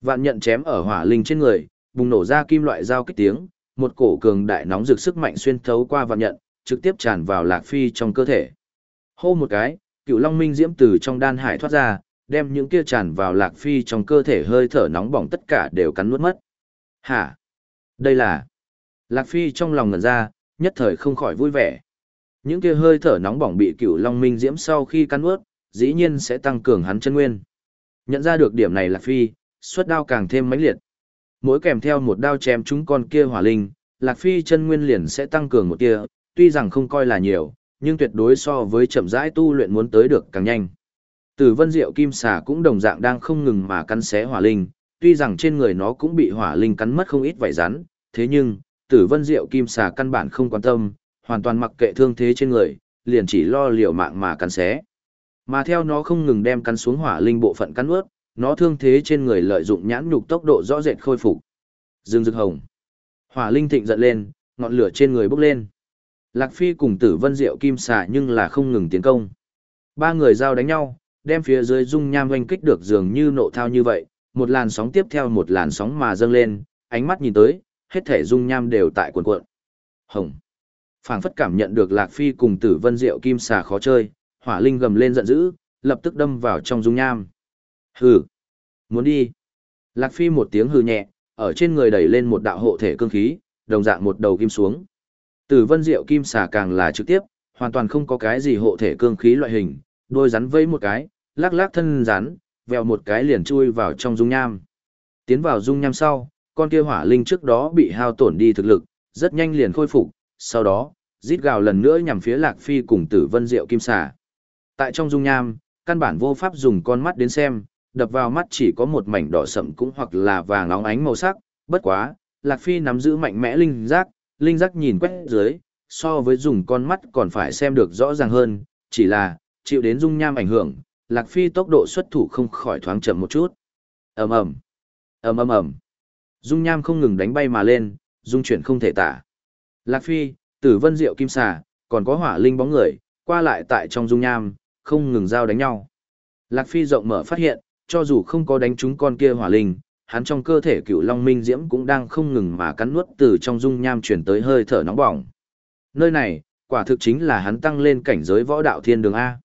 Vạn nhận chém ở hỏa linh trên người, bùng nổ ra kim loại dao kích tiếng, một cổ cường đại nóng rực sức mạnh xuyên thấu qua vạn nhận, trực tiếp tràn vào Lạc Phi trong cơ thể. Hô một cái, cựu long minh diễm từ trong đan hải thoát ra, đem những kia tràn vào Lạc Phi trong cơ thể hơi thở nóng bỏng tất cả đều cắn nuốt mất. Hả? Đây là... Lạc Phi trong lòng ngẩn ra, nhất thời không khỏi vui vẻ. Những kia hơi thở nóng bỏng bị cựu long minh diễm sau khi cắn nuốt, dĩ nhiên sẽ tăng cường hắn chân nguyên. Nhận ra được điểm này Lạc Phi, xuất đao càng thêm mãnh liệt. Mỗi kèm theo một đao chém chúng con kia hỏa linh, Lạc Phi chân nguyên liền sẽ tăng cường một tia, tuy rằng không coi là nhiều, nhưng tuyệt đối so với chậm rãi tu luyện muốn tới được càng nhanh. Tử Vân Diệu Kim Xà cũng đồng dạng đang không ngừng mà cắn xé hỏa linh, tuy rằng trên người nó cũng bị hỏa linh cắn mất không ít vảy rắn, thế nhưng, Tử Vân Diệu Kim Xà căn bản không quan tâm, hoàn toàn mặc kệ thương thế trên người, liền chỉ lo liều mạng mà cắn xé. Mà theo nó không ngừng đem cắn xuống hỏa linh bộ phận cắn ướt, nó thương thế trên người lợi dụng nhãn nhục tốc độ rõ rệt khôi phục. Dương Dực Hồng. Hỏa linh thịnh giận lên, ngọn lửa trên người bốc lên. Lạc Phi cùng Tử Vân Diệu Kim xả nhưng là không ngừng tiến công. Ba người giao đánh nhau, đem phía dưới dung nham oanh kích được dường như nộ thao như vậy, một làn sóng tiếp theo một làn sóng mà dâng lên, ánh mắt nhìn tới, hết thể dung nham đều tại cuộn cuộn. Hồng. Phảng phất cảm nhận được Lạc Phi cùng Tử Vân Diệu Kim Xà khó chơi, Hỏa Linh gầm lên giận dữ, lập tức đâm vào trong dung nham. Hừ. Muốn đi. Lạc Phi một tiếng hừ nhẹ, ở trên người đẩy lên một đạo hộ thể cương khí, đồng dạng một đầu kim xuống. Tử Vân Diệu Kim Xà càng là trực tiếp, hoàn toàn không có cái gì hộ thể cương khí loại hình, đôi rắn vây một cái, lắc lắc thân rắn, vèo một cái liền chui vào trong dung nham. Tiến vào dung nham sau, con kia hỏa linh trước đó bị hao tổn đi thực lực, rất nhanh liền khôi phục, sau đó, rít gào lần nữa nhằm phía Lạc Phi cùng Tử Vân Diệu Kim Xà. Tại trong dung nham, căn bản vô pháp dùng con mắt đến xem, đập vào mắt chỉ có một mảnh đỏ sậm cũng hoặc là vàng óng ánh màu sắc, bất quá, Lạc Phi nắm giữ mạnh mẽ linh giác, linh giác nhìn quét dưới, so với dùng con mắt còn phải xem được rõ ràng hơn, chỉ là, chịu đến dung nham ảnh hưởng, Lạc Phi tốc độ xuất thủ không khỏi thoáng chậm một chút. ầm ầm ầm ầm ầm Dung nham không ngừng đánh bay mà lên, dung chuyển không thể tả. Lạc Phi, Tử Vân Diệu Kim Xà, còn có hỏa linh bóng người, qua lại tại trong dung nham, không ngừng giao đánh nhau. Lạc Phi rộng mở phát hiện, cho dù không có đánh trúng con kia hỏa linh, hắn trong cơ thể cựu long minh diễm cũng đang không ngừng mà cắn nuốt từ trong dung nham chuyển tới hơi thở nóng bỏng. Nơi này, quả thực chính là hắn tăng lên cảnh giới võ đạo thiên đường A.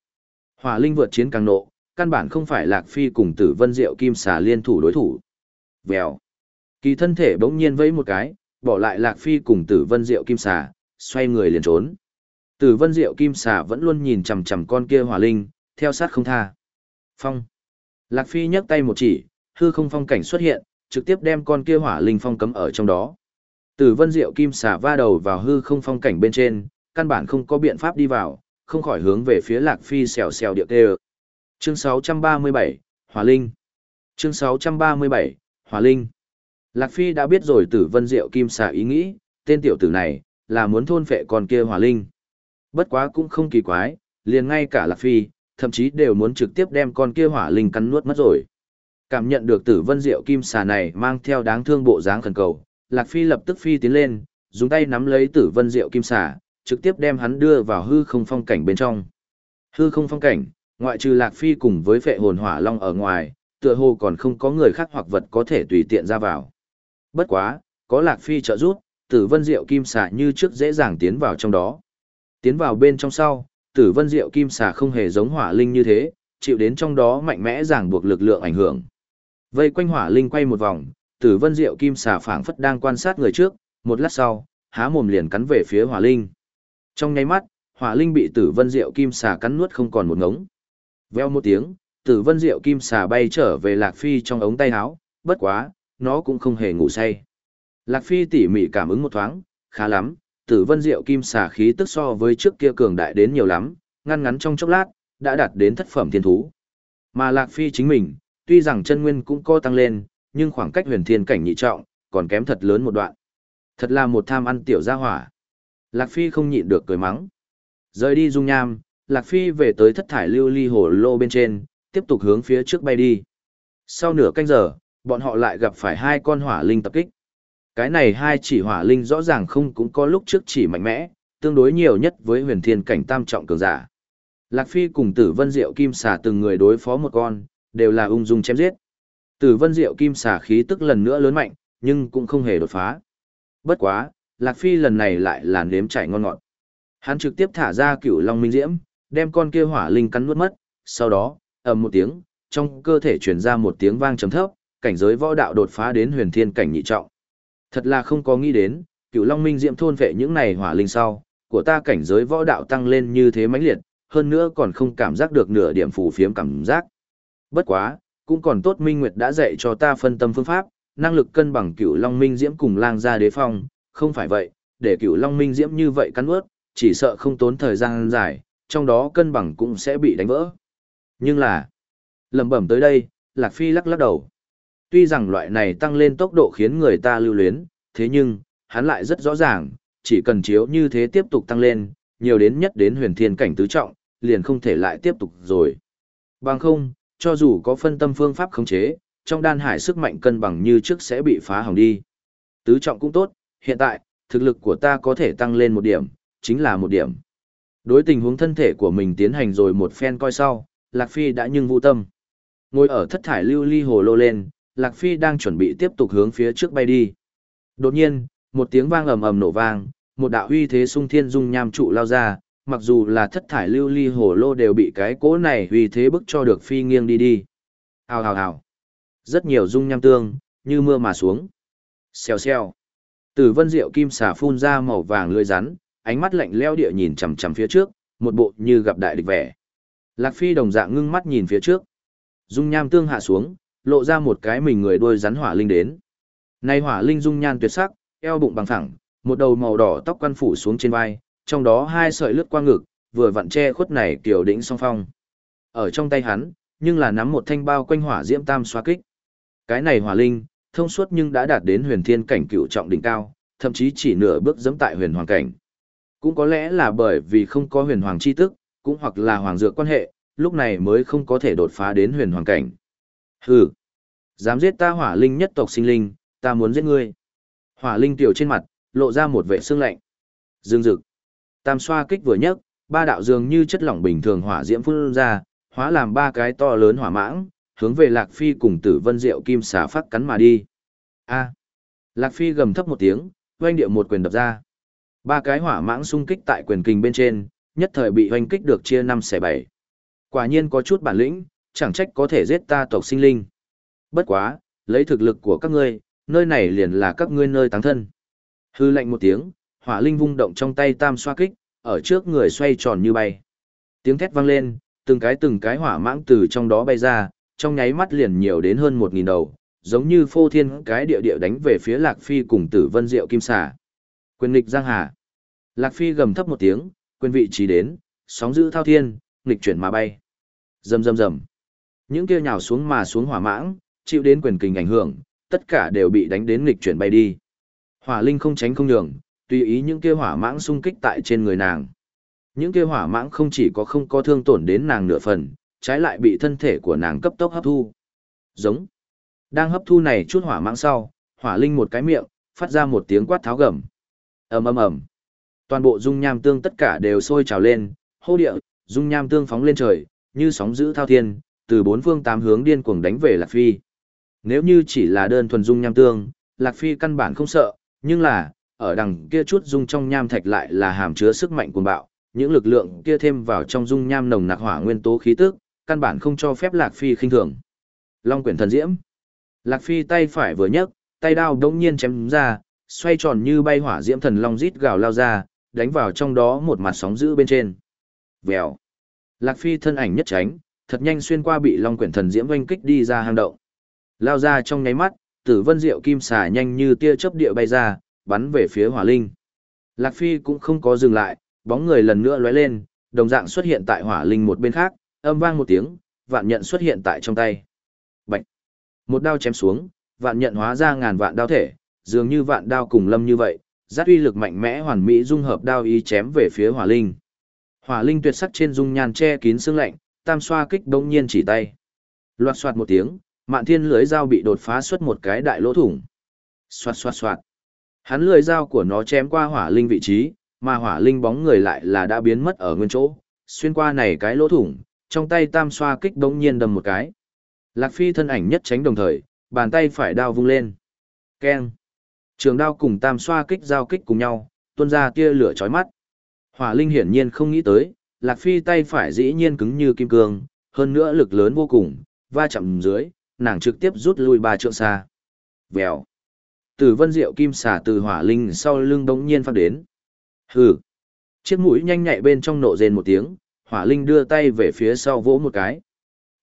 Hỏa linh vượt chiến càng nộ, căn bản không phải Lạc Phi cùng tử vân diệu kim xà liên thủ đối thủ. Vèo. Kỳ thân thể bỗng nhiên vẫy một cái, bỏ lại Lạc Phi cùng tử vân diệu kim xà, xoay người liền trốn. Tử vân diệu kim xà vẫn luôn nhìn chằm chằm con kia hỏa linh, theo sát không tha. Phong. Lạc Phi nhấc tay một chỉ, hư không phong cảnh xuất hiện, trực tiếp đem con kia hỏa linh phong cấm ở trong đó. Tử vân diệu kim xả va đầu vào hư không phong cảnh bên trên, căn bản không có biện pháp đi vào, không khỏi hướng về phía Lạc Phi xèo xèo điệu tê. Chương 637, Hỏa Linh Chương 637, Hỏa Linh Lạc Phi đã biết rồi tử vân diệu kim xả ý nghĩ, tên tiểu tử này, là muốn thôn phệ con kia Hỏa Linh. Bất quá cũng không kỳ quái, liền ngay cả Lạc Phi, thậm chí đều muốn trực tiếp đem con kia Hỏa Linh cắn nuốt mất rồi. Cảm nhận được tử vân diệu kim xà này mang theo đáng thương bộ dáng khẩn cầu, Lạc Phi lập tức phi tiến lên, dùng tay nắm lấy tử vân diệu kim xà, trực tiếp đem hắn đưa vào hư không phong cảnh bên trong. Hư không phong cảnh, ngoại trừ Lạc Phi cùng với phệ hồn hỏa long ở ngoài, tựa hồ còn không có người khác hoặc vật có thể tùy tiện ra vào. Bất quá, có Lạc Phi trợ giúp, tử vân diệu kim xà như trước dễ dàng tiến vào trong đó. Tiến vào bên trong sau, tử vân diệu kim xà không hề giống hỏa linh như thế, chịu đến trong đó mạnh mẽ ràng buộc lực lượng ảnh hưởng. Vây quanh hỏa linh quay một vòng, tử vân diệu kim xà phảng phất đang quan sát người trước, một lát sau, há mồm liền cắn về phía hỏa linh. Trong nháy mắt, hỏa linh bị tử vân diệu kim xà cắn nuốt không còn một ngống. Veo một tiếng, tử vân diệu kim xà bay trở về lạc phi trong ống tay áo, bất quá, nó cũng không hề ngủ say. Lạc phi tỉ mỉ cảm ứng một thoáng, khá lắm, tử vân diệu kim xà khí tức so với trước kia cường đại đến nhiều lắm, ngăn ngắn trong chốc lát, đã đạt đến thất phẩm thiên thú. Mà lạc phi chính mình, tuy rằng chân nguyên cũng co tăng lên, nhưng khoảng cách huyền thiên cảnh nhị trọng, còn kém thật lớn một đoạn. Thật là một tham ăn tiểu gia hỏa. Lạc Phi không nhịn được cười mắng. Rời đi dung nham, Lạc Phi về tới thất thải lưu ly hồ lô bên trên, tiếp tục hướng phía trước bay đi. Sau nửa canh giờ, bọn họ lại gặp phải hai con hỏa linh tập kích. Cái này hai chỉ hỏa linh rõ ràng không cũng có lúc trước chỉ mạnh mẽ, tương đối nhiều nhất với huyền thiên cảnh tam trọng cường giả. Lạc Phi cùng tử vân diệu kim xà từng người đối phó một con, đều là ung dung chém giết. Tử vân diệu kim xà khí tức lần nữa lớn mạnh, nhưng cũng không hề đột phá. Bất quá, Lạc Phi lần này lại là nếm chảy ngon ngọt. Hắn trực tiếp thả ra cửu long minh diễm, đem con kia hỏa linh cắn nuốt mất, sau đó, ầm một tiếng, trong cơ thể truyền ra một tiếng vang trầm thấp, cảnh giới võ đạo đột phá đến huyền thiên cảnh nhị trọng. Thật là không có nghĩ đến, cựu long minh diễm thôn vệ những này hỏa linh sau, của ta cảnh giới võ đạo tăng lên như thế mãnh liệt, hơn nữa còn không cảm giác được nửa điểm phù phiếm cảm giác. Bất quá, cũng còn tốt Minh Nguyệt đã dạy cho ta phân tâm phương pháp, năng lực cân bằng cựu long minh diễm cùng lang gia đế phong, không phải vậy, để cựu long minh diễm như vậy cắn ướt, chỉ sợ không tốn thời gian dài, trong đó cân bằng cũng sẽ bị đánh vỡ. Nhưng là, lẩm bẩm tới đây, Lạc Phi lắc lắc đầu. Tuy rằng loại này tăng lên tốc độ khiến người ta lưu luyến, thế nhưng, hắn lại rất rõ ràng, chỉ cần chiếu như thế tiếp tục tăng lên, nhiều đến nhất đến huyền thiên cảnh tứ trọng, liền không thể lại tiếp tục rồi. Bằng không, cho dù có phân tâm phương pháp khống chế, trong đan hải sức mạnh cân bằng như trước sẽ bị phá hỏng đi. Tứ trọng cũng tốt, hiện tại, thực lực của ta có thể tăng lên một điểm, chính là một điểm. Đối tình huống thân thể của mình tiến hành rồi một phen coi sau, Lạc Phi đã nhưng vô tâm. Ngồi ở thất thải lưu ly hồ lô lên, Lạc Phi đang chuẩn bị tiếp tục hướng phía trước bay đi. Đột nhiên, một tiếng vang ầm ầm nổ vang, một đạo huy thế sung thiên dung nham trụ lao ra, mặc dù là thất thải lưu ly hồ lô đều bị cái cỗ này uy thế bức cho được phi nghiêng đi đi. Hào hào hào. Rất nhiều dung nham tương, như mưa mà xuống. Xèo xèo. Tử vân diệu kim xà phun ra màu vàng lưỡi rắn, ánh mắt lạnh leo địa nhìn chằm chằm phía trước, một bộ như gặp đại địch vẻ. Lạc Phi đồng dạng ngưng mắt nhìn phía trước. Dung nham tương hạ xuống, lộ ra một cái mình người đuôi rắn hỏa linh đến. Nay hỏa linh dung nhan tuyệt sắc, eo bụng bằng thẳng, một đầu màu đỏ tóc quan phủ xuống trên vai, trong đó hai sợi lướt qua ngực, vừa vặn che khuất này kiểu đỉnh song phong. Ở trong tay hắn, nhưng là nắm một thanh bao quanh hỏa diễm tam xoa kích. Cái này hỏa linh, thông suốt nhưng đã đạt đến huyền thiên cảnh cựu trọng đỉnh cao, thậm chí chỉ nửa bước dẫm tại huyền hoàng cảnh. Cũng có lẽ là bởi vì không có huyền hoàng chi tức, cũng hoặc là hoàng dược quan hệ, lúc này mới không có thể đột phá đến huyền hoàng cảnh. Hừ, dám giết ta hỏa linh nhất tộc sinh linh, ta muốn giết ngươi. Hỏa linh tiểu trên mặt, lộ ra một vệ xương lạnh. Dương dực. Tam xoa kích vừa nhấc, ba đạo dường như chất lỏng bình thường hỏa diễm phun ra, hóa làm ba cái to lớn hỏa mãng, hướng về Lạc Phi cùng Tử Vân Diệu Kim xả phát cắn mà đi. A. Lạc Phi gầm thấp một tiếng, oanh điệu một quyền đập ra. Ba cái hỏa mãng xung kích tại quyền kình bên trên, nhất thời bị oanh kích được chia năm xẻ bảy. Quả nhiên có chút bản lĩnh, chẳng trách có thể giết ta tộc sinh linh. Bất quá, lấy thực lực của các ngươi, nơi này liền là các ngươi nơi táng thân. Hư lệnh một tiếng, hỏa linh vung động trong tay tam xoa kích, ở trước người xoay tròn như bay. Tiếng thét vang lên, từng cái từng cái hỏa mãng từ trong đó bay ra, trong nháy mắt liền nhiều đến hơn một nghìn đầu, giống như phô thiên cái địa địa đánh về phía Lạc Phi cùng tử vân diệu kim xà. Quyền nghịch giang hà. Lạc Phi gầm thấp một tiếng, quyền vị trí đến, sóng giữ thao thiên, nghịch chuyển mà bay. Rầm rầm rầm. Những kia nhào xuống mà xuống hỏa mãng, chịu đến quyền kình ảnh hưởng, tất cả đều bị đánh đến nghịch chuyển bay đi. Hỏa linh không tránh không nhường, tùy ý những kia hỏa mãng xung kích tại trên người nàng. Những kia hỏa mãng không chỉ có không có thương tổn đến nàng nửa phần, trái lại bị thân thể của nàng cấp tốc hấp thu. Giống. Đang hấp thu này chút hỏa mãng sau, hỏa linh một cái miệng, phát ra một tiếng quát tháo gầm. ầm ầm ầm. Toàn bộ dung nham tương tất cả đều sôi trào lên, hô địa, dung nham tương phóng lên trời, như sóng dữ thao thiên, từ bốn phương tám hướng điên cuồng đánh về Lạc Phi. Nếu như chỉ là đơn thuần dung nham tương, Lạc Phi căn bản không sợ, nhưng là, ở đằng kia chút dung trong nham thạch lại là hàm chứa sức mạnh cuồng bạo, những lực lượng kia thêm vào trong dung nham nồng nặc hỏa nguyên tố khí tức, căn bản không cho phép Lạc Phi khinh thường. Long quyển thần diễm. Lạc Phi tay phải vừa nhấc, tay đao đống nhiên chém ra, xoay tròn như bay hỏa diễm thần long rít gào lao ra, đánh vào trong đó một mặt sóng dữ bên trên. Vèo. Lạc Phi thân ảnh nhất tránh, thật nhanh xuyên qua bị long quyển thần diễm oanh kích đi ra hang động. Lao ra trong nháy mắt, tử vân diệu kim xà nhanh như tia chớp địa bay ra, bắn về phía hỏa linh. Lạc Phi cũng không có dừng lại, bóng người lần nữa lóe lên, đồng dạng xuất hiện tại hỏa linh một bên khác, âm vang một tiếng, vạn nhận xuất hiện tại trong tay. Bạch! Một đao chém xuống, vạn nhận hóa ra ngàn vạn đao thể, dường như vạn đao cùng lâm như vậy, giáp uy lực mạnh mẽ hoàn mỹ dung hợp đao ý chém về phía hỏa linh. Hỏa linh tuyệt sắc trên dung nhan che kín xương lạnh, tam xoa kích đông nhiên chỉ tay. Loạt soạt một tiếng, mạn thiên lưới dao bị đột phá xuất một cái đại lỗ thủng. Xoạt xoạt xoạt. Hắn lưới dao của nó chém qua hỏa linh vị trí, mà hỏa linh bóng người lại là đã biến mất ở nguyên chỗ, xuyên qua này cái lỗ thủng, trong tay tam xoa kích đống nhiên đầm một cái. Lạc Phi thân ảnh nhất tránh đồng thời, bàn tay phải đao vung lên. Keng. Trường đao cùng tam xoa kích giao kích cùng nhau, tuôn ra tia lửa chói mắt. Hỏa Linh hiển nhiên không nghĩ tới, Lạc Phi tay phải dĩ nhiên cứng như kim cương, hơn nữa lực lớn vô cùng, va chạm dưới, nàng trực tiếp rút lui ba trượng xa. Vèo. Tử vân diệu kim xả từ hỏa linh sau lưng đống nhiên phát đến. Hừ. Chiếc mũi nhanh nhạy bên trong nộ rên một tiếng, hỏa linh đưa tay về phía sau vỗ một cái.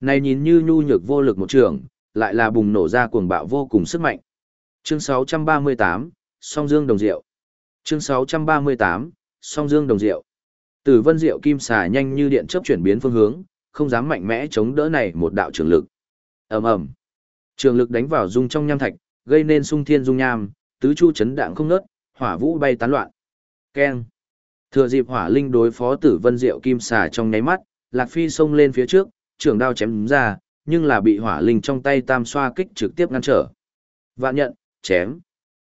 Này nhìn như nhu nhược vô lực một trường, lại là bùng nổ ra cuồng bạo vô cùng sức mạnh. Chương 638, Song Dương Đồng Diệu. Chương 638, Song Dương Đồng Diệu. Tử Vân Diệu kim xà nhanh như điện chớp chuyển biến phương hướng, không dám mạnh mẽ chống đỡ này một đạo trường lực. Ầm ầm. Trường lực đánh vào dung trong nham thạch, gây nên sung thiên dung nham, tứ chu chấn đạn không ngớt, hỏa vũ bay tán loạn. Keng. Thừa dịp hỏa linh đối phó Tử Vân Diệu kim xà trong nháy mắt, Lạc Phi xông lên phía trước, trường đao chém ra, nhưng là bị hỏa linh trong tay tam xoa kích trực tiếp ngăn trở. Vạn nhận, chém.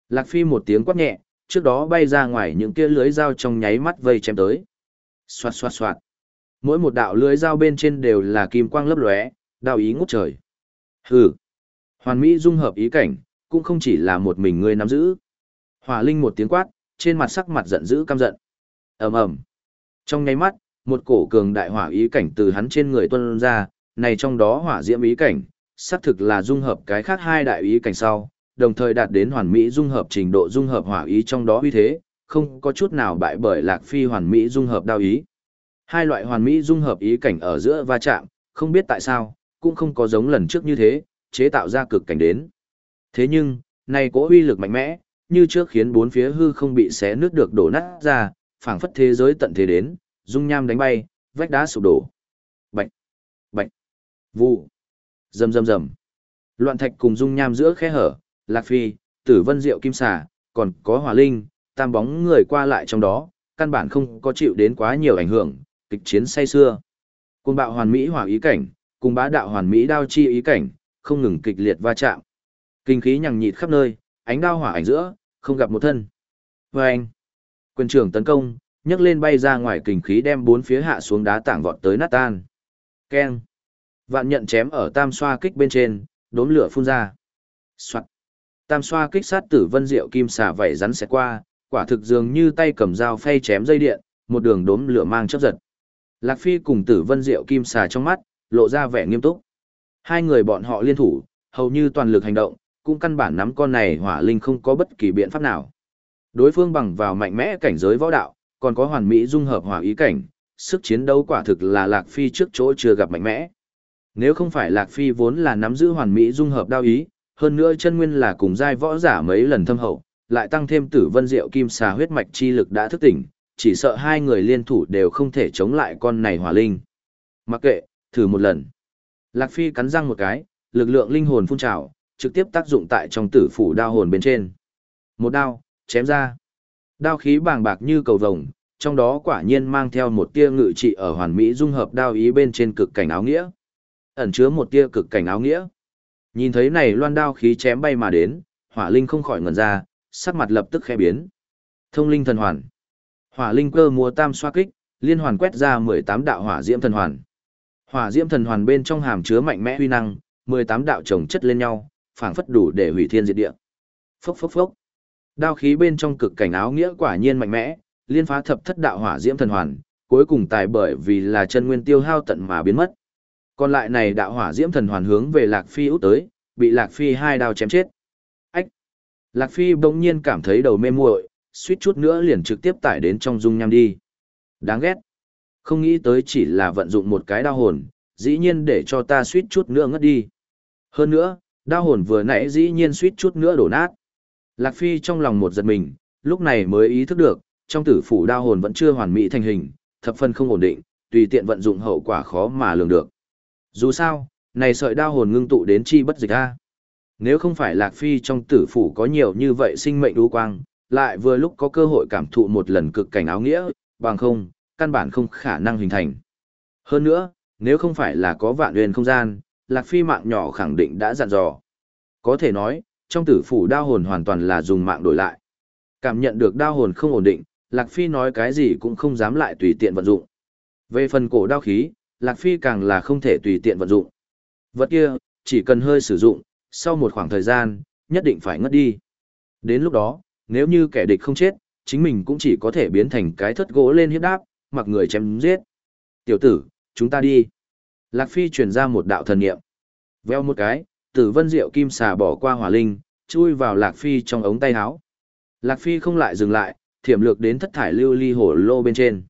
Lạc Phi một tiếng quát nhẹ, trước đó bay ra ngoài những kia lưới dao trong nháy mắt vây chém tới. Xoạt xoạt xoạt. Mỗi một đạo lưới dao bên trên đều là kim quang lấp lóe, đạo ý ngút trời. Hừ. Hoàn Mỹ dung hợp ý cảnh, cũng không chỉ là một mình ngươi nắm giữ. Hỏa Linh một tiếng quát, trên mặt sắc mặt giận dữ căm giận. Ầm ầm. Trong nháy mắt, một cổ cường đại hỏa ý cảnh từ hắn trên người tuôn ra, này trong đó hỏa diễm ý cảnh, xác thực là dung hợp cái khác hai đại ý cảnh sau, đồng thời đạt đến hoàn mỹ dung hợp trình độ dung hợp hỏa ý trong đó uy thế, không có chút nào bại bởi Lạc Phi hoàn mỹ dung hợp đao ý. Hai loại hoàn mỹ dung hợp ý cảnh ở giữa va chạm, không biết tại sao, cũng không có giống lần trước như thế, chế tạo ra cực cảnh đến. Thế nhưng, này cố uy lực mạnh mẽ, như trước khiến bốn phía hư không bị xé nước được đổ nát ra, phảng phất thế giới tận thế đến, dung nham đánh bay, vách đá sụp đổ. Bạch, bạch, vụ, rầm rầm rầm. Loạn thạch cùng dung nham giữa khe hở, Lạc Phi, Tử Vân Diệu Kim Xà, còn có Hỏa Linh, tam bóng người qua lại trong đó, căn bản không có chịu đến quá nhiều ảnh hưởng, kịch chiến say xưa. Cùng bạo hoàn mỹ hỏa ý cảnh, cùng bá đạo hoàn mỹ đao chi ý cảnh, không ngừng kịch liệt va chạm. Kinh khí nhằng nhịt khắp nơi, ánh đao hỏa ảnh giữa, không gặp một thân. Và anh, quyền trưởng tấn công, nhấc lên bay ra ngoài kinh khí đem bốn phía hạ xuống đá tảng vọt tới nát tan. Keng. Vạn nhận chém ở tam xoa kích bên trên, đốm lửa phun ra. Soạn. Tam xoa kích sát tử vân diệu kim xà vảy rắn sẽ qua, quả thực dường như tay cầm dao phay chém dây điện, một đường đốm lửa mang chớp giật. Lạc Phi cùng tử vân diệu kim xà trong mắt, lộ ra vẻ nghiêm túc. Hai người bọn họ liên thủ, hầu như toàn lực hành động, cũng căn bản nắm con này hỏa linh không có bất kỳ biện pháp nào. Đối phương bằng vào mạnh mẽ cảnh giới võ đạo, còn có hoàn mỹ dung hợp hỏa ý cảnh, sức chiến đấu quả thực là Lạc Phi trước chỗ chưa gặp mạnh mẽ. Nếu không phải Lạc Phi vốn là nắm giữ hoàn mỹ dung hợp đao ý, hơn nữa chân nguyên là cùng giai võ giả mấy lần thâm hậu, lại tăng thêm tử vân diệu kim xà huyết mạch chi lực đã thức tỉnh, chỉ sợ hai người liên thủ đều không thể chống lại con này hỏa linh. Mặc kệ, thử một lần. Lạc Phi cắn răng một cái, lực lượng linh hồn phun trào, trực tiếp tác dụng tại trong tử phủ đao hồn bên trên. Một đao, chém ra. Đao khí bàng bạc như cầu vồng, trong đó quả nhiên mang theo một tia ngự trị ở hoàn mỹ dung hợp đao ý bên trên cực cảnh áo nghĩa. Ẩn chứa một tia cực cảnh áo nghĩa. Nhìn thấy này loan đao khí chém bay mà đến, hỏa linh không khỏi ngẩn ra, sắc mặt lập tức khẽ biến. Thông linh thần hoàn. Hỏa linh cơ múa tam xoa kích, liên hoàn quét ra 18 đạo hỏa diễm thần hoàn. Hỏa diễm thần hoàn bên trong hàm chứa mạnh mẽ huy năng, 18 đạo chồng chất lên nhau, phảng phất đủ để hủy thiên diệt địa. Phốc phốc phốc. Đao khí bên trong cực cảnh áo nghĩa quả nhiên mạnh mẽ, liên phá thập thất đạo hỏa diễm thần hoàn, cuối cùng tài bởi vì là chân nguyên tiêu hao tận mà biến mất. Còn lại này đạo hỏa diễm thần hoàn hướng về Lạc Phi út tới, bị Lạc Phi hai đao chém chết. Lạc Phi bỗng nhiên cảm thấy đầu mê muội, suýt chút nữa liền trực tiếp tải đến trong dung nham đi. Đáng ghét! Không nghĩ tới chỉ là vận dụng một cái đau hồn, dĩ nhiên để cho ta suýt chút nữa ngất đi. Hơn nữa, đau hồn vừa nãy dĩ nhiên suýt chút nữa đổ nát. Lạc Phi trong lòng một giật mình, lúc này mới ý thức được, trong tử phủ đau hồn vẫn chưa hoàn mỹ thành hình, thập phân không ổn định, tùy tiện vận dụng hậu quả khó mà lường được. Dù sao, này sợi đau hồn ngưng tụ đến chi bất dịch a. Nếu không phải Lạc Phi trong tử phủ có nhiều như vậy sinh mệnh đu quang, lại vừa lúc có cơ hội cảm thụ một lần cực cảnh áo nghĩa, bằng không, căn bản không khả năng hình thành. Hơn nữa, nếu không phải là có vạn huyền không gian, Lạc Phi mạng nhỏ khẳng định đã dặn dò. Có thể nói, trong tử phủ đao hồn hoàn toàn là dùng mạng đổi lại. Cảm nhận được đao hồn không ổn định, Lạc Phi nói cái gì cũng không dám lại tùy tiện vận dụng. Về phần cổ đao khí, Lạc Phi càng là không thể tùy tiện vận dụng. Vật kia, chỉ cần hơi sử dụng, sau một khoảng thời gian, nhất định phải ngất đi. Đến lúc đó, nếu như kẻ địch không chết, chính mình cũng chỉ có thể biến thành cái thất gỗ lên hiếp đáp, mặc người chém giết. Tiểu tử, chúng ta đi. Lạc Phi truyền ra một đạo thần niệm. Veo một cái, tử vân diệu kim xà bỏ qua hỏa linh, chui vào Lạc Phi trong ống tay áo. Lạc Phi không lại dừng lại, thiểm lược đến thất thải lưu ly hổ lô bên trên.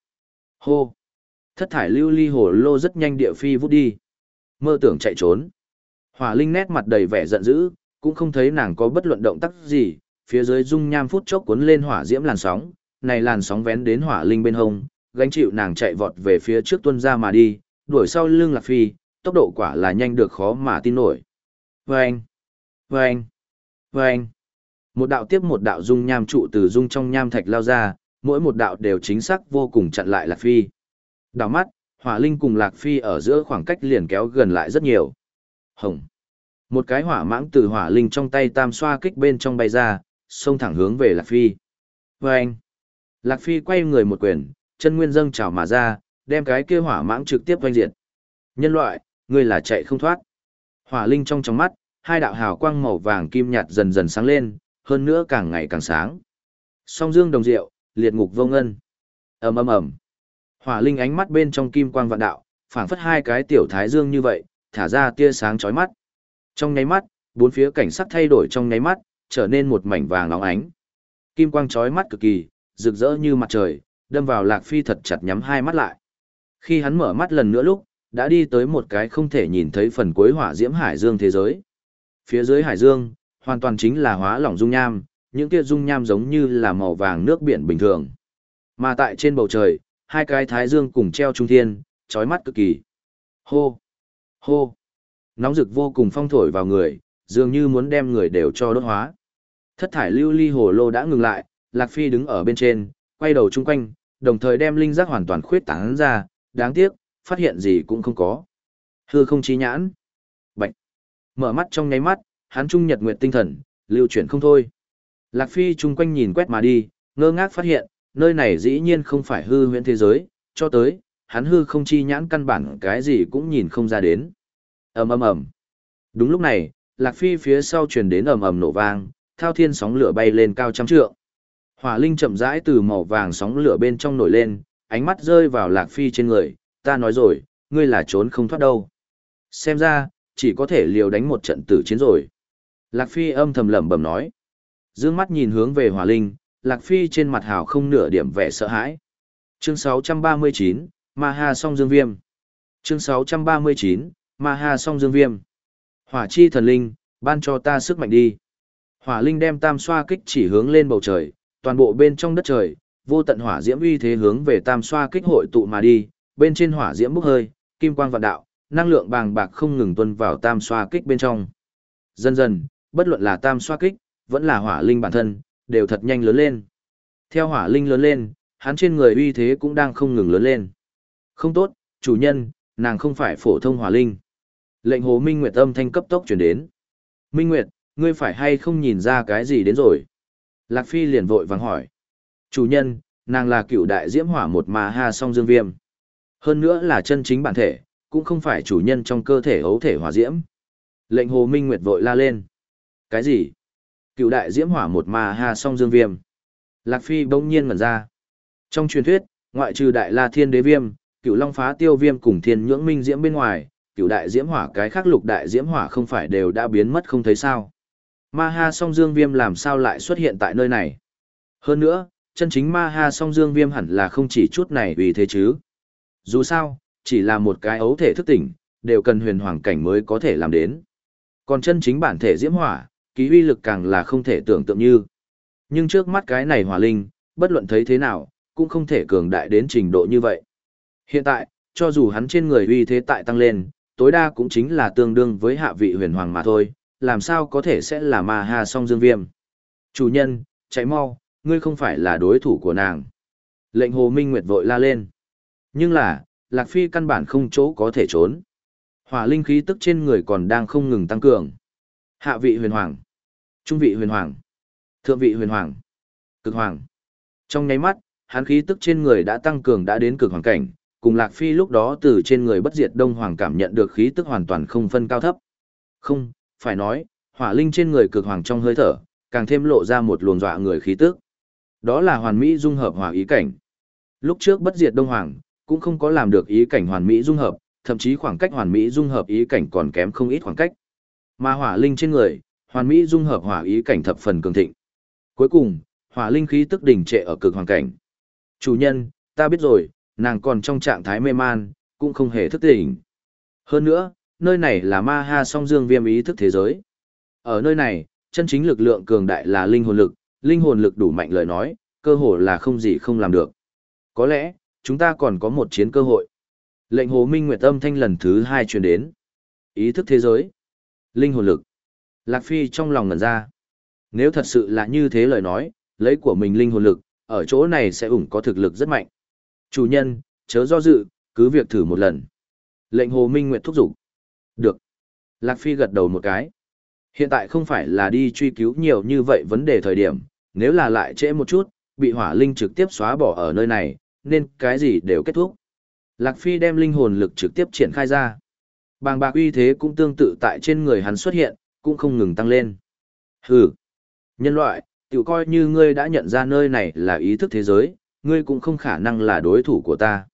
Hô! Thất thải lưu ly hổ lô rất nhanh địa phi vút đi. Mơ tưởng chạy trốn. Hỏa linh nét mặt đầy vẻ giận dữ, cũng không thấy nàng có bất luận động tác gì, phía dưới dung nham phút chốc cuốn lên hỏa diễm làn sóng, này làn sóng vén đến hỏa linh bên hông, gánh chịu nàng chạy vọt về phía trước tuân ra mà đi, đuổi sau lưng Lạc Phi, tốc độ quả là nhanh được khó mà tin nổi. Vâng! Vâng! Vâng! Một đạo tiếp một đạo dung nham trụ từ dung trong nham thạch lao ra, mỗi một đạo đều chính xác vô cùng chặn lại Lạc Phi. Đào mắt, hỏa linh cùng Lạc Phi ở giữa khoảng cách liền kéo gần lại rất nhiều. Hồng! Một cái hỏa mãng từ hỏa linh trong tay tam xoa kích bên trong bay ra, xông thẳng hướng về Lạc Phi. Vâng! Lạc Phi quay người một quyền, chân nguyên dâng trào mà ra, đem cái kia hỏa mãng trực tiếp doanh diệt. Nhân loại, ngươi là chạy không thoát. Hỏa linh trong trong mắt, hai đạo hào quang màu vàng kim nhạt dần dần sáng lên, hơn nữa càng ngày càng sáng. Song dương đồng diệu, liệt ngục vô ngân. ầm ầm ầm. Hỏa linh ánh mắt bên trong kim quang vạn đạo, phảng phất hai cái tiểu thái dương như vậy, thả ra tia sáng chói mắt. Trong nháy mắt, bốn phía cảnh sắc thay đổi trong nháy mắt, trở nên một mảnh vàng óng ánh. Kim quang chói mắt cực kỳ, rực rỡ như mặt trời, đâm vào Lạc Phi thật chặt nhắm hai mắt lại. Khi hắn mở mắt lần nữa lúc, đã đi tới một cái không thể nhìn thấy phần cuối hỏa diễm hải dương thế giới. Phía dưới hải dương, hoàn toàn chính là hóa lỏng dung nham, những kia dung nham giống như là màu vàng nước biển bình thường. Mà tại trên bầu trời, hai cái thái dương cùng treo trung thiên, chói mắt cực kỳ. Hô! Hô! Nóng rực vô cùng phong thổi vào người, dường như muốn đem người đều cho đốt hóa. Thất thải lưu ly hồ lô đã ngừng lại, Lạc Phi đứng ở bên trên, quay đầu chung quanh, đồng thời đem linh giác hoàn toàn khuyết tán ra, đáng tiếc, phát hiện gì cũng không có. Hư không trí nhãn. Bạch. Mở mắt trong nháy mắt, hắn trung nhật nguyệt tinh thần, lưu chuyển không thôi. Lạc Phi chung quanh nhìn quét mà đi, ngơ ngác phát hiện, nơi này dĩ nhiên không phải hư huyễn thế giới, cho tới, hắn hư không chi nhãn căn bản cái gì cũng nhìn không ra đến ầm ầm ầm. Đúng lúc này, Lạc Phi phía sau truyền đến ầm ầm nổ vang, thao thiên sóng lửa bay lên cao trăm trượng. Hỏa linh chậm rãi từ màu vàng sóng lửa bên trong nổi lên, ánh mắt rơi vào Lạc Phi trên người, ta nói rồi, ngươi là trốn không thoát đâu. Xem ra, chỉ có thể liều đánh một trận tử chiến rồi. Lạc Phi âm thầm lẩm bẩm nói. Dương mắt nhìn hướng về Hỏa Linh, Lạc Phi trên mặt hào không nửa điểm vẻ sợ hãi. Chương 639, Ma Ha Song Dương Viêm. Chương 639, Ma Ha Song Dương Viêm. Hỏa chi thần linh, ban cho ta sức mạnh đi. Hỏa Linh đem tam xoa kích chỉ hướng lên bầu trời, toàn bộ bên trong đất trời, vô tận hỏa diễm uy thế hướng về tam xoa kích hội tụ mà đi, bên trên hỏa diễm bốc hơi, kim quang vạn đạo, năng lượng bàng bạc không ngừng tuôn vào tam xoa kích bên trong. Dần dần, bất luận là tam xoa kích, vẫn là hỏa linh bản thân, đều thật nhanh lớn lên. Theo hỏa linh lớn lên, hắn trên người uy thế cũng đang không ngừng lớn lên. Không tốt, chủ nhân, nàng không phải phổ thông hỏa linh. Lệnh hồ Minh Nguyệt âm thanh cấp tốc chuyển đến. Minh Nguyệt, ngươi phải hay không nhìn ra cái gì đến rồi? Lạc Phi liền vội vàng hỏi. Chủ nhân, nàng là cựu đại diễm hỏa một mà ha song dương viêm. Hơn nữa là chân chính bản thể, cũng không phải chủ nhân trong cơ thể ấu thể hỏa diễm. Lệnh Hồ Minh Nguyệt vội la lên. Cái gì? Cựu đại diễm hỏa một mà ha song dương viêm. Lạc Phi bỗng nhiên ngẩn ra. Trong truyền thuyết, ngoại trừ đại la thiên đế viêm, cựu long phá tiêu viêm cùng thiên nhưỡng minh diễm bên ngoài, cựu đại diễm hỏa cái khác lục đại diễm hỏa không phải đều đã biến mất không thấy sao. Ma ha song dương viêm làm sao lại xuất hiện tại nơi này? Hơn nữa, chân chính ma ha song dương viêm hẳn là không chỉ chút này vì thế chứ. Dù sao, chỉ là một cái ấu thể thức tỉnh, đều cần huyền hoàng cảnh mới có thể làm đến. Còn chân chính bản thể diễm hỏa, ký uy lực càng là không thể tưởng tượng như. Nhưng trước mắt cái này hỏa linh, bất luận thấy thế nào, cũng không thể cường đại đến trình độ như vậy. Hiện tại, cho dù hắn trên người uy thế tại tăng lên, tối đa cũng chính là tương đương với hạ vị huyền hoàng mà thôi, làm sao có thể sẽ là ma ha song dương viêm. Chủ nhân, chạy mau, ngươi không phải là đối thủ của nàng. Lệnh hồ minh nguyệt vội la lên. Nhưng là, Lạc Phi căn bản không chỗ có thể trốn. Hỏa linh khí tức trên người còn đang không ngừng tăng cường. Hạ vị huyền hoàng, trung vị huyền hoàng, thượng vị huyền hoàng, cực hoàng. Trong nháy mắt, hắn khí tức trên người đã tăng cường đã đến cực hoàng cảnh, cùng Lạc Phi lúc đó từ trên người bất diệt đông hoàng cảm nhận được khí tức hoàn toàn không phân cao thấp. Không, phải nói, hỏa linh trên người cực hoàng trong hơi thở, càng thêm lộ ra một luồng dọa người khí tức. Đó là hoàn mỹ dung hợp hỏa ý cảnh. Lúc trước bất diệt Đông Hoàng, cũng không có làm được ý cảnh hoàn mỹ dung hợp, thậm chí khoảng cách hoàn mỹ dung hợp ý cảnh còn kém không ít khoảng cách. Mà hỏa linh trên người, hoàn mỹ dung hợp hỏa ý cảnh thập phần cường thịnh. Cuối cùng, hỏa linh khí tức đỉnh trệ ở cực hoàng cảnh. Chủ nhân, ta biết rồi, nàng còn trong trạng thái mê man, cũng không hề thức tỉnh. Hơn nữa, nơi này là ma ha song dương viêm ý thức thế giới. Ở nơi này, chân chính lực lượng cường đại là linh hồn lực, linh hồn lực đủ mạnh lời nói, cơ hồ là không gì không làm được. Có lẽ, chúng ta còn có một chiến cơ hội. Lệnh Hồ Minh Nguyệt âm thanh lần thứ hai truyền đến. Ý thức thế giới. Linh hồn lực. Lạc Phi trong lòng ngẩn ra. Nếu thật sự là như thế lời nói, lấy của mình linh hồn lực, ở chỗ này sẽ ủng có thực lực rất mạnh. Chủ nhân, chớ do dự, cứ việc thử một lần. Lệnh Hồ Minh Nguyệt thúc giục. Được. Lạc Phi gật đầu một cái. Hiện tại không phải là đi truy cứu nhiều như vậy vấn đề thời điểm, nếu là lại trễ một chút, bị hỏa linh trực tiếp xóa bỏ ở nơi này, nên cái gì đều kết thúc. Lạc Phi đem linh hồn lực trực tiếp triển khai ra. Bàng bạc uy thế cũng tương tự tại trên người hắn xuất hiện, cũng không ngừng tăng lên. Hừ, nhân loại, tiểu coi như ngươi đã nhận ra nơi này là ý thức thế giới, ngươi cũng không khả năng là đối thủ của ta.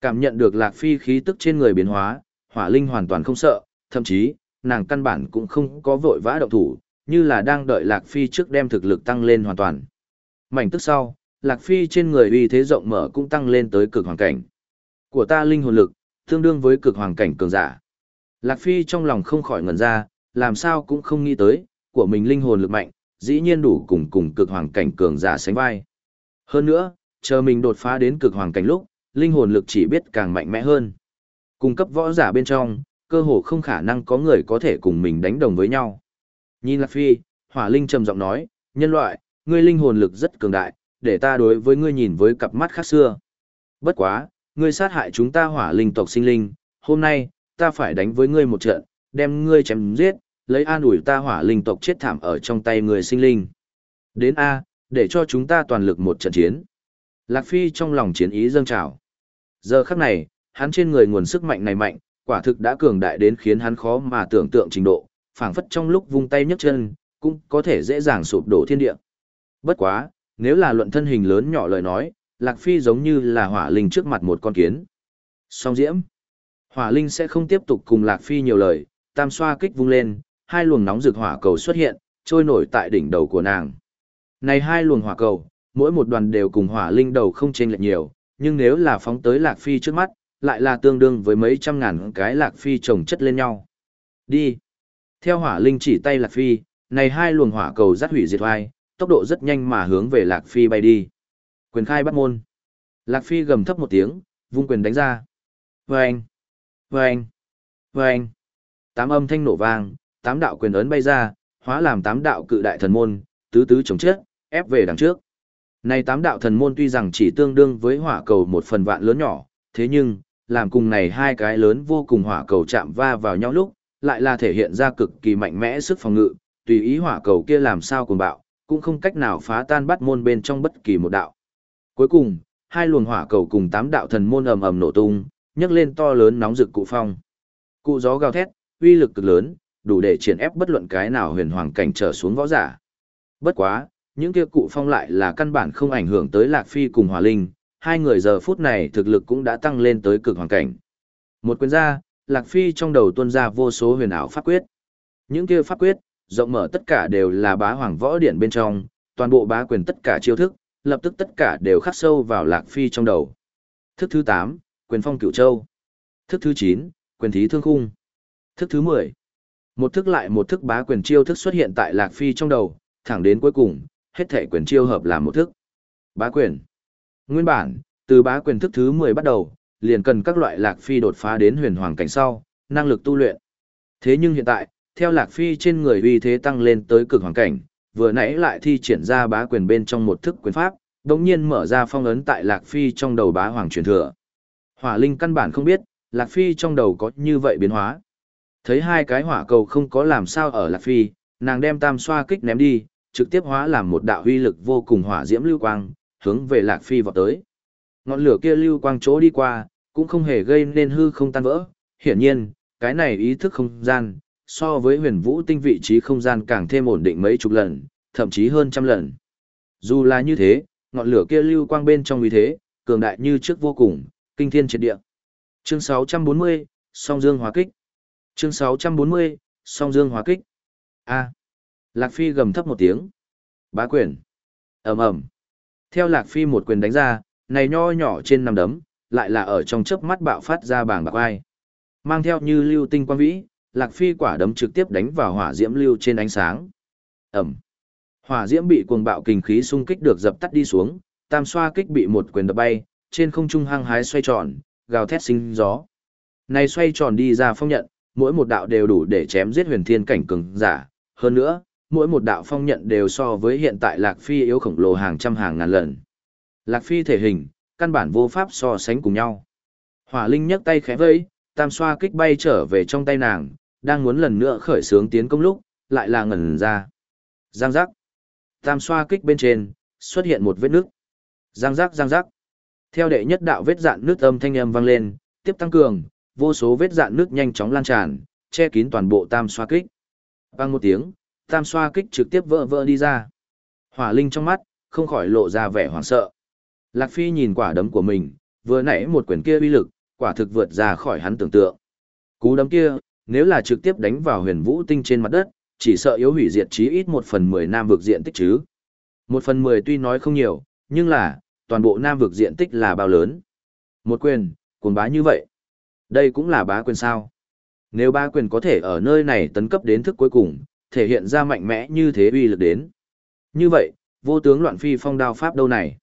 Cảm nhận được Lạc Phi khí tức trên người biến hóa, hỏa linh hoàn toàn không sợ, thậm chí, nàng căn bản cũng không có vội vã động thủ, như là đang đợi Lạc Phi trước đem thực lực tăng lên hoàn toàn. Mảnh tức sau, Lạc Phi trên người uy thế rộng mở cũng tăng lên tới cực hoàng cảnh. Của ta linh hồn lực, tương đương với cực hoàng cảnh cường giả. Lạc Phi trong lòng không khỏi ngẩn ra, làm sao cũng không nghĩ tới, của mình linh hồn lực mạnh, dĩ nhiên đủ cùng cùng cực hoàng cảnh cường giả sánh vai. Hơn nữa, chờ mình đột phá đến cực hoàng cảnh lúc, linh hồn lực chỉ biết càng mạnh mẽ hơn. Cung cấp võ giả bên trong, cơ hồ không khả năng có người có thể cùng mình đánh đồng với nhau. Nhìn Lạc Phi, Hỏa Linh trầm giọng nói, nhân loại, ngươi linh hồn lực rất cường đại, để ta đối với ngươi nhìn với cặp mắt khác xưa. Bất quá, ngươi sát hại chúng ta hỏa linh tộc sinh linh, hôm nay, ta phải đánh với ngươi một trận, đem ngươi chém giết, lấy an ủi ta hỏa linh tộc chết thảm ở trong tay người sinh linh. Đến A, để cho chúng ta toàn lực một trận chiến. Lạc Phi trong lòng chiến ý dâng trào. Giờ khắc này, hắn trên người nguồn sức mạnh này mạnh, quả thực đã cường đại đến khiến hắn khó mà tưởng tượng trình độ, phảng phất trong lúc vung tay nhấc chân, cũng có thể dễ dàng sụp đổ thiên địa. Bất quá, nếu là luận thân hình lớn nhỏ lời nói, Lạc Phi giống như là hỏa linh trước mặt một con kiến. Song diễm. Hỏa linh sẽ không tiếp tục cùng Lạc Phi nhiều lời, tam xoa kích vung lên, hai luồng nóng rực hỏa cầu xuất hiện, trôi nổi tại đỉnh đầu của nàng. Này hai luồng hỏa cầu, mỗi một đoàn đều cùng hỏa linh đầu không chênh lệch nhiều, nhưng nếu là phóng tới Lạc Phi trước mắt, lại là tương đương với mấy trăm ngàn cái Lạc Phi chồng chất lên nhau. Đi. Theo hỏa linh chỉ tay Lạc Phi, này hai luồng hỏa cầu dắt hủy diệt vai, tốc độ rất nhanh mà hướng về Lạc Phi bay đi. Quyền khai bắt môn. Lạc Phi gầm thấp một tiếng, vung quyền đánh ra. Vâng! Vâng! Vâng! Tám âm thanh nổ vang, tám đạo quyền ấn bay ra, hóa làm tám đạo cự đại thần môn, tứ tứ chống chết, ép về đằng trước. Này tám đạo thần môn tuy rằng chỉ tương đương với hỏa cầu một phần vạn lớn nhỏ, thế nhưng, làm cùng này hai cái lớn vô cùng hỏa cầu chạm va vào nhau lúc, lại là thể hiện ra cực kỳ mạnh mẽ sức phòng ngự, tùy ý hỏa cầu kia làm sao cùng bạo, cũng không cách nào phá tan bắt môn bên trong bất kỳ một đạo. Cuối cùng, hai luồng hỏa cầu cùng tám đạo thần môn ầm ầm nổ tung, nhấc lên to lớn nóng rực cụ phong. Cụ gió gào thét, uy lực cực lớn, đủ để triển ép bất luận cái nào huyền hoàng cảnh trở xuống võ giả. Bất quá, những kia cụ phong lại là căn bản không ảnh hưởng tới Lạc Phi cùng Hỏa Linh, hai người giờ phút này thực lực cũng đã tăng lên tới cực hoàng cảnh. Một quyền ra, Lạc Phi trong đầu tuôn ra vô số huyền ảo pháp quyết. Những kia pháp quyết, rộng mở tất cả đều là bá hoàng võ điển bên trong, toàn bộ bá quyền tất cả chiêu thức, lập tức tất cả đều khắc sâu vào Lạc Phi trong đầu. Thức thứ 8, quyền phong cửu châu. Thức thứ 9, quyền thí thương khung. Thức thứ 10. Một thức lại một thức bá quyền chiêu thức xuất hiện tại Lạc Phi trong đầu, thẳng đến cuối cùng, hết thể quyền chiêu hợp làm một thức. Bá quyền. Nguyên bản, từ bá quyền thức thứ 10 bắt đầu, liền cần các loại Lạc Phi đột phá đến huyền hoàng cảnh sau, năng lực tu luyện. Thế nhưng hiện tại, theo Lạc Phi trên người uy thế tăng lên tới cực hoàng cảnh, vừa nãy lại thi triển ra bá quyền bên trong một thức quyền pháp, đồng nhiên mở ra phong ấn tại Lạc Phi trong đầu bá hoàng truyền thừa. Hỏa Linh căn bản không biết, Lạc Phi trong đầu có như vậy biến hóa. Thấy hai cái hỏa cầu không có làm sao ở Lạc Phi, nàng đem tam xoa kích ném đi, trực tiếp hóa làm một đạo huy lực vô cùng hỏa diễm lưu quang, hướng về Lạc Phi vọt tới. Ngọn lửa kia lưu quang chỗ đi qua, cũng không hề gây nên hư không tan vỡ, hiển nhiên, cái này ý thức không gian, so với huyền vũ tinh vị trí không gian càng thêm ổn định mấy chục lần, thậm chí hơn trăm lần. Dù là như thế, ngọn lửa kia lưu quang bên trong vì thế, cường đại như trước vô cùng, kinh thiên triệt địa. Chương 640, Song Dương Hóa Kích. Chương 640, Song Dương Hóa Kích. A. Lạc Phi gầm thấp một tiếng. Bá quyền. ầm ầm. Theo Lạc Phi một quyền đánh ra, này nho nhỏ trên nằm đấm, lại là ở trong chớp mắt bạo phát ra bảng bạc ai. Mang theo như lưu tinh quang vĩ, Lạc Phi quả đấm trực tiếp đánh vào hỏa diễm lưu trên ánh sáng. Ẩm. Hỏa diễm bị cuồng bạo kinh khí xung kích được dập tắt đi xuống, tam xoa kích bị một quyền đập bay, trên không trung hăng hái xoay tròn, gào thét sinh gió. Này xoay tròn đi ra phong nhận, mỗi một đạo đều đủ để chém giết huyền thiên cảnh cường giả, hơn nữa, mỗi một đạo phong nhận đều so với hiện tại Lạc Phi yếu khổng lồ hàng trăm hàng ngàn lần. Lạc Phi thể hình, căn bản vô pháp so sánh cùng nhau. Hỏa Linh nhấc tay khẽ vẫy, tam xoa kích bay trở về trong tay nàng, đang muốn lần nữa khởi sướng tiến công lúc, lại là ngẩn ra. Giang giác. Tam xoa kích bên trên, xuất hiện một vết nước. Giang giác giang giác. Theo đệ nhất đạo vết dạn nước âm thanh âm vang lên, tiếp tăng cường, vô số vết dạn nước nhanh chóng lan tràn, che kín toàn bộ tam xoa kích. Vang một tiếng, tam xoa kích trực tiếp vỡ vỡ đi ra. Hỏa Linh trong mắt, không khỏi lộ ra vẻ hoảng sợ. Lạc Phi nhìn quả đấm của mình, vừa nãy một quyền kia uy lực, quả thực vượt ra khỏi hắn tưởng tượng. Cú đấm kia, nếu là trực tiếp đánh vào huyền vũ tinh trên mặt đất, chỉ sợ yếu hủy diệt chí ít một phần mười nam vực diện tích chứ. Một phần mười tuy nói không nhiều, nhưng là, toàn bộ nam vực diện tích là bao lớn. Một quyền, cuồng bá như vậy. Đây cũng là bá quyền sao. Nếu bá quyền có thể ở nơi này tấn cấp đến thức cuối cùng, thể hiện ra mạnh mẽ như thế uy lực đến. Như vậy, vô tướng loạn phi phong đao pháp đâu này?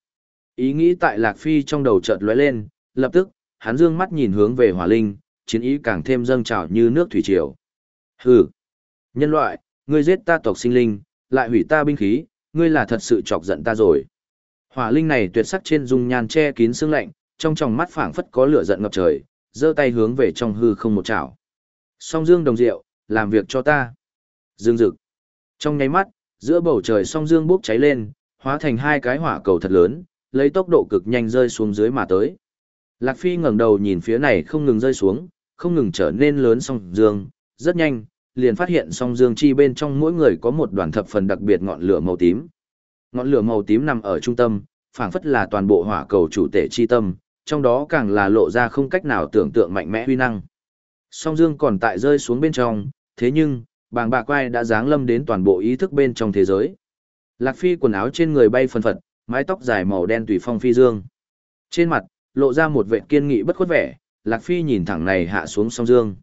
Ý nghĩ tại Lạc Phi trong đầu chợt lóe lên, lập tức, hắn dương mắt nhìn hướng về hỏa linh, chiến ý càng thêm dâng trào như nước thủy triều. Hừ! Nhân loại, ngươi giết ta tộc sinh linh, lại hủy ta binh khí, ngươi là thật sự chọc giận ta rồi. Hỏa linh này tuyệt sắc trên dung nhan che kín xương lạnh, trong tròng mắt phảng phất có lửa giận ngập trời, giơ tay hướng về trong hư không một chảo. Song dương đồng rượu, làm việc cho ta. Dương rực. Trong nháy mắt, giữa bầu trời song dương bốc cháy lên, hóa thành hai cái hỏa cầu thật lớn, lấy tốc độ cực nhanh rơi xuống dưới mà tới. Lạc Phi ngẩng đầu nhìn phía này không ngừng rơi xuống, không ngừng trở nên lớn song dương, rất nhanh, liền phát hiện song dương chi bên trong mỗi người có một đoàn thập phần đặc biệt ngọn lửa màu tím. Ngọn lửa màu tím nằm ở trung tâm, phảng phất là toàn bộ hỏa cầu chủ tể chi tâm, trong đó càng là lộ ra không cách nào tưởng tượng mạnh mẽ huy năng. Song dương còn tại rơi xuống bên trong, thế nhưng, bàng bạc quai đã giáng lâm đến toàn bộ ý thức bên trong thế giới. Lạc Phi quần áo trên người bay phân phật, mái tóc dài màu đen tùy phong phi dương. Trên mặt, lộ ra một vệ kiên nghị bất khuất vẻ, Lạc Phi nhìn thẳng này hạ xuống song dương.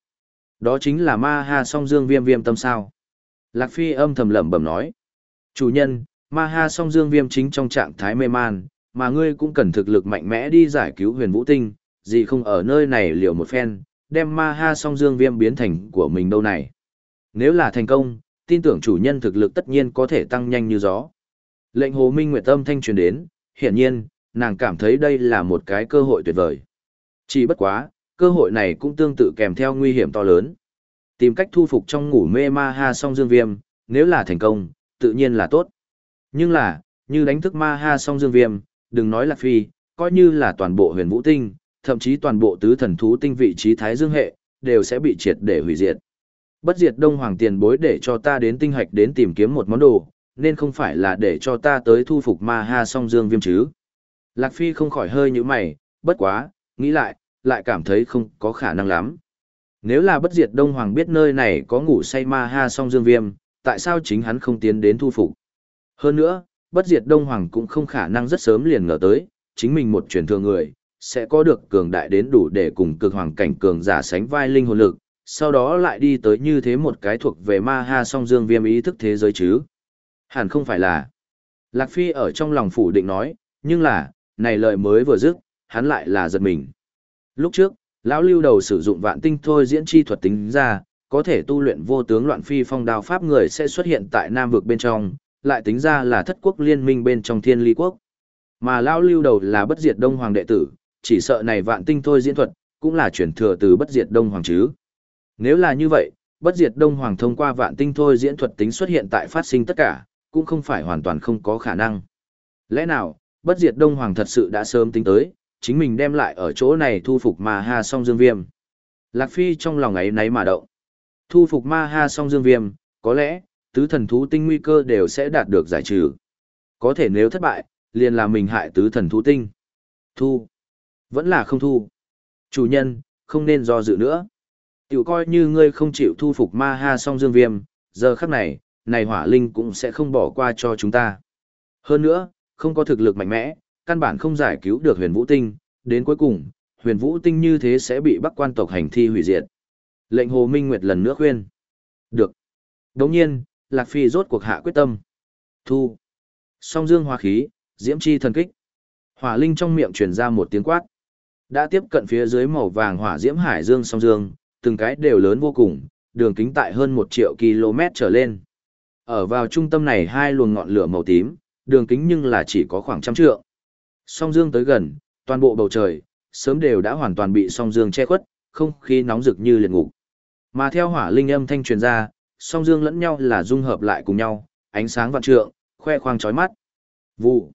Đó chính là ma ha song dương viêm viêm tâm sao. Lạc Phi âm thầm lẩm bẩm nói. Chủ nhân, ma ha song dương viêm chính trong trạng thái mê man, mà ngươi cũng cần thực lực mạnh mẽ đi giải cứu huyền vũ tinh, gì không ở nơi này liệu một phen, đem ma ha song dương viêm biến thành của mình đâu này. Nếu là thành công, tin tưởng chủ nhân thực lực tất nhiên có thể tăng nhanh như gió. Lệnh Hồ Minh Nguyệt tâm thanh truyền đến, hiển nhiên, nàng cảm thấy đây là một cái cơ hội tuyệt vời. Chỉ bất quá, cơ hội này cũng tương tự kèm theo nguy hiểm to lớn. Tìm cách thu phục trong ngủ mê ma ha song dương viêm, nếu là thành công, tự nhiên là tốt. Nhưng là, như đánh thức ma ha song dương viêm, đừng nói là phi, coi như là toàn bộ huyền vũ tinh, thậm chí toàn bộ tứ thần thú tinh vị trí thái dương hệ, đều sẽ bị triệt để hủy diệt. Bất diệt đông hoàng tiền bối để cho ta đến tinh hạch đến tìm kiếm một món đồ, nên không phải là để cho ta tới thu phục ma ha song dương viêm chứ. Lạc Phi không khỏi hơi như mày, bất quá, nghĩ lại, lại cảm thấy không có khả năng lắm. Nếu là bất diệt Đông Hoàng biết nơi này có ngủ say ma ha song dương viêm, tại sao chính hắn không tiến đến thu phục? Hơn nữa, bất diệt Đông Hoàng cũng không khả năng rất sớm liền ngờ tới, chính mình một truyền thừa người, sẽ có được cường đại đến đủ để cùng cực hoàng cảnh cường giả sánh vai linh hồn lực, sau đó lại đi tới như thế một cái thuộc về ma ha song dương viêm ý thức thế giới chứ. Hẳn không phải là. Lạc Phi ở trong lòng phủ định nói, nhưng là, này lời mới vừa dứt, hắn lại là giật mình. Lúc trước, lão lưu đầu sử dụng vạn tinh thôi diễn chi thuật tính ra, có thể tu luyện vô tướng loạn phi phong đao pháp người sẽ xuất hiện tại Nam vực bên trong, lại tính ra là thất quốc liên minh bên trong thiên ly quốc. Mà lão lưu đầu là bất diệt đông hoàng đệ tử, chỉ sợ này vạn tinh thôi diễn thuật, cũng là chuyển thừa từ bất diệt đông hoàng chứ. Nếu là như vậy, bất diệt đông hoàng thông qua vạn tinh thôi diễn thuật tính xuất hiện tại phát sinh tất cả, cũng không phải hoàn toàn không có khả năng. Lẽ nào, bất diệt đông hoàng thật sự đã sớm tính tới, chính mình đem lại ở chỗ này thu phục ma ha song dương viêm. Lạc Phi trong lòng ấy nấy mà động. Thu phục ma ha song dương viêm, có lẽ, tứ thần thú tinh nguy cơ đều sẽ đạt được giải trừ. Có thể nếu thất bại, liền là mình hại tứ thần thú tinh. Thu. Vẫn là không thu. Chủ nhân, không nên do dự nữa. Tiểu coi như ngươi không chịu thu phục ma ha song dương viêm, giờ khắc này, này hỏa linh cũng sẽ không bỏ qua cho chúng ta. Hơn nữa, không có thực lực mạnh mẽ, căn bản không giải cứu được huyền vũ tinh, đến cuối cùng, huyền vũ tinh như thế sẽ bị bắc quan tộc hành thi hủy diệt. Lệnh Hồ Minh Nguyệt lần nữa khuyên. Được. Đồng nhiên, Lạc Phi rốt cuộc hạ quyết tâm. Thu. Song dương hoa khí, diễm chi thần kích. Hỏa linh trong miệng truyền ra một tiếng quát. Đã tiếp cận phía dưới màu vàng hỏa diễm hải dương song dương, từng cái đều lớn vô cùng, đường kính tại hơn một triệu km trở lên. Ở vào trung tâm này hai luồng ngọn lửa màu tím, đường kính nhưng là chỉ có khoảng trăm trượng. Song dương tới gần, toàn bộ bầu trời, sớm đều đã hoàn toàn bị song dương che khuất, không khí nóng rực như liệt ngục. Mà theo hỏa linh âm thanh truyền ra, song dương lẫn nhau là dung hợp lại cùng nhau, ánh sáng vạn trượng, khoe khoang chói mắt. Vụ.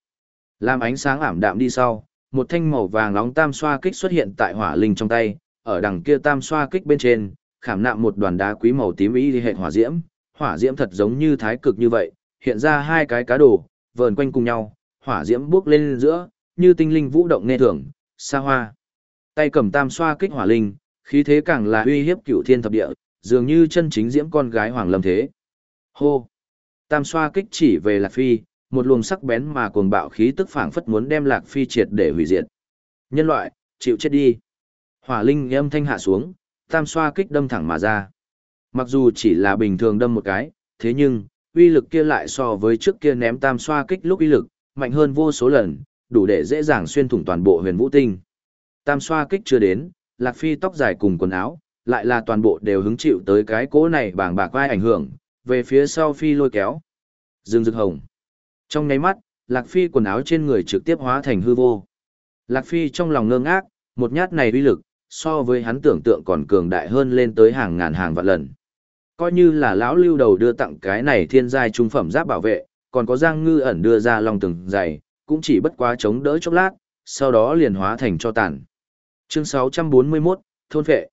Làm ánh sáng ảm đạm đi sau, một thanh màu vàng nóng tam xoa kích xuất hiện tại hỏa linh trong tay, ở đằng kia tam xoa kích bên trên, khảm nạm một đoàn đá quý màu tím ý hệ hỏa diễm, hỏa diễm thật giống như thái cực như vậy, hiện ra hai cái cá đồ, vờn quanh cùng nhau, hỏa diễm bước lên giữa, như tinh linh vũ động nghe thường, xa hoa. Tay cầm tam xoa kích hỏa linh, khí thế càng là uy hiếp cửu thiên thập địa, dường như chân chính diễm con gái hoàng lâm thế. Hô! Tam xoa kích chỉ về Lạc Phi, một luồng sắc bén mà cuồng bạo khí tức phảng phất muốn đem Lạc Phi triệt để hủy diệt. Nhân loại, chịu chết đi. Hỏa linh âm thanh hạ xuống, tam xoa kích đâm thẳng mà ra. Mặc dù chỉ là bình thường đâm một cái, thế nhưng, uy lực kia lại so với trước kia ném tam xoa kích lúc uy lực, mạnh hơn vô số lần, đủ để dễ dàng xuyên thủng toàn bộ huyền vũ tinh. Tam xoa kích chưa đến, Lạc Phi tóc dài cùng quần áo, lại là toàn bộ đều hứng chịu tới cái cỗ này bàng bạc vai ảnh hưởng, về phía sau Phi lôi kéo. Dương rực hồng. Trong nháy mắt, Lạc Phi quần áo trên người trực tiếp hóa thành hư vô. Lạc Phi trong lòng ngơ ngác, một nhát này uy lực, so với hắn tưởng tượng còn cường đại hơn lên tới hàng ngàn hàng vạn lần. Coi như là lão lưu đầu đưa tặng cái này thiên giai trung phẩm giáp bảo vệ, còn có Giang Ngư ẩn đưa ra lòng từng dày, cũng chỉ bất quá chống đỡ chốc lát, sau đó liền hóa thành cho tàn. Chương 641, thôn phệ.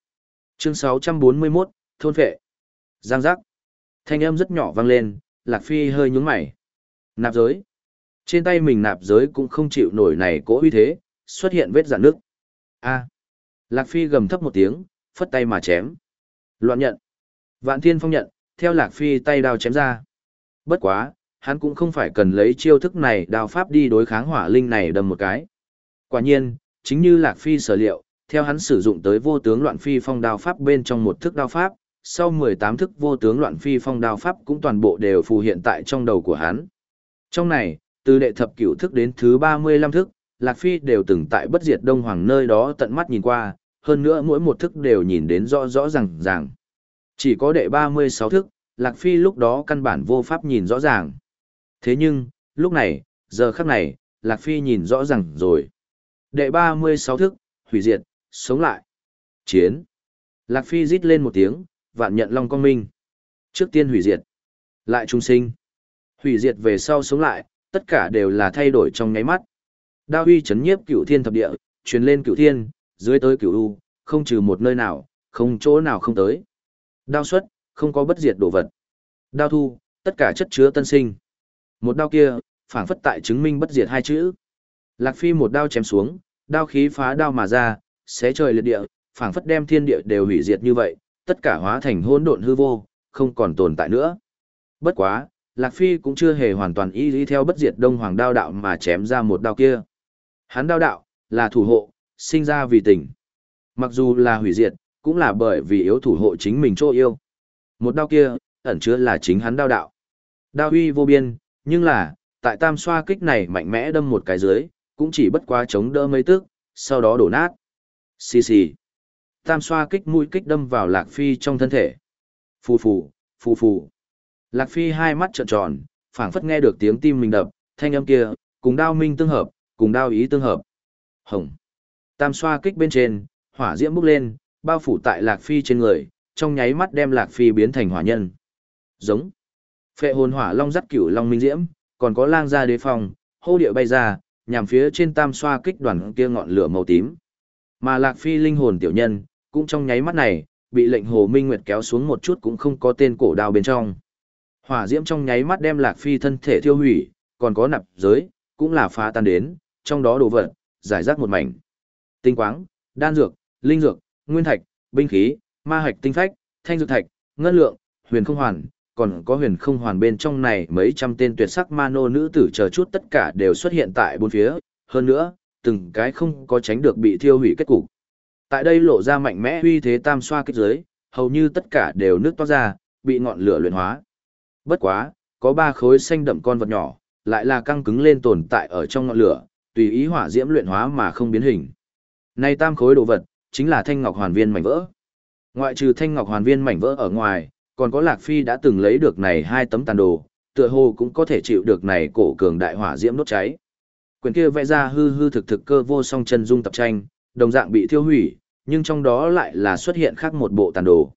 Chương 641, thôn phệ. Giang giác. Thanh âm rất nhỏ vang lên, Lạc Phi hơi nhúng mày. Nạp giới. Trên tay mình nạp giới cũng không chịu nổi này cỗ uy thế, xuất hiện vết dạn nước. A. Lạc Phi gầm thấp một tiếng, phất tay mà chém. Loạn nhận. Vạn Thiên Phong nhận, theo Lạc Phi tay đao chém ra. Bất quá, hắn cũng không phải cần lấy chiêu thức này đao pháp đi đối kháng hỏa linh này đâm một cái. Quả nhiên, chính như Lạc Phi sở liệu, theo hắn sử dụng tới vô tướng loạn phi phong đao pháp bên trong một thức đao pháp, sau 18 thức vô tướng loạn phi phong đao pháp cũng toàn bộ đều phù hiện tại trong đầu của hắn. Trong này, từ đệ thập cửu thức đến thứ 35 thức, Lạc Phi đều từng tại bất diệt Đông Hoàng nơi đó tận mắt nhìn qua, hơn nữa mỗi một thức đều nhìn đến rõ rõ ràng ràng. Chỉ có đệ 36 thức, Lạc Phi lúc đó căn bản vô pháp nhìn rõ ràng. Thế nhưng, lúc này, giờ khắc này, Lạc Phi nhìn rõ ràng rồi. Đệ 36 thức, hủy diệt, sống lại. Chiến. Lạc Phi rít lên một tiếng, vạn nhận long công minh. Trước tiên hủy diệt. Lại trung sinh. Hủy diệt về sau sống lại, tất cả đều là thay đổi trong nháy mắt. Đao huy chấn nhiếp cửu thiên thập địa, truyền lên cửu thiên, dưới tới cửu u, không trừ một nơi nào, không chỗ nào không tới. Đao xuất, không có bất diệt đồ vật. Đao thu, tất cả chất chứa tân sinh. Một đao kia, phảng phất tại chứng minh bất diệt hai chữ. Lạc Phi một đao chém xuống, đao khí phá đao mà ra, xé trời liệt địa, phảng phất đem thiên địa đều hủy diệt như vậy, tất cả hóa thành hỗn độn hư vô, không còn tồn tại nữa. Bất quá, Lạc Phi cũng chưa hề hoàn toàn y lý theo bất diệt đông hoàng đao đạo mà chém ra một đao kia. Hắn đao đạo, là thủ hộ, sinh ra vì tình. Mặc dù là hủy diệt, cũng là bởi vì yếu thủ hộ chính mình chỗ yêu. Một đao kia, ẩn chứa là chính hắn đao đạo. Đao huy vô biên, nhưng là, tại tam xoa kích này mạnh mẽ đâm một cái dưới, cũng chỉ bất quá chống đỡ mấy tức, sau đó đổ nát. Xì xì. Tam xoa kích mũi kích đâm vào Lạc Phi trong thân thể. Phù phù, phù phù. Lạc Phi hai mắt trợn tròn, phảng phất nghe được tiếng tim mình đập, thanh âm kia, cùng đao minh tương hợp, cùng đao ý tương hợp. Hồng. Tam xoa kích bên trên, hỏa diễm bốc lên, bao phủ tại Lạc Phi trên người, trong nháy mắt đem Lạc Phi biến thành hỏa nhân. Giống. Phệ hồn hỏa long dắt cửu long minh diễm, còn có lang gia đế phòng, hô địa bay ra, nhằm phía trên tam xoa kích đoàn kia ngọn lửa màu tím. Mà Lạc Phi linh hồn tiểu nhân, cũng trong nháy mắt này, bị lệnh Hồ Minh Nguyệt kéo xuống một chút cũng không có tên cổ đao bên trong. Hỏa diễm trong nháy mắt đem Lạc Phi thân thể thiêu hủy, còn có nạp giới, cũng là phá tan đến, trong đó đồ vật, giải rác một mảnh. Tinh quáng, đan dược, linh dược, nguyên thạch, binh khí, ma hạch tinh phách, thanh dược thạch, ngân lượng, huyền không hoàn, còn có huyền không hoàn bên trong này mấy trăm tên tuyệt sắc ma nô nữ tử chờ chút tất cả đều xuất hiện tại bốn phía, hơn nữa, từng cái không có tránh được bị thiêu hủy kết cục. Tại đây lộ ra mạnh mẽ uy thế tam xoa kích giới, hầu như tất cả đều nước toát ra, bị ngọn lửa luyện hóa. Bất quá, có ba khối xanh đậm con vật nhỏ, lại là căng cứng lên tồn tại ở trong ngọn lửa, tùy ý hỏa diễm luyện hóa mà không biến hình. Này tam khối đồ vật, chính là thanh ngọc hoàn viên mảnh vỡ. Ngoại trừ thanh ngọc hoàn viên mảnh vỡ ở ngoài, còn có Lạc Phi đã từng lấy được này hai tấm tàn đồ, tựa hồ cũng có thể chịu được này cổ cường đại hỏa diễm đốt cháy. Quyền kia vẽ ra hư hư thực thực cơ vô song chân dung tập tranh, đồng dạng bị thiêu hủy, nhưng trong đó lại là xuất hiện khác một bộ tàn đồ.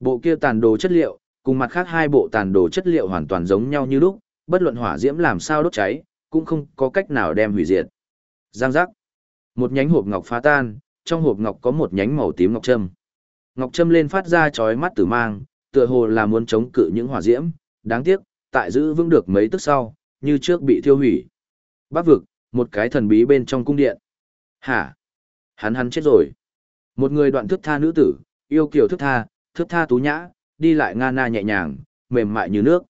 Bộ kia tàn đồ chất liệu, cùng mặt khác hai bộ tàn đồ chất liệu hoàn toàn giống nhau như lúc, bất luận hỏa diễm làm sao đốt cháy, cũng không có cách nào đem hủy diệt. Giang giác. Một nhánh hộp ngọc phá tan, trong hộp ngọc có một nhánh màu tím ngọc trâm. Ngọc trâm lên phát ra chói mắt tử mang, tựa hồ là muốn chống cự những hỏa diễm, đáng tiếc, tại giữ vững được mấy tức sau, như trước bị thiêu hủy. Bắc vực, một cái thần bí bên trong cung điện. Hả? Hắn hắn chết rồi. Một người đoạn thức tha nữ tử, yêu kiều thức tha, thức tha tú nhã, đi lại nga na nhẹ nhàng, mềm mại như nước.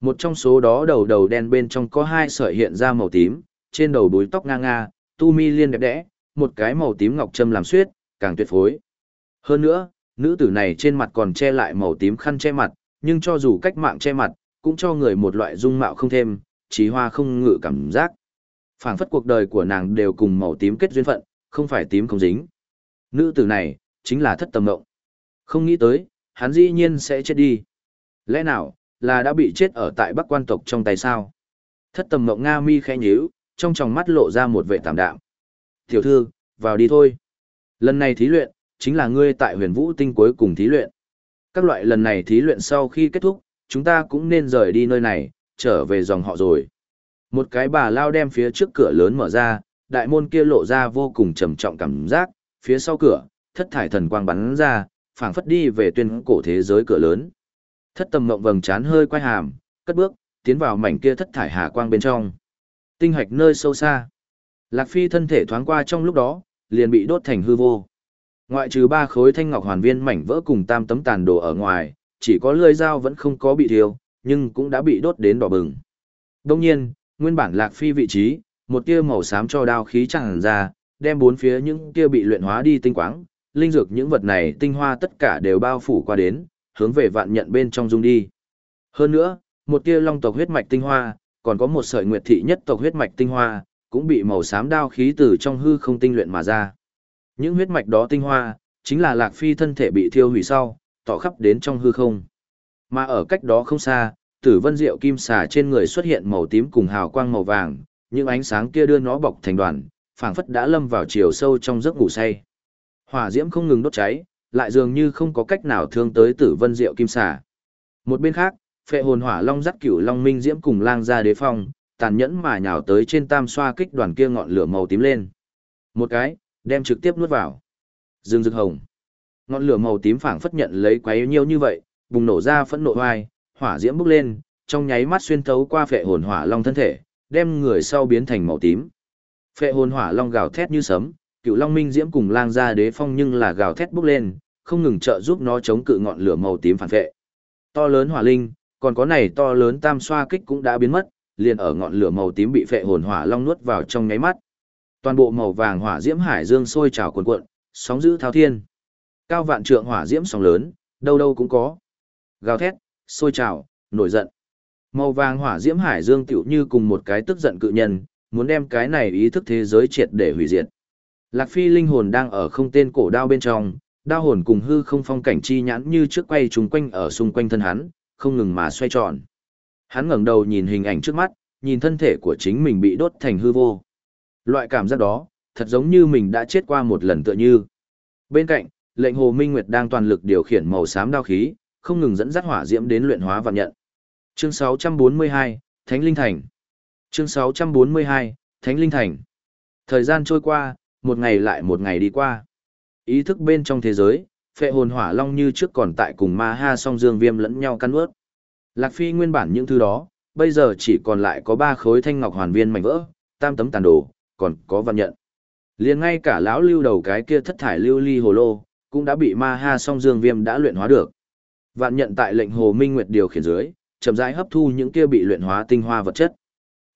Một trong số đó đầu đầu đen bên trong có hai sợi hiện ra màu tím, trên đầu búi tóc nga nga, tu mi liên đẹp đẽ, một cái màu tím ngọc trâm làm suyết, càng tuyệt phối. Hơn nữa, nữ tử này trên mặt còn che lại màu tím khăn che mặt, nhưng cho dù cách mạng che mặt, cũng cho người một loại dung mạo không thêm, trí hoa không ngự cảm giác. phảng phất cuộc đời của nàng đều cùng màu tím kết duyên phận, không phải tím không dính. Nữ tử này, chính là thất tầm mộng. Không nghĩ tới, hắn dĩ nhiên sẽ chết đi. Lẽ nào, là đã bị chết ở tại bắc quan tộc trong tay sao? Thất tầm mộng Nga mi khẽ nhíu, trong tròng mắt lộ ra một vẻ tạm đạm. Tiểu thư, vào đi thôi. Lần này thí luyện, chính là ngươi tại huyền vũ tinh cuối cùng thí luyện. Các loại lần này thí luyện sau khi kết thúc, chúng ta cũng nên rời đi nơi này, trở về dòng họ rồi. Một cái bà lao đem phía trước cửa lớn mở ra, đại môn kia lộ ra vô cùng trầm trọng cảm giác, phía sau cửa, thất thải thần quang bắn ra, phảng phất đi về tuyên cổ thế giới cửa lớn. Thất tầm ngộng vầng chán hơi quay hàm, cất bước, tiến vào mảnh kia thất thải hà quang bên trong. Tinh hạch nơi sâu xa. Lạc Phi thân thể thoáng qua trong lúc đó, liền bị đốt thành hư vô. Ngoại trừ ba khối thanh ngọc hoàn viên mảnh vỡ cùng tam tấm tàn đồ ở ngoài, chỉ có lưỡi dao vẫn không có bị thiêu, nhưng cũng đã bị đốt đến đỏ bừng. Đông nhiên, nguyên bản Lạc Phi vị trí, một tia màu xám cho đao khí tràn ra, đem bốn phía những tia bị luyện hóa đi tinh quáng, linh dược những vật này tinh hoa tất cả đều bao phủ qua đến, hướng về vạn nhận bên trong dung đi. Hơn nữa, một tia long tộc huyết mạch tinh hoa, còn có một sợi nguyệt thị nhất tộc huyết mạch tinh hoa, cũng bị màu xám đao khí từ trong hư không tinh luyện mà ra. Những huyết mạch đó tinh hoa, chính là Lạc Phi thân thể bị thiêu hủy sau, tỏ khắp đến trong hư không. Mà ở cách đó không xa, tử vân diệu kim xà trên người xuất hiện màu tím cùng hào quang màu vàng, những ánh sáng kia đưa nó bọc thành đoàn, phảng phất đã lâm vào chiều sâu trong giấc ngủ say. Hỏa diễm không ngừng đốt cháy, lại dường như không có cách nào thương tới tử vân diệu kim xà. Một bên khác, phệ hồn hỏa long dắt cửu long minh diễm cùng lang ra đế phong, tàn nhẫn mà nhào tới trên tam xoa kích đoàn kia ngọn lửa màu tím lên. Một cái, đem trực tiếp nuốt vào. Dương rực hồng. Ngọn lửa màu tím phảng phất nhận lấy quấy nhiêu như vậy, bùng nổ ra phẫn nộ hoài, hỏa diễm bốc lên, trong nháy mắt xuyên thấu qua phệ hồn hỏa long thân thể, đem người sau biến thành màu tím. Phệ hồn hỏa long gào thét như sấm, cựu long minh diễm cùng lang gia đế phong nhưng là gào thét bốc lên, không ngừng trợ giúp nó chống cự ngọn lửa màu tím phản phệ. To lớn hỏa linh, còn có này to lớn tam xoa kích cũng đã biến mất, liền ở ngọn lửa màu tím bị phệ hồn hỏa long nuốt vào trong nháy mắt. Toàn bộ màu vàng hỏa diễm hải dương sôi trào cuồn cuộn, sóng dữ thao thiên. Cao vạn trượng hỏa diễm sóng lớn, đâu đâu cũng có. Gào thét, sôi trào, nổi giận. Màu vàng hỏa diễm hải dương tựu như cùng một cái tức giận cự nhân, muốn đem cái này ý thức thế giới triệt để hủy diệt. Lạc Phi linh hồn đang ở không tên cổ đao bên trong, đao hồn cùng hư không phong cảnh chi nhãn như trước quay trùng quanh ở xung quanh thân hắn, không ngừng mà xoay tròn. Hắn ngẩng đầu nhìn hình ảnh trước mắt, nhìn thân thể của chính mình bị đốt thành hư vô. Loại cảm giác đó, thật giống như mình đã chết qua một lần tựa như. Bên cạnh, lệnh Hồ Minh Nguyệt đang toàn lực điều khiển màu xám đao khí, không ngừng dẫn dắt hỏa diễm đến luyện hóa và nhận. Chương 642, Thánh Linh Thành. Chương 642, Thánh Linh Thành. Thời gian trôi qua, một ngày lại một ngày đi qua. Ý thức bên trong thế giới, Phệ hồn hỏa long như trước còn tại cùng ma ha song dương viêm lẫn nhau căn ướt. Lạc Phi nguyên bản những thứ đó, bây giờ chỉ còn lại có ba khối thanh ngọc hoàn viên mảnh vỡ, tam tấm tàn đồ, còn có văn nhận. liền ngay cả lão lưu đầu cái kia thất thải lưu ly hồ lô, cũng đã bị ma ha song dương viêm đã luyện hóa được. Vạn nhận tại lệnh Hồ Minh Nguyệt điều khiển dưới, chậm rãi hấp thu những kia bị luyện hóa tinh hoa vật chất.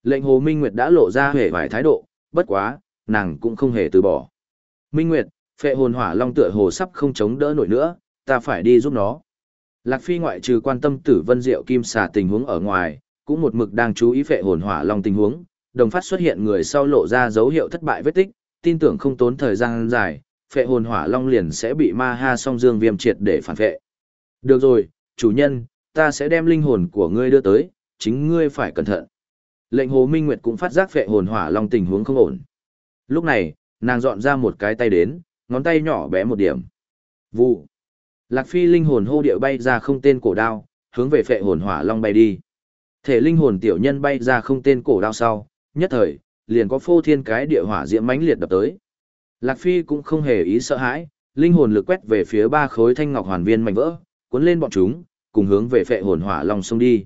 Lệnh Hồ Minh Nguyệt đã lộ ra hề vài thái độ, bất quá, nàng cũng không hề từ bỏ. Minh Nguyệt, phệ hồn hỏa long tựa hồ sắp không chống đỡ nổi nữa, ta phải đi giúp nó. Lạc Phi ngoại trừ quan tâm tử vân diệu kim xà tình huống ở ngoài, cũng một mực đang chú ý phệ hồn hỏa long tình huống, đồng phát xuất hiện người sau lộ ra dấu hiệu thất bại vết tích, tin tưởng không tốn thời gian dài, phệ hồn hỏa long liền sẽ bị ma ha song dương viêm triệt để phản phệ. Được rồi, chủ nhân, ta sẽ đem linh hồn của ngươi đưa tới, chính ngươi phải cẩn thận. Lệnh Hồ Minh Nguyệt cũng phát giác phệ hồn hỏa long tình huống không ổn. Lúc này, nàng dọn ra một cái tay đến, ngón tay nhỏ bé một điểm. Vụ. Lạc Phi linh hồn hô điệu bay ra không tên cổ đao, hướng về phệ hồn hỏa long bay đi. Thể linh hồn tiểu nhân bay ra không tên cổ đao sau, nhất thời, liền có phô thiên cái địa hỏa diễm mãnh liệt đập tới. Lạc Phi cũng không hề ý sợ hãi, linh hồn lực quét về phía ba khối thanh ngọc hoàn viên mảnh vỡ, cuốn lên bọn chúng, cùng hướng về phệ hồn hỏa long xông đi.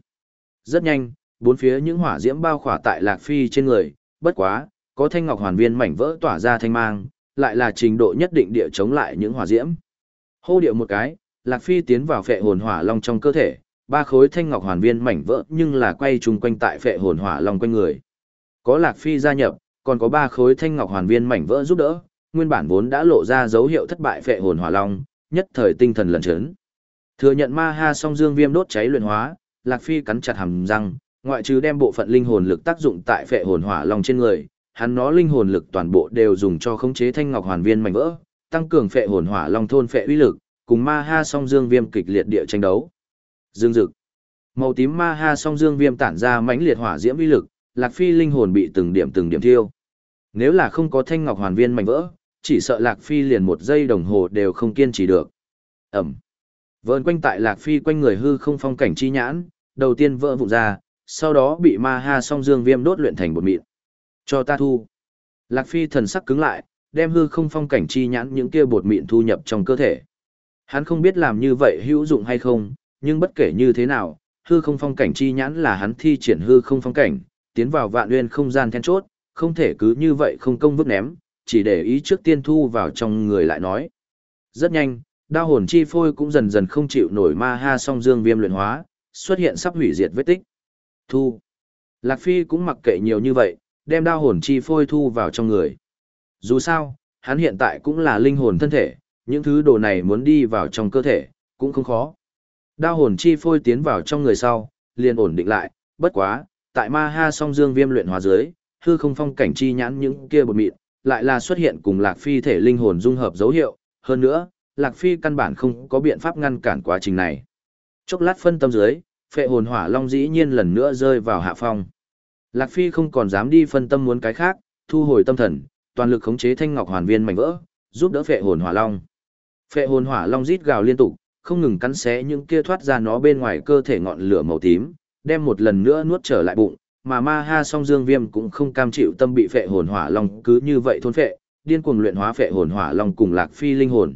Rất nhanh, bốn phía những hỏa diễm bao khỏa tại Lạc Phi trên người, bất quá, có thanh ngọc hoàn viên mảnh vỡ tỏa ra thanh mang, lại là trình độ nhất định địa chống lại những hỏa diễm. Hô điệu một cái, Lạc Phi tiến vào phệ hồn hỏa long trong cơ thể, ba khối thanh ngọc hoàn viên mảnh vỡ nhưng là quay chung quanh tại phệ hồn hỏa long quanh người. Có Lạc Phi gia nhập, còn có ba khối thanh ngọc hoàn viên mảnh vỡ giúp đỡ, nguyên bản vốn đã lộ ra dấu hiệu thất bại phệ hồn hỏa long, nhất thời tinh thần lẩn chấn. Thừa nhận ma ha song dương viêm đốt cháy luyện hóa, Lạc Phi cắn chặt hàm răng, ngoại trừ đem bộ phận linh hồn lực tác dụng tại phệ hồn hỏa long trên người, hắn nó linh hồn lực toàn bộ đều dùng cho khống chế thanh ngọc hoàn viên mảnh vỡ, tăng cường phệ hồn hỏa long thôn phệ uy lực, cùng ma ha song dương viêm kịch liệt địa tranh đấu. Dương dực. Màu tím ma ha song dương viêm tản ra mãnh liệt hỏa diễm uy lực, Lạc Phi linh hồn bị từng điểm từng điểm thiêu. Nếu là không có thanh ngọc hoàn viên mảnh vỡ, chỉ sợ Lạc Phi liền một giây đồng hồ đều không kiên trì được. Ẩm. Vờn quanh tại Lạc Phi quanh người hư không phong cảnh chi nhãn, đầu tiên vỡ vụn ra, sau đó bị ma ha song dương viêm đốt luyện thành bột mịn. Cho ta thu. Lạc Phi thần sắc cứng lại, đem hư không phong cảnh chi nhãn những kia bột mịn thu nhập trong cơ thể. Hắn không biết làm như vậy hữu dụng hay không, nhưng bất kể như thế nào, hư không phong cảnh chi nhãn là hắn thi triển hư không phong cảnh, tiến vào vạn nguyên không gian then chốt, không thể cứ như vậy không công vứt ném, chỉ để ý trước tiên thu vào trong người lại nói. Rất nhanh, đao hồn chi phôi cũng dần dần không chịu nổi ma ha song dương viêm luyện hóa, xuất hiện sắp hủy diệt vết tích. Thu. Lạc Phi cũng mặc kệ nhiều như vậy, đem đao hồn chi phôi thu vào trong người. Dù sao, hắn hiện tại cũng là linh hồn thân thể, những thứ đồ này muốn đi vào trong cơ thể, cũng không khó. Đao hồn chi phôi tiến vào trong người sau, liền ổn định lại, bất quá, tại ma ha song dương viêm luyện hóa dưới, hư không phong cảnh chi nhãn những kia bột mịn, lại là xuất hiện cùng Lạc Phi thể linh hồn dung hợp dấu hiệu, hơn nữa, Lạc Phi căn bản không có biện pháp ngăn cản quá trình này. Chốc lát phân tâm dưới, phệ hồn hỏa long dĩ nhiên lần nữa rơi vào hạ phong. Lạc Phi không còn dám đi phân tâm muốn cái khác, thu hồi tâm thần, toàn lực khống chế thanh ngọc hoàn viên mảnh vỡ, giúp đỡ phệ hồn hỏa long. Phệ hồn hỏa long rít gào liên tục, không ngừng cắn xé những kia thoát ra nó bên ngoài cơ thể ngọn lửa màu tím, đem một lần nữa nuốt trở lại bụng, mà ma ha song dương viêm cũng không cam chịu tâm bị phệ hồn hỏa long cứ như vậy thôn phệ, điên cuồng luyện hóa phệ hồn hỏa long cùng Lạc Phi linh hồn.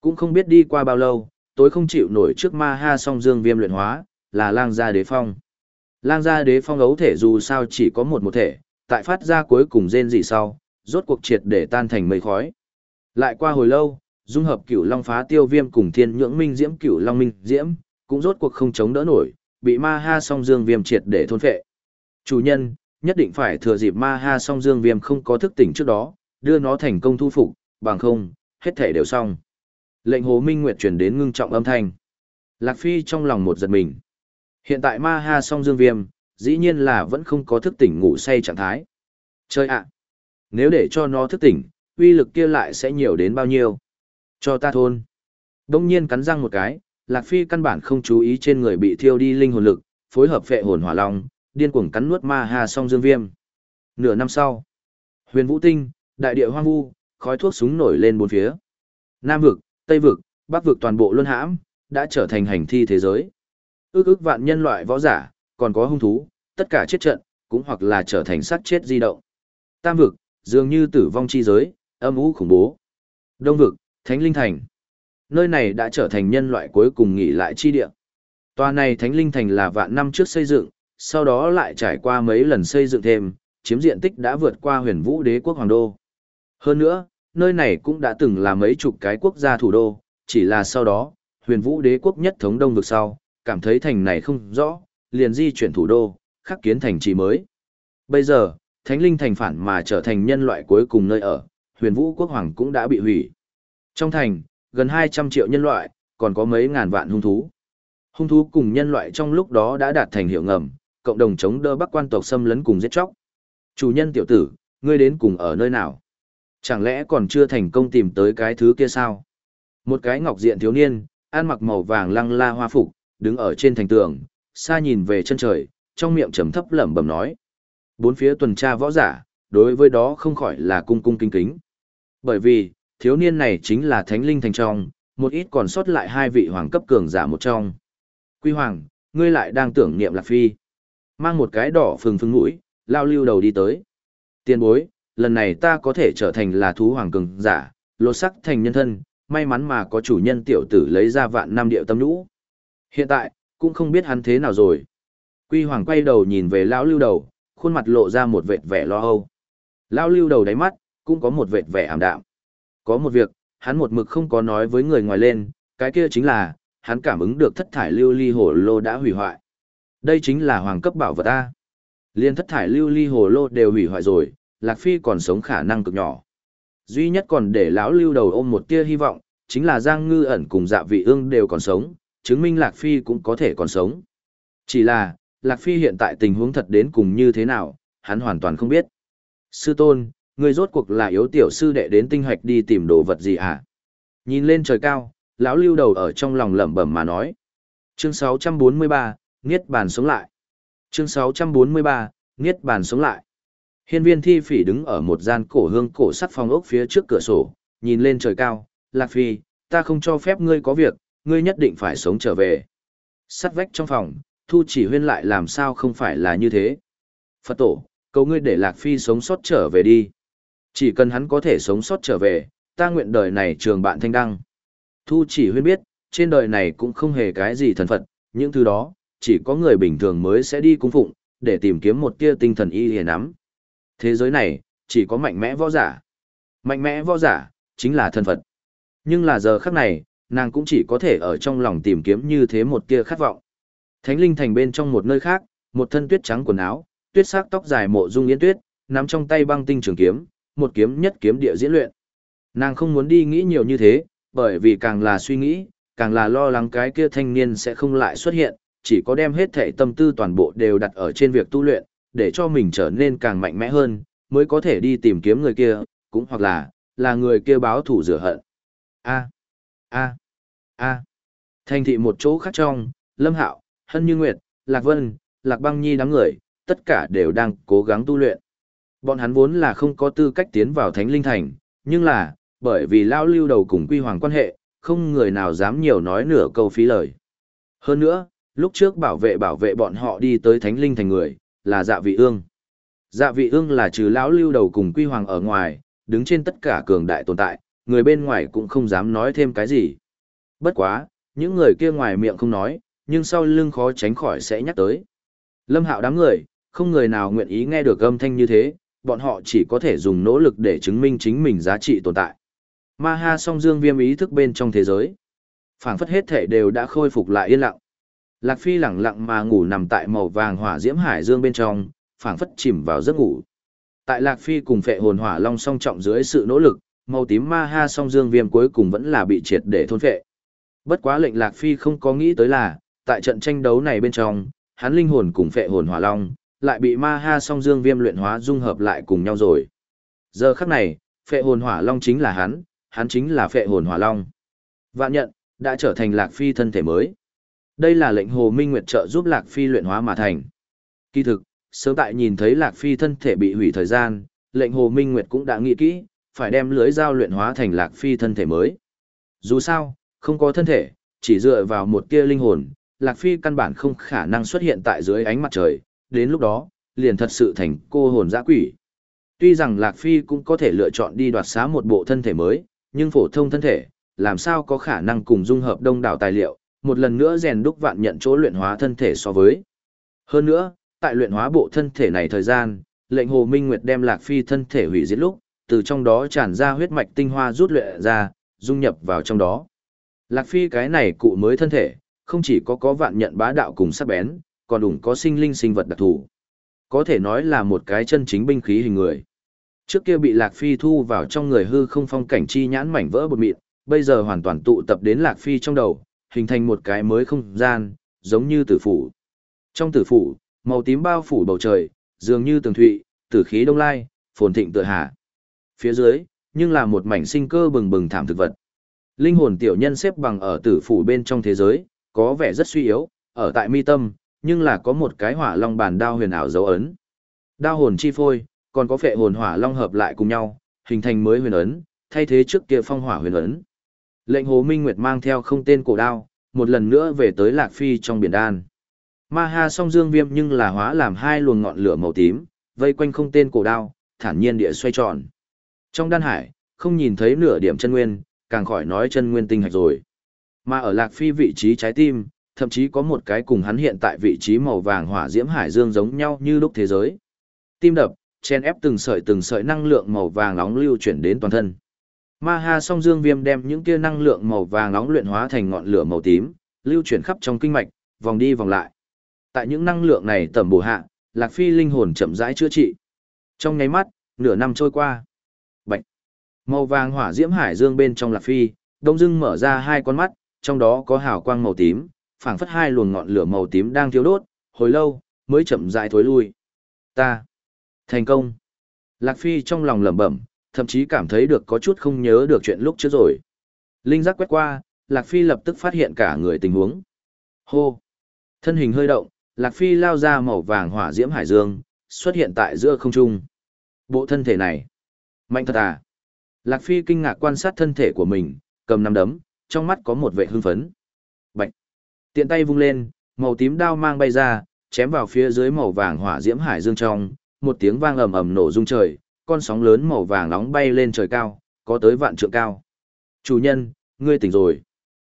Cũng không biết đi qua bao lâu, tối không chịu nổi trước ma ha song dương viêm luyện hóa, là lang gia đế phong. Lang gia đế phong ấu thể dù sao chỉ có một một thể, tại phát ra cuối cùng rên gì sau, rốt cuộc triệt để tan thành mây khói. Lại qua hồi lâu, dung hợp cửu long phá tiêu viêm cùng thiên nhưỡng minh diễm cửu long minh diễm, cũng rốt cuộc không chống đỡ nổi, bị ma ha song dương viêm triệt để thôn phệ. Chủ nhân, nhất định phải thừa dịp ma ha song dương viêm không có thức tỉnh trước đó, đưa nó thành công thu phục, bằng không, hết thể đều xong. Lệnh hồ minh nguyệt truyền đến ngưng trọng âm thanh. Lạc Phi trong lòng một giật mình. Hiện tại ma ha song dương viêm, dĩ nhiên là vẫn không có thức tỉnh ngủ say trạng thái. Chơi ạ! nếu để cho nó thức tỉnh, uy lực kia lại sẽ nhiều đến bao nhiêu? Cho ta thôn. Đông nhiên cắn răng một cái, Lạc Phi căn bản không chú ý trên người bị thiêu đi linh hồn lực, phối hợp phệ hồn hỏa long, điên cuồng cắn nuốt ma Ha song dương viêm. Nửa năm sau, huyền vũ tinh, đại địa hoang vu, khói thuốc súng nổi lên bốn phía. Nam vực, Tây vực, Bắc vực toàn bộ luân hãm, đã trở thành hành thi thế giới. Ước ước vạn nhân loại võ giả, còn có hung thú, tất cả chết trận, cũng hoặc là trở thành sát chết di động. Tam vực, dường như tử vong chi giới, âm u khủng bố. Đông vực, Thánh Linh Thành. nơi này đã trở thành nhân loại cuối cùng nghỉ lại chi địa. Tòa này Thánh Linh Thành là vạn năm trước xây dựng, sau đó lại trải qua mấy lần xây dựng thêm, chiếm diện tích đã vượt qua huyền vũ đế quốc hoàng đô. Hơn nữa, nơi này cũng đã từng là mấy chục cái quốc gia thủ đô, chỉ là sau đó, huyền vũ đế quốc nhất thống đông vực sau, cảm thấy thành này không rõ, liền di chuyển thủ đô, khắc kiến thành trì mới. Bây giờ, Thánh Linh thành phản mà trở thành nhân loại cuối cùng nơi ở, huyền vũ quốc hoàng cũng đã bị hủy. Trong thành, gần 200 triệu nhân loại, còn có mấy ngàn vạn hung thú. Hung thú cùng nhân loại trong lúc đó đã đạt thành hiệu ngầm, cộng đồng chống đỡ bắc quan tộc xâm lấn cùng giết chóc. Chủ nhân tiểu tử, ngươi đến cùng ở nơi nào? Chẳng lẽ còn chưa thành công tìm tới cái thứ kia sao? Một cái ngọc diện thiếu niên, ăn mặc màu vàng lăng la hoa phục, đứng ở trên thành tường, xa nhìn về chân trời, trong miệng trầm thấp lẩm bẩm nói. Bốn phía tuần tra võ giả, đối với đó không khỏi là cung cung kính kính. Bởi vì, thiếu niên này chính là thánh linh thành trong, một ít còn sót lại hai vị hoàng cấp cường giả một trong. Quy hoàng, ngươi lại đang tưởng niệm Lạc Phi. Mang một cái đỏ phừng phừng mũi, lao lưu đầu đi tới. Tiên bối, lần này ta có thể trở thành là thú hoàng cường giả, lột sắc thành nhân thân, may mắn mà có chủ nhân tiểu tử lấy ra vạn năm điệu tâm nhũ. Hiện tại, cũng không biết hắn thế nào rồi. Quy hoàng quay đầu nhìn về lão lưu đầu, khuôn mặt lộ ra một vệt vẻ lo âu. Lão lưu đầu đáy mắt, cũng có một vệt vẻ ảm đạm. Có một việc, hắn một mực không có nói với người ngoài lên, cái kia chính là, hắn cảm ứng được thất thải lưu ly hồ lô đã hủy hoại. Đây chính là hoàng cấp bảo vật A. Liên thất thải lưu ly hồ lô đều hủy hoại rồi, Lạc Phi còn sống khả năng cực nhỏ. Duy nhất còn để lão lưu đầu ôm một tia hy vọng, chính là Giang Ngư ẩn cùng dạ vị ương đều còn sống, chứng minh Lạc Phi cũng có thể còn sống. Chỉ là, Lạc Phi hiện tại tình huống thật đến cùng như thế nào, hắn hoàn toàn không biết. Sư tôn, người rốt cuộc là yếu tiểu sư đệ đến tinh hoạch đi tìm đồ vật gì à? Nhìn lên trời cao, lão lưu đầu ở trong lòng lẩm bẩm mà nói. Chương 643, Niết bàn sống lại. Chương 643, Niết bàn sống lại. Hiên viên thi phỉ đứng ở một gian cổ hương cổ sắt phòng ốc phía trước cửa sổ, nhìn lên trời cao, Lạc Phi, ta không cho phép ngươi có việc, ngươi nhất định phải sống trở về. Sắt vách trong phòng, thu chỉ huyên lại làm sao không phải là như thế. Phật tổ, cầu ngươi để Lạc Phi sống sót trở về đi. Chỉ cần hắn có thể sống sót trở về, ta nguyện đời này trường bạn thanh đăng. Thu chỉ huyên biết, trên đời này cũng không hề cái gì thần Phật, những thứ đó, chỉ có người bình thường mới sẽ đi cung phụng, để tìm kiếm một tia tinh thần y hề nắm. Thế giới này, chỉ có mạnh mẽ võ giả. Mạnh mẽ võ giả, chính là thần Phật. Nhưng là giờ khắc này, nàng cũng chỉ có thể ở trong lòng tìm kiếm như thế một tia khát vọng. Thánh linh thành bên trong một nơi khác, một thân tuyết trắng quần áo, tuyết sắc tóc dài mộ dung yến tuyết, nắm trong tay băng tinh trường kiếm, một kiếm nhất kiếm địa diễn luyện. Nàng không muốn đi nghĩ nhiều như thế, bởi vì càng là suy nghĩ, càng là lo lắng cái kia thanh niên sẽ không lại xuất hiện, chỉ có đem hết thể tâm tư toàn bộ đều đặt ở trên việc tu luyện, để cho mình trở nên càng mạnh mẽ hơn, mới có thể đi tìm kiếm người kia, cũng hoặc là, là người kia báo thủ rửa hận. A. A. A. Thành thị một chỗ khác trong, Lâm Hạo, Hân Như Nguyệt, Lạc Vân, Lạc Băng Nhi đám người, tất cả đều đang cố gắng tu luyện. Bọn hắn vốn là không có tư cách tiến vào Thánh Linh Thành, nhưng là, bởi vì lao lưu đầu cùng quy hoàng quan hệ, không người nào dám nhiều nói nửa câu phí lời. Hơn nữa, lúc trước bảo vệ bảo vệ bọn họ đi tới Thánh Linh Thành người, là dạ vị ương. Dạ vị ương là trừ lão lưu đầu cùng quy hoàng ở ngoài, đứng trên tất cả cường đại tồn tại, người bên ngoài cũng không dám nói thêm cái gì. Bất quá, những người kia ngoài miệng không nói, nhưng sau lưng khó tránh khỏi sẽ nhắc tới. Lâm hạo đám người, không người nào nguyện ý nghe được âm thanh như thế, bọn họ chỉ có thể dùng nỗ lực để chứng minh chính mình giá trị tồn tại. Ma ha song dương viêm ý thức bên trong thế giới. phảng phất hết thể đều đã khôi phục lại yên lặng. Lạc Phi lẳng lặng mà ngủ nằm tại màu vàng hỏa diễm hải dương bên trong, phảng phất chìm vào giấc ngủ. Tại Lạc Phi cùng phệ hồn hỏa long song trọng dưới sự nỗ lực, màu tím ma ha song dương viêm cuối cùng vẫn là bị triệt để thôn phệ. Bất quá lệnh Lạc Phi không có nghĩ tới là, tại trận tranh đấu này bên trong, hắn linh hồn cùng phệ hồn hỏa long, lại bị ma ha song dương viêm luyện hóa dung hợp lại cùng nhau rồi. Giờ khắc này, phệ hồn hỏa long chính là hắn, hắn chính là phệ hồn hỏa long. Vạn nhận, đã trở thành Lạc Phi thân thể mới. Đây là lệnh Hồ Minh Nguyệt trợ giúp Lạc Phi luyện hóa mà thành. Kỳ thực, sớm tại nhìn thấy Lạc Phi thân thể bị hủy thời gian, lệnh Hồ Minh Nguyệt cũng đã nghĩ kỹ, phải đem lưới dao luyện hóa thành Lạc Phi thân thể mới. Dù sao, không có thân thể, chỉ dựa vào một tia linh hồn, Lạc Phi căn bản không khả năng xuất hiện tại dưới ánh mặt trời, đến lúc đó, liền thật sự thành cô hồn dã quỷ. Tuy rằng Lạc Phi cũng có thể lựa chọn đi đoạt xá một bộ thân thể mới, nhưng phổ thông thân thể, làm sao có khả năng cùng dung hợp đông đảo tài liệu, một lần nữa rèn đúc vạn nhận chỗ luyện hóa thân thể so với. Hơn nữa, tại luyện hóa bộ thân thể này thời gian, lệnh Hồ Minh Nguyệt đem Lạc Phi thân thể hủy diệt lúc, từ trong đó tràn ra huyết mạch tinh hoa rút luyện ra, dung nhập vào trong đó. Lạc Phi cái này cụ mới thân thể, không chỉ có có vạn nhận bá đạo cùng sắc bén, còn đủ có sinh linh sinh vật đặc thù. Có thể nói là một cái chân chính binh khí hình người. Trước kia bị Lạc Phi thu vào trong người hư không phong cảnh chi nhãn mảnh vỡ bột mịn, bây giờ hoàn toàn tụ tập đến Lạc Phi trong đầu, hình thành một cái mới không gian, giống như tử phủ. Trong tử phủ, màu tím bao phủ bầu trời, dường như tường thụy, tử khí đông lai, phồn thịnh tựa hạ. Phía dưới, nhưng là một mảnh sinh cơ bừng bừng thảm thực vật. Linh hồn tiểu nhân xếp bằng ở tử phủ bên trong thế giới, có vẻ rất suy yếu, ở tại mi tâm, nhưng là có một cái hỏa long bàn đao huyền ảo dấu ấn. Đao hồn chi phôi, còn có phệ hồn hỏa long hợp lại cùng nhau, hình thành mới huyền ấn, thay thế trước kia phong hỏa huyền ấn. Lệnh Hồ Minh Nguyệt mang theo không tên cổ đao, một lần nữa về tới Lạc Phi trong biển đan. Ma Ha song dương viêm nhưng là hóa làm hai luồng ngọn lửa màu tím, vây quanh không tên cổ đao, thản nhiên địa xoay tròn. Trong đan hải, không nhìn thấy nửa điểm chân nguyên, càng khỏi nói chân nguyên tinh hạch rồi. Mà ở Lạc Phi vị trí trái tim, thậm chí có một cái cùng hắn hiện tại vị trí màu vàng hỏa diễm hải dương giống nhau như lúc thế giới. Tim đập, chen ép từng sợi từng sợi năng lượng màu vàng nóng lưu chuyển đến toàn thân. Ma Ha song dương viêm đem những kia năng lượng màu vàng nóng luyện hóa thành ngọn lửa màu tím, lưu chuyển khắp trong kinh mạch, vòng đi vòng lại. Tại những năng lượng này tầm bổ hạ, Lạc Phi linh hồn chậm rãi chữa trị. Trong nháy mắt, nửa năm trôi qua. Màu vàng hỏa diễm hải dương bên trong Lạc Phi, đông dưng mở ra hai con mắt, trong đó có hào quang màu tím, phảng phất hai luồng ngọn lửa màu tím đang thiêu đốt, hồi lâu mới chậm rãi thối lui. Ta thành công. Lạc Phi trong lòng lẩm bẩm, thậm chí cảm thấy được có chút không nhớ được chuyện lúc trước rồi. Linh giác quét qua, Lạc Phi lập tức phát hiện cả người tình huống. Hô! Thân hình hơi động, Lạc Phi lao ra màu vàng hỏa diễm hải dương, xuất hiện tại giữa không trung. Bộ thân thể này. Mạnh thật à? Lạc Phi kinh ngạc quan sát thân thể của mình, cầm nắm đấm, trong mắt có một vẻ hưng phấn. Bạch! Tiện tay vung lên, màu tím đao mang bay ra, chém vào phía dưới màu vàng hỏa diễm hải dương trong, một tiếng vang ầm ầm nổ rung trời, con sóng lớn màu vàng nóng bay lên trời cao, có tới vạn trượng cao. Chủ nhân, ngươi tỉnh rồi.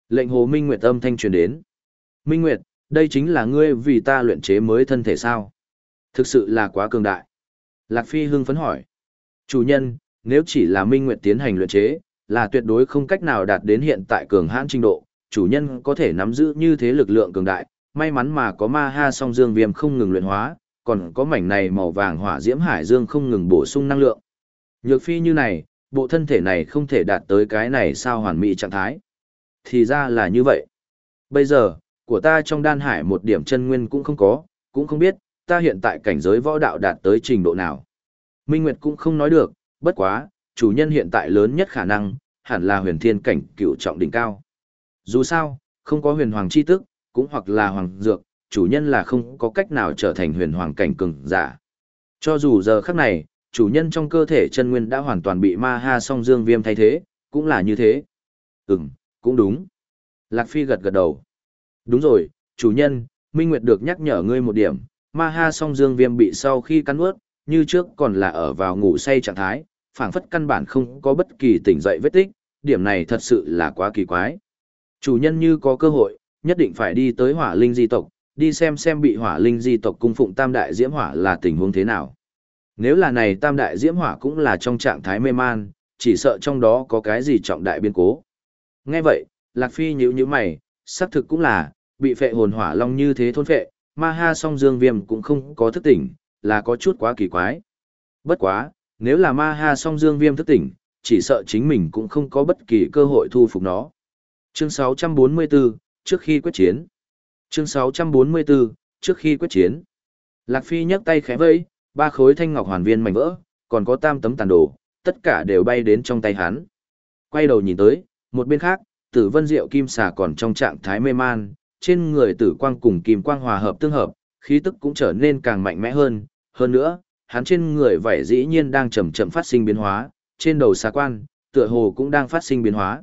Lệnh hồ Minh Nguyệt âm thanh truyền đến. Minh Nguyệt, đây chính là ngươi vì ta luyện chế mới thân thể sao. Thực sự là quá cường đại. Lạc Phi hưng phấn hỏi. Chủ nhân, nếu chỉ là Minh Nguyệt tiến hành luyện chế, là tuyệt đối không cách nào đạt đến hiện tại cường hãn trình độ. Chủ nhân có thể nắm giữ như thế lực lượng cường đại, may mắn mà có ma ha song dương viêm không ngừng luyện hóa, còn có mảnh này màu vàng hỏa diễm hải dương không ngừng bổ sung năng lượng. Nhược phi như này, bộ thân thể này không thể đạt tới cái này sao hoàn mỹ trạng thái. Thì ra là như vậy. Bây giờ, của ta trong đan hải một điểm chân nguyên cũng không có, cũng không biết, ta hiện tại cảnh giới võ đạo đạt tới trình độ nào. Minh Nguyệt cũng không nói được, bất quá, chủ nhân hiện tại lớn nhất khả năng, hẳn là huyền thiên cảnh cựu trọng đỉnh cao. Dù sao, không có huyền hoàng chi tức, cũng hoặc là hoàng dược, chủ nhân là không có cách nào trở thành huyền hoàng cảnh cường giả. Cho dù giờ khắc này, chủ nhân trong cơ thể chân nguyên đã hoàn toàn bị ma ha song dương viêm thay thế, cũng là như thế. Ừm, cũng đúng. Lạc Phi gật gật đầu. Đúng rồi, chủ nhân, Minh Nguyệt được nhắc nhở ngươi một điểm, ma ha song dương viêm bị sau khi cắn ướt, như trước còn là ở vào ngủ say trạng thái, phảng phất căn bản không có bất kỳ tỉnh dậy vết tích, điểm này thật sự là quá kỳ quái. Chủ nhân như có cơ hội, nhất định phải đi tới hỏa linh di tộc, đi xem xem bị hỏa linh di tộc cung phụng tam đại diễm hỏa là tình huống thế nào. Nếu là này tam đại diễm hỏa cũng là trong trạng thái mê man, chỉ sợ trong đó có cái gì trọng đại biến cố. Nghe vậy, Lạc Phi nhíu nhíu mày, xác thực cũng là, bị phệ hồn hỏa long như thế thôn phệ, ma ha song dương viêm cũng không có thức tỉnh, là có chút quá kỳ quái. Bất quá, nếu là ma ha song dương viêm thức tỉnh, chỉ sợ chính mình cũng không có bất kỳ cơ hội thu phục nó. Chương 644, trước khi quyết chiến. Chương 644, trước khi quyết chiến. Lạc Phi nhấc tay khẽ vẫy, ba khối thanh ngọc hoàn viên mảnh vỡ, còn có tam tấm tàn đồ, tất cả đều bay đến trong tay hắn. Quay đầu nhìn tới, một bên khác, tử vân diệu kim xà còn trong trạng thái mê man, trên người tử quang cùng kim quang hòa hợp tương hợp, khí tức cũng trở nên càng mạnh mẽ hơn, hơn nữa, hắn trên người vảy dĩ nhiên đang chậm chậm phát sinh biến hóa, trên đầu xà quan, tựa hồ cũng đang phát sinh biến hóa.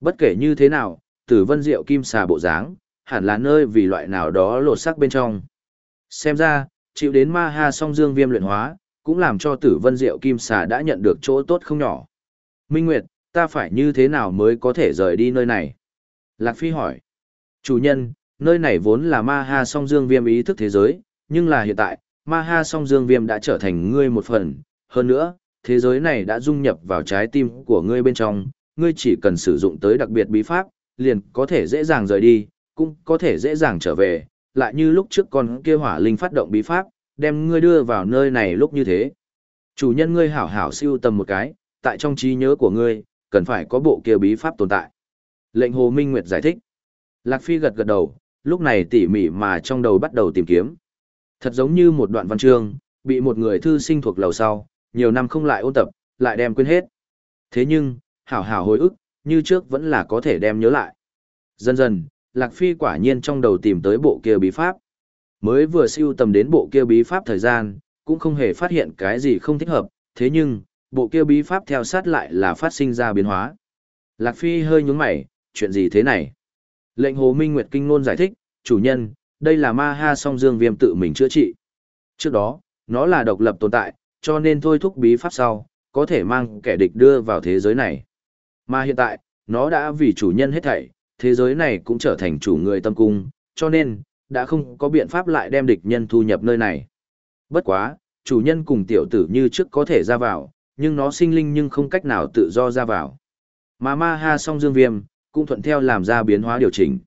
Bất kể như thế nào, tử vân diệu kim xà bộ dáng, hẳn là nơi vì loại nào đó lột sắc bên trong. Xem ra, chịu đến ma ha song dương viêm luyện hóa, cũng làm cho tử vân diệu kim xà đã nhận được chỗ tốt không nhỏ. Minh Nguyệt, ta phải như thế nào mới có thể rời đi nơi này? Lạc Phi hỏi. Chủ nhân, nơi này vốn là ma ha song dương viêm ý thức thế giới, nhưng là hiện tại, ma ha song dương viêm đã trở thành ngươi một phần. Hơn nữa, thế giới này đã dung nhập vào trái tim của ngươi bên trong, ngươi chỉ cần sử dụng tới đặc biệt bí pháp, liền có thể dễ dàng rời đi, cũng có thể dễ dàng trở về, lại như lúc trước con kia hỏa linh phát động bí pháp, đem ngươi đưa vào nơi này lúc như thế. Chủ nhân ngươi hảo hảo siêu tầm một cái, tại trong trí nhớ của ngươi, cần phải có bộ kia bí pháp tồn tại. Lệnh Hồ Minh Nguyệt giải thích. Lạc Phi gật gật đầu, lúc này tỉ mỉ mà trong đầu bắt đầu tìm kiếm. Thật giống như một đoạn văn chương, bị một người thư sinh thuộc lầu sau, nhiều năm không lại ôn tập, lại đem quên hết. Thế nhưng, hảo hảo hồi ức, như trước vẫn là có thể đem nhớ lại. Dần dần, Lạc Phi quả nhiên trong đầu tìm tới bộ kia bí pháp. Mới vừa siêu tầm đến bộ kia bí pháp thời gian, cũng không hề phát hiện cái gì không thích hợp, thế nhưng, bộ kia bí pháp theo sát lại là phát sinh ra biến hóa. Lạc Phi hơi nhúng mày, chuyện gì thế này? Lệnh Hồ Minh Nguyệt Kinh Nôn giải thích, chủ nhân, đây là ma ha song dương viêm tự mình chữa trị. Trước đó, nó là độc lập tồn tại, cho nên thôi thúc bí pháp sau, có thể mang kẻ địch đưa vào thế giới này. Mà hiện tại, nó đã vì chủ nhân hết thảy, thế giới này cũng trở thành chủ người tâm cung, cho nên, đã không có biện pháp lại đem địch nhân thu nhập nơi này. Bất quá, chủ nhân cùng tiểu tử như trước có thể ra vào, nhưng nó sinh linh nhưng không cách nào tự do ra vào. Mà ma ha song dương viêm, cũng thuận theo làm ra biến hóa điều chỉnh.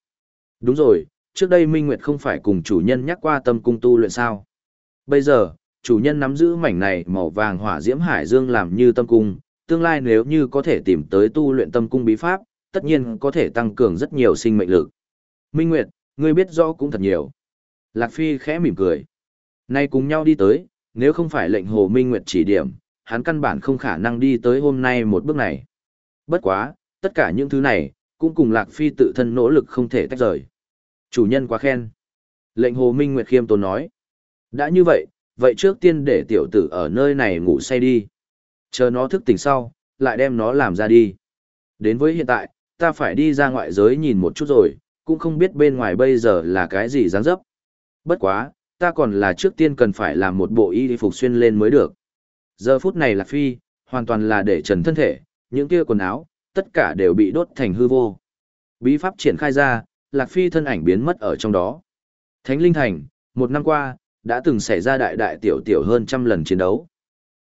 Đúng rồi, trước đây Minh Nguyệt không phải cùng chủ nhân nhắc qua tâm cung tu luyện sao. Bây giờ, chủ nhân nắm giữ mảnh này màu vàng hỏa diễm hải dương làm như tâm cung, tương lai nếu như có thể tìm tới tu luyện tâm cung bí pháp, tất nhiên có thể tăng cường rất nhiều sinh mệnh lực. Minh Nguyệt, ngươi biết rõ cũng thật nhiều. Lạc Phi khẽ mỉm cười. Nay cùng nhau đi tới, nếu không phải lệnh Hồ Minh Nguyệt chỉ điểm, hắn căn bản không khả năng đi tới hôm nay một bước này. Bất quá, tất cả những thứ này, cũng cùng Lạc Phi tự thân nỗ lực không thể tách rời. Chủ nhân quá khen. Lệnh Hồ Minh Nguyệt khiêm tốn nói. Đã như vậy, vậy trước tiên để tiểu tử ở nơi này ngủ say đi. Chờ nó thức tỉnh sau, lại đem nó làm ra đi. Đến với hiện tại, ta phải đi ra ngoại giới nhìn một chút rồi, cũng không biết bên ngoài bây giờ là cái gì dáng dấp. Bất quá, ta còn là trước tiên cần phải làm một bộ y phục xuyên lên mới được. Giờ phút này Lạc Phi, hoàn toàn là để trần thân thể, những kia quần áo, tất cả đều bị đốt thành hư vô. Bí pháp triển khai ra, Lạc Phi thân ảnh biến mất ở trong đó. Thánh Linh Thành, một năm qua, đã từng xảy ra đại đại tiểu tiểu hơn trăm lần chiến đấu.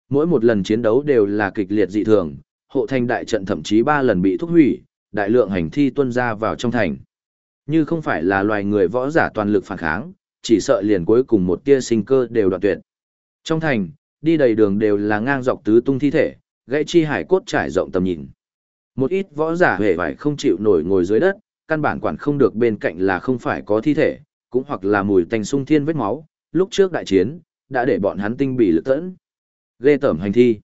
Mỗi một lần chiến đấu đều là kịch liệt dị thường, hộ thành đại trận thậm chí ba lần bị thúc hủy, đại lượng hành thi tuân ra vào trong thành. Như không phải là loài người võ giả toàn lực phản kháng, chỉ sợ liền cuối cùng một tia sinh cơ đều đoạn tuyệt. Trong thành, đi đầy đường đều là ngang dọc tứ tung thi thể, gãy chi hải cốt trải rộng tầm nhìn. Một ít võ giả hề phải không chịu nổi ngồi dưới đất, căn bản quản không được bên cạnh là không phải có thi thể, cũng hoặc là mùi tanh sung thiên vết máu, lúc trước đại chiến, đã để bọn hắn tinh bị lực tẫn. Ghê tởm hành thi.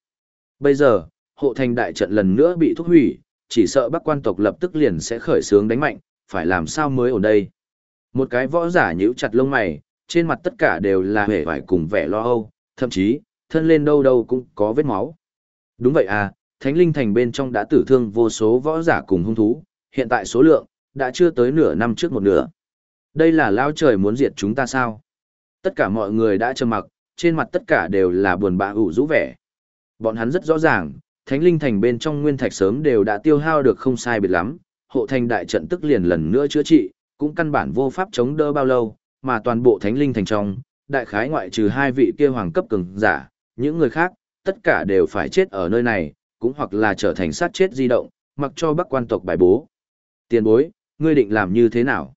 Bây giờ, hộ thành đại trận lần nữa bị thúc hủy, chỉ sợ bắc quan tộc lập tức liền sẽ khởi sướng đánh mạnh, phải làm sao mới ở đây. Một cái võ giả nhíu chặt lông mày, trên mặt tất cả đều là vẻ vải cùng vẻ lo âu, thậm chí, thân lên đâu đâu cũng có vết máu. Đúng vậy à, Thánh Linh Thành bên trong đã tử thương vô số võ giả cùng hung thú, hiện tại số lượng, đã chưa tới nửa năm trước một nửa. Đây là lao trời muốn diệt chúng ta sao? Tất cả mọi người đã trầm mặc, trên mặt tất cả đều là buồn bã ủ rũ vẻ. Bọn hắn rất rõ ràng, Thánh Linh Thành bên trong nguyên thạch sớm đều đã tiêu hao được không sai biệt lắm, hộ thành đại trận tức liền lần nữa chữa trị, cũng căn bản vô pháp chống đỡ bao lâu, mà toàn bộ Thánh Linh Thành trong, đại khái ngoại trừ hai vị kia hoàng cấp cường giả, những người khác, tất cả đều phải chết ở nơi này, cũng hoặc là trở thành sát chết di động, mặc cho bắc quan tộc bài bố. Tiền bối, ngươi định làm như thế nào?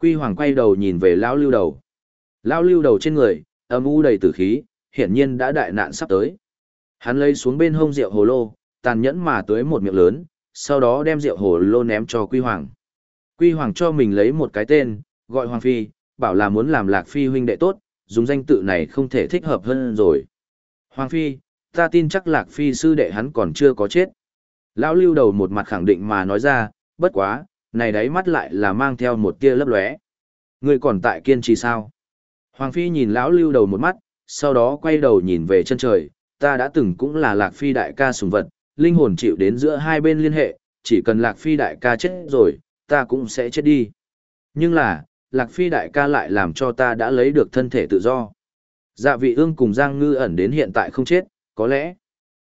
Quy hoàng quay đầu nhìn về lão lưu đầu. Lão lưu đầu trên người, âm u đầy tử khí, hiển nhiên đã đại nạn sắp tới. Hắn lấy xuống bên hông rượu hồ lô, tàn nhẫn mà tới một miệng lớn, sau đó đem rượu hồ lô ném cho Quy Hoàng. Quy Hoàng cho mình lấy một cái tên, gọi Hoàng Phi, bảo là muốn làm Lạc Phi huynh đệ tốt, dùng danh tự này không thể thích hợp hơn rồi. Hoàng Phi, ta tin chắc Lạc Phi sư đệ hắn còn chưa có chết. Lão lưu đầu một mặt khẳng định mà nói ra, bất quá, này đáy mắt lại là mang theo một tia lấp lóe. Ngươi còn tại kiên trì sao? Hoàng Phi nhìn lão lưu đầu một mắt, sau đó quay đầu nhìn về chân trời, ta đã từng cũng là Lạc Phi đại ca sùng vật, linh hồn chịu đến giữa hai bên liên hệ, chỉ cần Lạc Phi đại ca chết rồi, ta cũng sẽ chết đi. Nhưng là, Lạc Phi đại ca lại làm cho ta đã lấy được thân thể tự do. Dạ vị ương cùng Giang Ngư ẩn đến hiện tại không chết, có lẽ.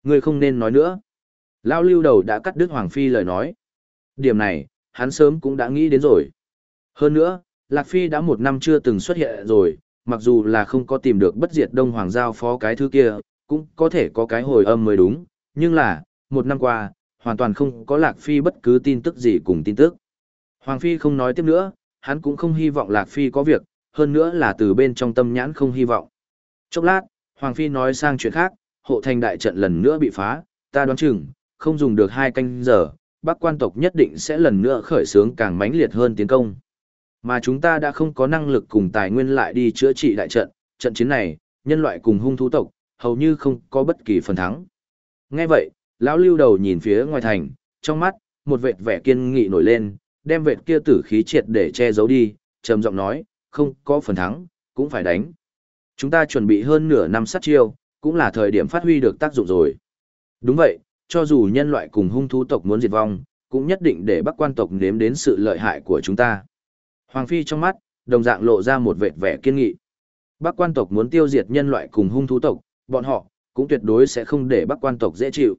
Ngươi không nên nói nữa. Lao lưu đầu đã cắt đứt Hoàng Phi lời nói. Điểm này, hắn sớm cũng đã nghĩ đến rồi. Hơn nữa, Lạc Phi đã một năm chưa từng xuất hiện rồi, mặc dù là không có tìm được bất diệt đông hoàng giao phó cái thứ kia, cũng có thể có cái hồi âm mới đúng, nhưng là, một năm qua, hoàn toàn không có Lạc Phi bất cứ tin tức gì cùng tin tức. Hoàng Phi không nói tiếp nữa, hắn cũng không hy vọng Lạc Phi có việc, hơn nữa là từ bên trong tâm nhãn không hy vọng. Chốc lát, Hoàng Phi nói sang chuyện khác, hộ thành đại trận lần nữa bị phá, ta đoán chừng, không dùng được hai canh giờ, bác quan tộc nhất định sẽ lần nữa khởi xướng càng mãnh liệt hơn tiến công. Mà chúng ta đã không có năng lực cùng tài nguyên lại đi chữa trị đại trận, trận chiến này, nhân loại cùng hung thú tộc, hầu như không có bất kỳ phần thắng. Nghe vậy, lão lưu đầu nhìn phía ngoài thành, trong mắt, một vệt vẻ kiên nghị nổi lên, đem vệt kia tử khí triệt để che giấu đi, trầm giọng nói, không có phần thắng, cũng phải đánh. Chúng ta chuẩn bị hơn nửa năm sát chiêu, cũng là thời điểm phát huy được tác dụng rồi. Đúng vậy, cho dù nhân loại cùng hung thú tộc muốn diệt vong, cũng nhất định để bắc quan tộc nếm đến sự lợi hại của chúng ta. Hoàng Phi trong mắt, đồng dạng lộ ra một vệt vẻ kiên nghị. Bắc quan tộc muốn tiêu diệt nhân loại cùng hung thú tộc, bọn họ cũng tuyệt đối sẽ không để bắc quan tộc dễ chịu.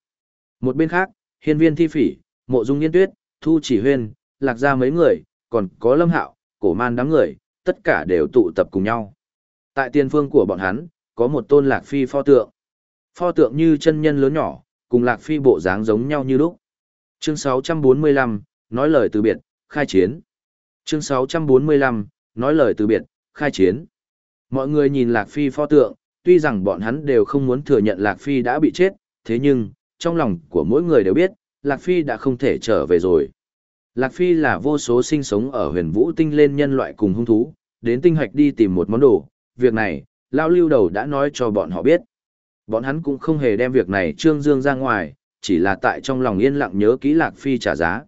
Một bên khác, hiên viên thi phỉ, mộ dung Nghiên tuyết, thu chỉ huyên, lạc ra mấy người, còn có lâm hạo, cổ man đám người, tất cả đều tụ tập cùng nhau. Tại tiền phương của bọn hắn, có một tôn lạc phi pho tượng. Pho tượng như chân nhân lớn nhỏ, cùng lạc phi bộ dáng giống nhau như lúc. Chương 645, nói lời từ biệt, khai chiến. Chương 645, nói lời từ biệt, khai chiến. Mọi người nhìn lạc phi pho tượng, tuy rằng bọn hắn đều không muốn thừa nhận lạc phi đã bị chết, thế nhưng, trong lòng của mỗi người đều biết, lạc phi đã không thể trở về rồi. Lạc Phi là vô số sinh sống ở huyền vũ tinh lên nhân loại cùng hung thú, đến tinh hoạch đi tìm một món đồ, việc này, Lao Lưu Đầu đã nói cho bọn họ biết. Bọn hắn cũng không hề đem việc này trương dương ra ngoài, chỉ là tại trong lòng yên lặng nhớ kỹ Lạc Phi trả giá.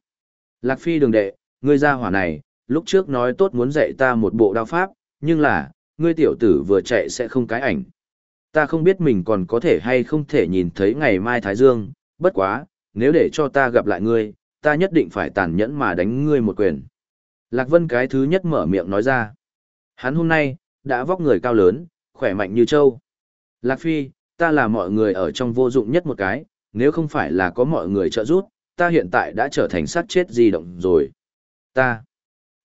Lạc Phi đường đệ, ngươi ra hỏa này, lúc trước nói tốt muốn dạy ta một bộ đao pháp, nhưng là, ngươi tiểu tử vừa chạy sẽ không cái ảnh. Ta không biết mình còn có thể hay không thể nhìn thấy ngày mai Thái Dương, bất quá, nếu để cho ta gặp lại ngươi, ta nhất định phải tàn nhẫn mà đánh ngươi một quyền. Lạc Vân cái thứ nhất mở miệng nói ra. Hắn hôm nay, đã vóc người cao lớn, khỏe mạnh như trâu. Lạc Phi, ta là mọi người ở trong vô dụng nhất một cái, nếu không phải là có mọi người trợ giúp, ta hiện tại đã trở thành sát chết di động rồi. Ta.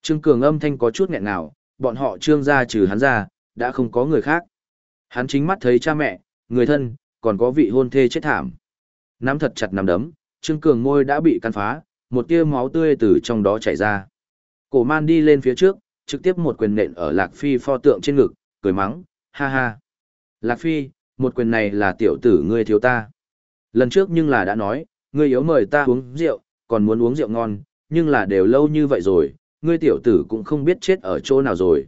Trương Cường âm thanh có chút nghẹn nào, bọn họ trương gia trừ hắn ra, đã không có người khác. Hắn chính mắt thấy cha mẹ, người thân, còn có vị hôn thê chết thảm. Nắm thật chặt nắm đấm, Trương Cường môi đã bị căn phá, một tia máu tươi từ trong đó chảy ra. Cổ man đi lên phía trước, trực tiếp một quyền nện ở Lạc Phi pho tượng trên ngực, cười mắng, ha ha. Lạc Phi, một quyền này là tiểu tử ngươi thiếu ta. Lần trước nhưng là đã nói, ngươi yếu mời ta uống rượu, còn muốn uống rượu ngon, nhưng là đều lâu như vậy rồi, ngươi tiểu tử cũng không biết chết ở chỗ nào rồi.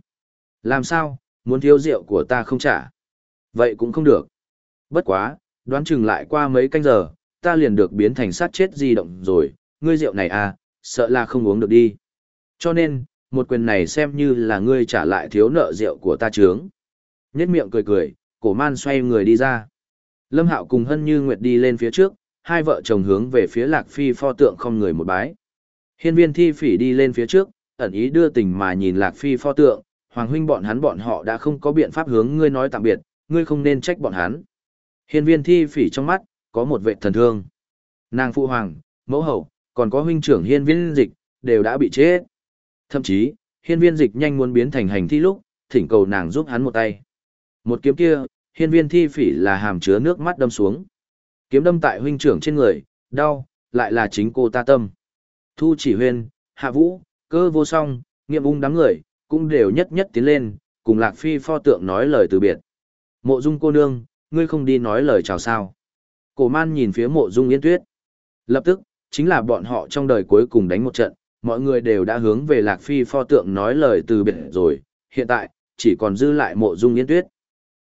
Làm sao, muốn thiếu rượu của ta không trả? Vậy cũng không được. Bất quá, đoán chừng lại qua mấy canh giờ, ta liền được biến thành sát chết di động rồi, ngươi rượu này à, sợ là không uống được đi. Cho nên, một quyền này xem như là ngươi trả lại thiếu nợ rượu của ta trướng. Nhất miệng cười cười, cổ man xoay người đi ra. Lâm Hạo cùng Hân Như Nguyệt đi lên phía trước, hai vợ chồng hướng về phía Lạc Phi pho tượng không người một bái. Hiên viên thi phỉ đi lên phía trước, ẩn ý đưa tình mà nhìn Lạc Phi pho tượng, Hoàng huynh bọn hắn bọn họ đã không có biện pháp hướng ngươi nói tạm biệt, ngươi không nên trách bọn hắn. Hiên viên thi phỉ trong mắt, có một vệ thần thương. Nàng phụ hoàng, mẫu hậu, còn có huynh trưởng hiên viên dịch, đều đã bị chết. Thậm chí, hiên viên dịch nhanh muốn biến thành hành thi lúc, thỉnh cầu nàng giúp hắn một tay. Một kiếm kia, hiên viên thi phỉ là hàm chứa nước mắt đâm xuống. Kiếm đâm tại huynh trưởng trên người, đau, lại là chính cô ta tâm. Thu chỉ huyên, hạ vũ, cơ vô song, nghiệm ung đám người, cũng đều nhất nhất tiến lên, cùng lạc phi pho tượng nói lời từ biệt. Mộ dung cô nương, ngươi không đi nói lời chào sao. Cổ man nhìn phía mộ dung yên tuyết. Lập tức, chính là bọn họ trong đời cuối cùng đánh một trận, mọi người đều đã hướng về Lạc Phi pho tượng nói lời từ biệt rồi, hiện tại, chỉ còn dư lại mộ dung yên tuyết.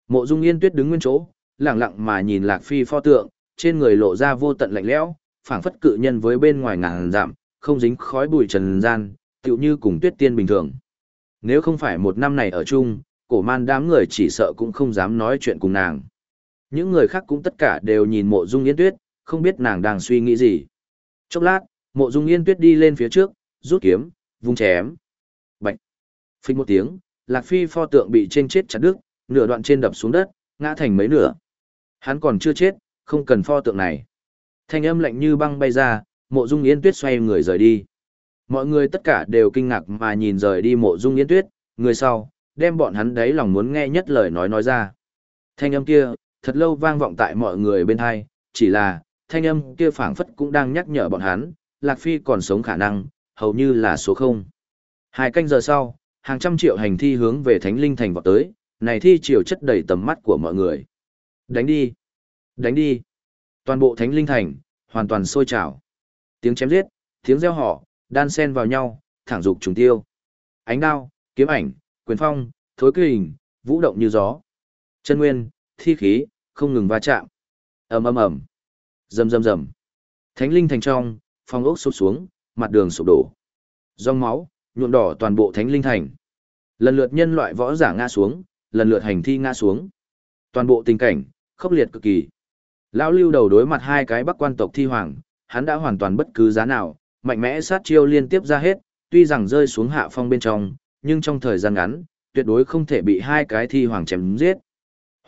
Mộ dung yên tuyết đứng nguyên chỗ, lặng lặng mà nhìn Lạc Phi pho tượng, trên người lộ ra vô tận lạnh lẽo, phảng phất cự nhân với bên ngoài ngàn giảm, không dính khói bụi trần gian, tựu như cùng tuyết tiên bình thường. Nếu không phải một năm này ở chung, cổ man đám người chỉ sợ cũng không dám nói chuyện cùng nàng. Những người khác cũng tất cả đều nhìn mộ dung yên tuyết, không biết nàng đang suy nghĩ gì. Chốc lát, mộ dung yên tuyết đi lên phía trước, rút kiếm, vung chém. Bạch! Phích một tiếng, Lạc Phi pho tượng bị trên chết chặt đứt, nửa đoạn trên đập xuống đất, ngã thành mấy nửa. Hắn còn chưa chết, không cần pho tượng này. Thanh âm lạnh như băng bay ra, mộ dung yên tuyết xoay người rời đi. Mọi người tất cả đều kinh ngạc mà nhìn rời đi mộ dung yên tuyết, người sau, đem bọn hắn đấy lòng muốn nghe nhất lời nói nói ra. Thanh âm kia, thật lâu vang vọng tại mọi người bên hai, chỉ là, thanh âm kia phảng phất cũng đang nhắc nhở bọn hắn, Lạc Phi còn sống khả năng, hầu như là số không. Hai canh giờ sau, hàng trăm triệu hành thi hướng về Thánh Linh Thành vọt tới, này thi triều chất đầy tầm mắt của mọi người. Đánh đi! Đánh đi! Toàn bộ Thánh Linh Thành, hoàn toàn sôi trào. Tiếng chém giết, tiếng reo hò, đan xen vào nhau, thẳng dục trùng tiêu. Ánh đao, kiếm ảnh, quyền phong, thối cây hình, vũ động như gió. Chân nguyên, thi khí, không ngừng va chạm. ầm ầm ầm, rầm rầm rầm. Thánh linh thành trong, phong ốc sụp xuống, mặt đường sụp đổ. Dòng máu, nhuộm đỏ toàn bộ thánh linh thành. Lần lượt nhân loại võ giả ngã xuống, lần lượt hành thi ngã xuống. Toàn bộ tình cảnh, khốc liệt cực kỳ. Lão lưu đầu đối mặt hai cái bắc quan tộc thi hoàng, hắn đã hoàn toàn bất cứ giá nào, mạnh mẽ sát chiêu liên tiếp ra hết, tuy rằng rơi xuống hạ phong bên trong, nhưng trong thời gian ngắn, tuyệt đối không thể bị hai cái thi hoàng chém giết.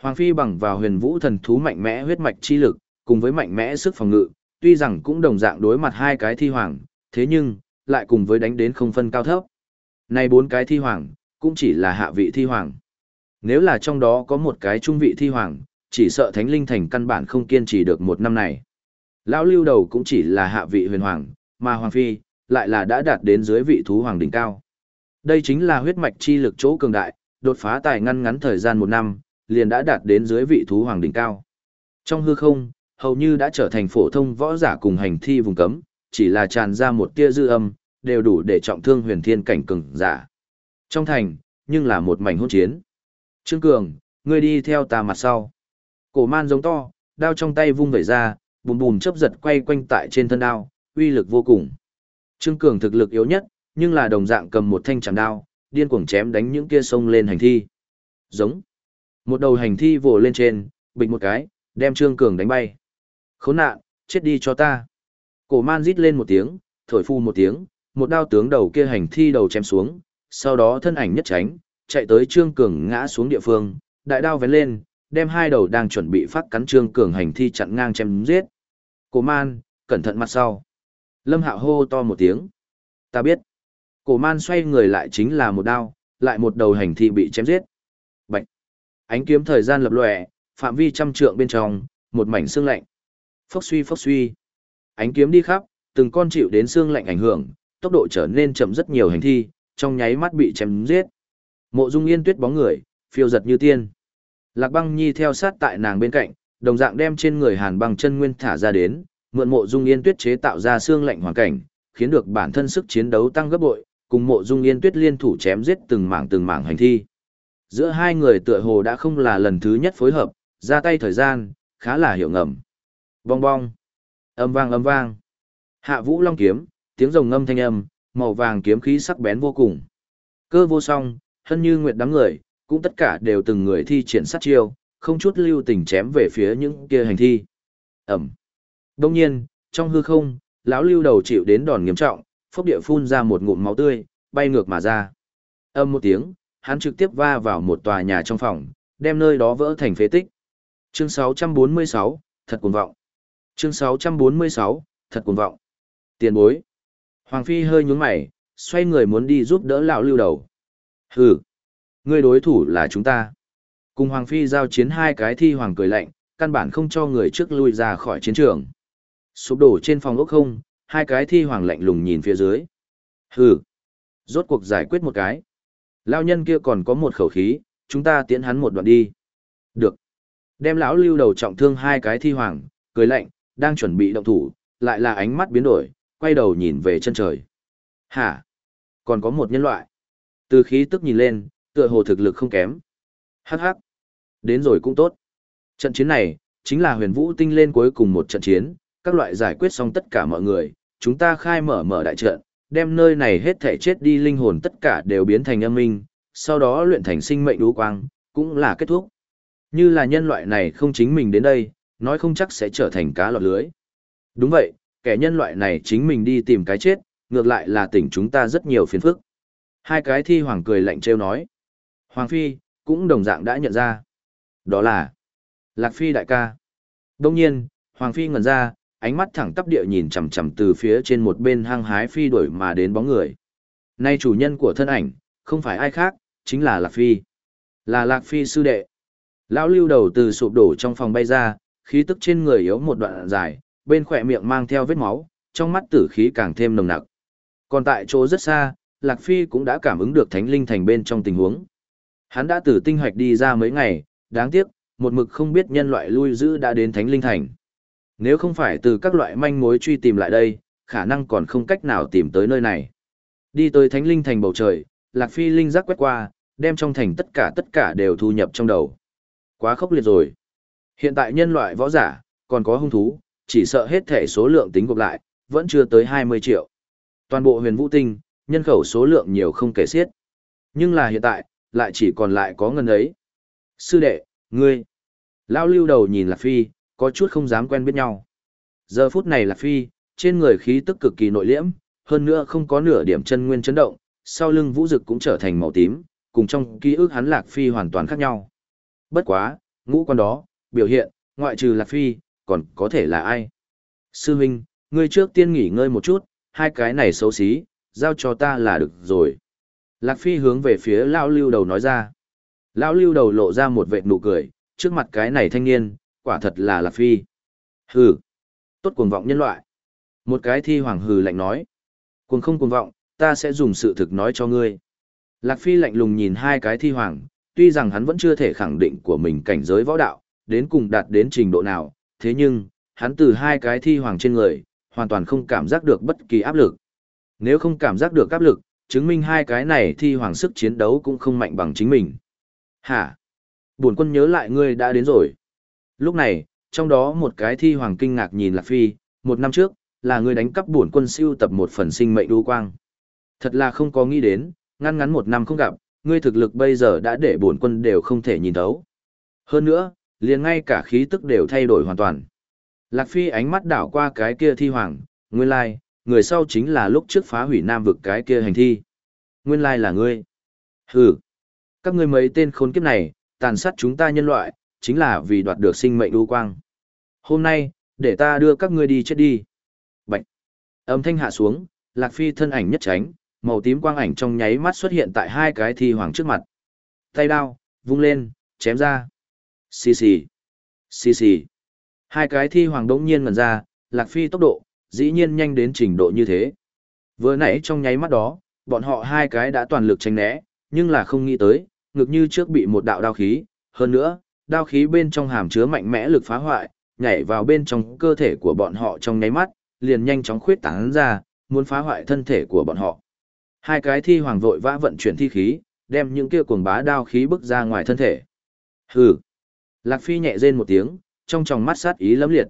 Hoàng phi bằng vào huyền vũ thần thú mạnh mẽ huyết mạch chi lực, cùng với mạnh mẽ sức phòng ngự, tuy rằng cũng đồng dạng đối mặt hai cái thi hoàng, thế nhưng, lại cùng với đánh đến không phân cao thấp. Này bốn cái thi hoàng, cũng chỉ là hạ vị thi hoàng. Nếu là trong đó có một cái trung vị thi hoàng, chỉ sợ thánh linh thành căn bản không kiên trì được một năm này. Lão lưu đầu cũng chỉ là hạ vị huyền hoàng, mà hoàng phi, lại là đã đạt đến dưới vị thú hoàng đỉnh cao. Đây chính là huyết mạch chi lực chỗ cường đại, đột phá tài ngăn ngắn thời gian một năm, liền đã đạt đến dưới vị thú hoàng đỉnh cao. Trong hư không, hầu như đã trở thành phổ thông võ giả cùng hành thi vùng cấm, chỉ là tràn ra một tia dư âm, đều đủ để trọng thương huyền thiên cảnh cường giả. Trong thành, nhưng là một mảnh hỗn chiến. Trương Cường, ngươi đi theo ta mặt sau. Cổ man giống to, đao trong tay vung vẩy ra, bùm bùm chớp giật quay quanh tại trên thân đao, uy lực vô cùng. Trương Cường thực lực yếu nhất, nhưng là đồng dạng cầm một thanh chảm đao, điên cuồng chém đánh những kia sông lên hành thi. Giống. Một đầu hành thi vồ lên trên, bịch một cái, đem Trương Cường đánh bay. Khốn nạn, chết đi cho ta. Cổ man rít lên một tiếng, thổi phu một tiếng, một đao tướng đầu kia hành thi đầu chém xuống, sau đó thân ảnh nhất tránh, chạy tới Trương Cường ngã xuống địa phương, đại đao vén lên, đem hai đầu đang chuẩn bị phát cắn Trương Cường hành thi chặn ngang chém giết. Cổ man, cẩn thận mặt sau. Lâm Hạo hô to một tiếng. Ta biết. Cổ man xoay người lại chính là một đao, lại một đầu hành thi bị chém giết. Bạch. Ánh kiếm thời gian lập lòe, phạm vi trăm trượng bên trong, một mảnh xương lạnh. Phốc suy phốc suy. Ánh kiếm đi khắp, từng con chịu đến xương lạnh ảnh hưởng, tốc độ trở nên chậm rất nhiều hành thi, trong nháy mắt bị chém giết. Mộ Dung Yên Tuyết bóng người, phiêu giật như tiên. Lạc Băng Nhi theo sát tại nàng bên cạnh, đồng dạng đem trên người Hàn Băng chân nguyên thả ra đến, mượn Mộ Dung Yên Tuyết chế tạo ra xương lạnh hoàn cảnh, khiến được bản thân sức chiến đấu tăng gấp bội, cùng Mộ Dung Yên Tuyết liên thủ chém giết từng mảng từng mảng hành thi. Giữa hai người tựa hồ đã không là lần thứ nhất phối hợp, ra tay thời gian, khá là hiệu ngầm. Bong bong. Âm vang âm vang. Hạ Vũ Long kiếm, tiếng rồng ngâm thanh âm, màu vàng kiếm khí sắc bén vô cùng. Cơ vô song, hân như nguyệt đám người, cũng tất cả đều từng người thi triển sát chiêu, không chút lưu tình chém về phía những kia hành thi. Ẩm. Đông nhiên, trong hư không, lão lưu đầu chịu đến đòn nghiêm trọng, phốc địa phun ra một ngụm máu tươi, bay ngược mà ra. Âm một tiếng, hắn trực tiếp va vào một tòa nhà trong phòng, đem nơi đó vỡ thành phế tích. Chương 646, thật cuồng vọng. Chương 646, thật cuồng vọng. Tiền bối. Hoàng Phi hơi nhướng mày, xoay người muốn đi giúp đỡ lão lưu đầu. Hừ, ngươi đối thủ là chúng ta. Cùng Hoàng Phi giao chiến hai cái thi hoàng cười lạnh, căn bản không cho người trước lui ra khỏi chiến trường. Sụp đổ trên phòng ốc không, hai cái thi hoàng lạnh lùng nhìn phía dưới. Hừ, rốt cuộc giải quyết một cái. Lão nhân kia còn có một khẩu khí, chúng ta tiến hắn một đoạn đi. Được. Đem lão lưu đầu trọng thương hai cái thi hoàng, cười lạnh, đang chuẩn bị động thủ, lại là ánh mắt biến đổi, quay đầu nhìn về chân trời. Hả? Còn có một nhân loại. Từ khí tức nhìn lên, tựa hồ thực lực không kém. Hắc hắc. Đến rồi cũng tốt. Trận chiến này, chính là huyền vũ tinh lên cuối cùng một trận chiến, các loại giải quyết xong tất cả mọi người, chúng ta khai mở mở đại trận, đem nơi này hết thể chết đi linh hồn tất cả đều biến thành âm minh, sau đó luyện thành sinh mệnh đú quang, cũng là kết thúc. Như là nhân loại này không chính mình đến đây, nói không chắc sẽ trở thành cá lọt lưới. Đúng vậy, kẻ nhân loại này chính mình đi tìm cái chết, ngược lại là tỉnh chúng ta rất nhiều phiền phức. Hai cái thi hoàng cười lạnh trêu nói. Hoàng Phi, cũng đồng dạng đã nhận ra. Đó là Lạc Phi đại ca. Đông nhiên, Hoàng Phi ngẩn ra, ánh mắt thẳng tắp địa nhìn chằm chằm từ phía trên một bên hang hái phi đuổi mà đến bóng người. Nay chủ nhân của thân ảnh, không phải ai khác, chính là Lạc Phi. Là Lạc Phi sư đệ. Lão lưu đầu từ sụp đổ trong phòng bay ra, khí tức trên người yếu một đoạn dài, bên khỏe miệng mang theo vết máu, trong mắt tử khí càng thêm nồng nặc. Còn tại chỗ rất xa, Lạc Phi cũng đã cảm ứng được thánh linh thành bên trong tình huống. Hắn đã từ tinh hoạch đi ra mấy ngày, đáng tiếc, một mực không biết nhân loại lui giữ đã đến thánh linh thành. Nếu không phải từ các loại manh mối truy tìm lại đây, khả năng còn không cách nào tìm tới nơi này. Đi tới thánh linh thành bầu trời, Lạc Phi linh giác quét qua, đem trong thành tất cả tất cả đều thu nhập trong đầu. Quá khốc liệt rồi. Hiện tại nhân loại võ giả, còn có hung thú, chỉ sợ hết thể số lượng tính gộp lại, vẫn chưa tới 20 triệu. Toàn bộ huyền vũ tinh, nhân khẩu số lượng nhiều không kể xiết. Nhưng là hiện tại, lại chỉ còn lại có ngân ấy. Sư đệ, ngươi. Lao lưu đầu nhìn Lạc Phi, có chút không dám quen biết nhau. Giờ phút này Lạc Phi, trên người khí tức cực kỳ nội liễm, hơn nữa không có nửa điểm chân nguyên chấn động, sau lưng vũ dực cũng trở thành màu tím, cùng trong ký ức hắn Lạc Phi hoàn toàn khác nhau. Bất quá, ngũ quan đó, biểu hiện, ngoại trừ Lạc Phi, còn có thể là ai? Sư huynh, ngươi trước tiên nghỉ ngơi một chút, hai cái này xấu xí, giao cho ta là được rồi. Lạc Phi hướng về phía Lão Lưu đầu nói ra. Lão Lưu đầu lộ ra một vệt nụ cười, trước mặt cái này thanh niên, quả thật là Lạc Phi. Hừ, tốt cuồng vọng nhân loại. Một cái thi hoàng hừ lạnh nói. Cuồng không cuồng vọng, ta sẽ dùng sự thực nói cho ngươi. Lạc Phi lạnh lùng nhìn hai cái thi hoàng, tuy rằng hắn vẫn chưa thể khẳng định của mình cảnh giới võ đạo, đến cùng đạt đến trình độ nào, thế nhưng, hắn từ hai cái thi hoàng trên người, hoàn toàn không cảm giác được bất kỳ áp lực. Nếu không cảm giác được áp lực, chứng minh hai cái này thi hoàng sức chiến đấu cũng không mạnh bằng chính mình. Hả? Buồn quân nhớ lại ngươi đã đến rồi. Lúc này, trong đó một cái thi hoàng kinh ngạc nhìn Lạc Phi, một năm trước, là ngươi đánh cắp buồn quân siêu tập một phần sinh mệnh đu quang. Thật là không có nghĩ đến, ngăn ngắn một năm không gặp, ngươi thực lực bây giờ đã để buồn quân đều không thể nhìn thấu. Hơn nữa, liền ngay cả khí tức đều thay đổi hoàn toàn. Lạc Phi ánh mắt đảo qua cái kia thi hoàng, nguyên lai, người sau chính là lúc trước phá hủy nam vực cái kia hành thi. Nguyên lai là ngươi. Hừ. Các ngươi mấy tên khốn kiếp này, tàn sát chúng ta nhân loại, chính là vì đoạt được sinh mệnh đu quang. Hôm nay, để ta đưa các ngươi đi chết đi. Bạch. Âm thanh hạ xuống, Lạc Phi thân ảnh nhất tránh, màu tím quang ảnh trong nháy mắt xuất hiện tại hai cái thi hoàng trước mặt. Tay đao, vung lên, chém ra. Xì xì. Xì xì. Hai cái thi hoàng đống nhiên ngần ra, Lạc Phi tốc độ, dĩ nhiên nhanh đến trình độ như thế. Vừa nãy trong nháy mắt đó, bọn họ hai cái đã toàn lực tránh né, nhưng là không nghĩ tới, ngực như trước bị một đạo đao khí, hơn nữa, đao khí bên trong hàm chứa mạnh mẽ lực phá hoại, nhảy vào bên trong cơ thể của bọn họ trong nháy mắt, liền nhanh chóng khuyết tán ra, muốn phá hoại thân thể của bọn họ. Hai cái thi hoàng vội vã vận chuyển thi khí, đem những kia cuồng bá đao khí bức ra ngoài thân thể. Hừ. Lạc Phi nhẹ rên một tiếng, trong tròng mắt sát ý lẫm liệt.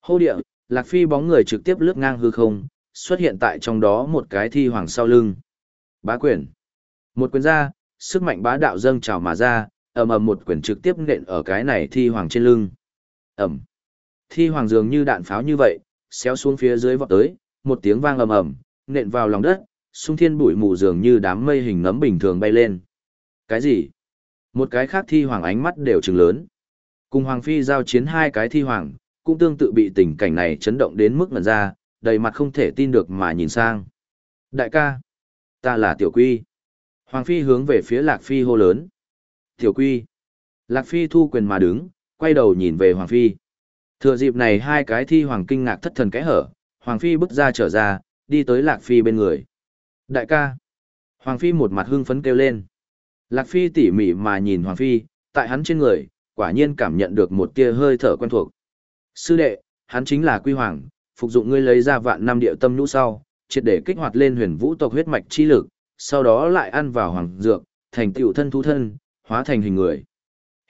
Hô địa, Lạc Phi bóng người trực tiếp lướt ngang hư không, xuất hiện tại trong đó một cái thi hoàng sau lưng. Bá quyền. Một quyền ra, sức mạnh bá đạo dâng trào mà ra, ầm ầm một quyền trực tiếp nện ở cái này thi hoàng trên lưng. Ầm. Thi hoàng dường như đạn pháo như vậy, xéo xuống phía dưới vọt tới, một tiếng vang ầm ầm, nện vào lòng đất, xung thiên bụi mù dường như đám mây hình nấm bình thường bay lên. Cái gì? Một cái khác thi hoàng ánh mắt đều trừng lớn. Cùng Hoàng Phi giao chiến hai cái thi hoàng, cũng tương tự bị tình cảnh này chấn động đến mức ngẩn ra, đầy mặt không thể tin được mà nhìn sang. Đại ca, ta là Tiểu Quy. Hoàng Phi hướng về phía Lạc Phi hô lớn. Tiểu Quy. Lạc Phi thu quyền mà đứng, quay đầu nhìn về Hoàng Phi. Thừa dịp này hai cái thi hoàng kinh ngạc thất thần kẽ hở, Hoàng Phi bước ra trở ra, đi tới Lạc Phi bên người. Đại ca. Hoàng Phi một mặt hưng phấn kêu lên. Lạc Phi tỉ mỉ mà nhìn Hoàng Phi, tại hắn trên người, quả nhiên cảm nhận được một tia hơi thở quen thuộc. Sư đệ, hắn chính là Quy Hoàng, phục dụng ngươi lấy ra vạn năm điệu tâm nhũ sau, triệt để kích hoạt lên huyền vũ tộc huyết mạch chi lực, sau đó lại ăn vào hoàng dược, thành tựu thân thú thân, hóa thành hình người.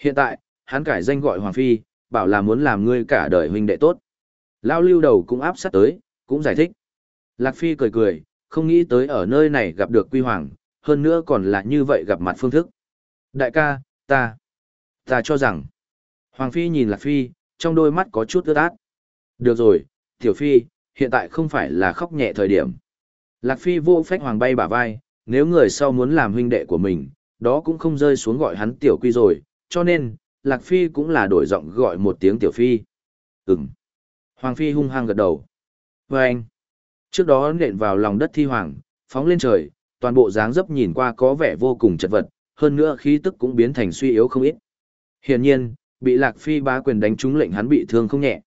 Hiện tại, hắn cải danh gọi Hoàng Phi, bảo là muốn làm ngươi cả đời huynh đệ tốt. Lao lưu đầu cũng áp sát tới, cũng giải thích. Lạc Phi cười cười, không nghĩ tới ở nơi này gặp được Quy Hoàng, hơn nữa còn là như vậy gặp mặt phương thức. Đại ca, ta, ta cho rằng, Hoàng Phi nhìn Lạc Phi, trong đôi mắt có chút ướt át. Được rồi, Tiểu Phi, hiện tại không phải là khóc nhẹ thời điểm. Lạc Phi vô phách hoàng bay bả vai, nếu người sau muốn làm huynh đệ của mình, đó cũng không rơi xuống gọi hắn Tiểu Quy rồi, cho nên, Lạc Phi cũng là đổi giọng gọi một tiếng Tiểu Phi. Ừm. Hoàng Phi hung hăng gật đầu. Và anh, trước đó nện vào lòng đất thi hoàng, phóng lên trời, toàn bộ dáng dấp nhìn qua có vẻ vô cùng chật vật, hơn nữa khí tức cũng biến thành suy yếu không ít. Hiển nhiên, bị Lạc Phi bá quyền đánh trúng lệnh hắn bị thương không nhẹ.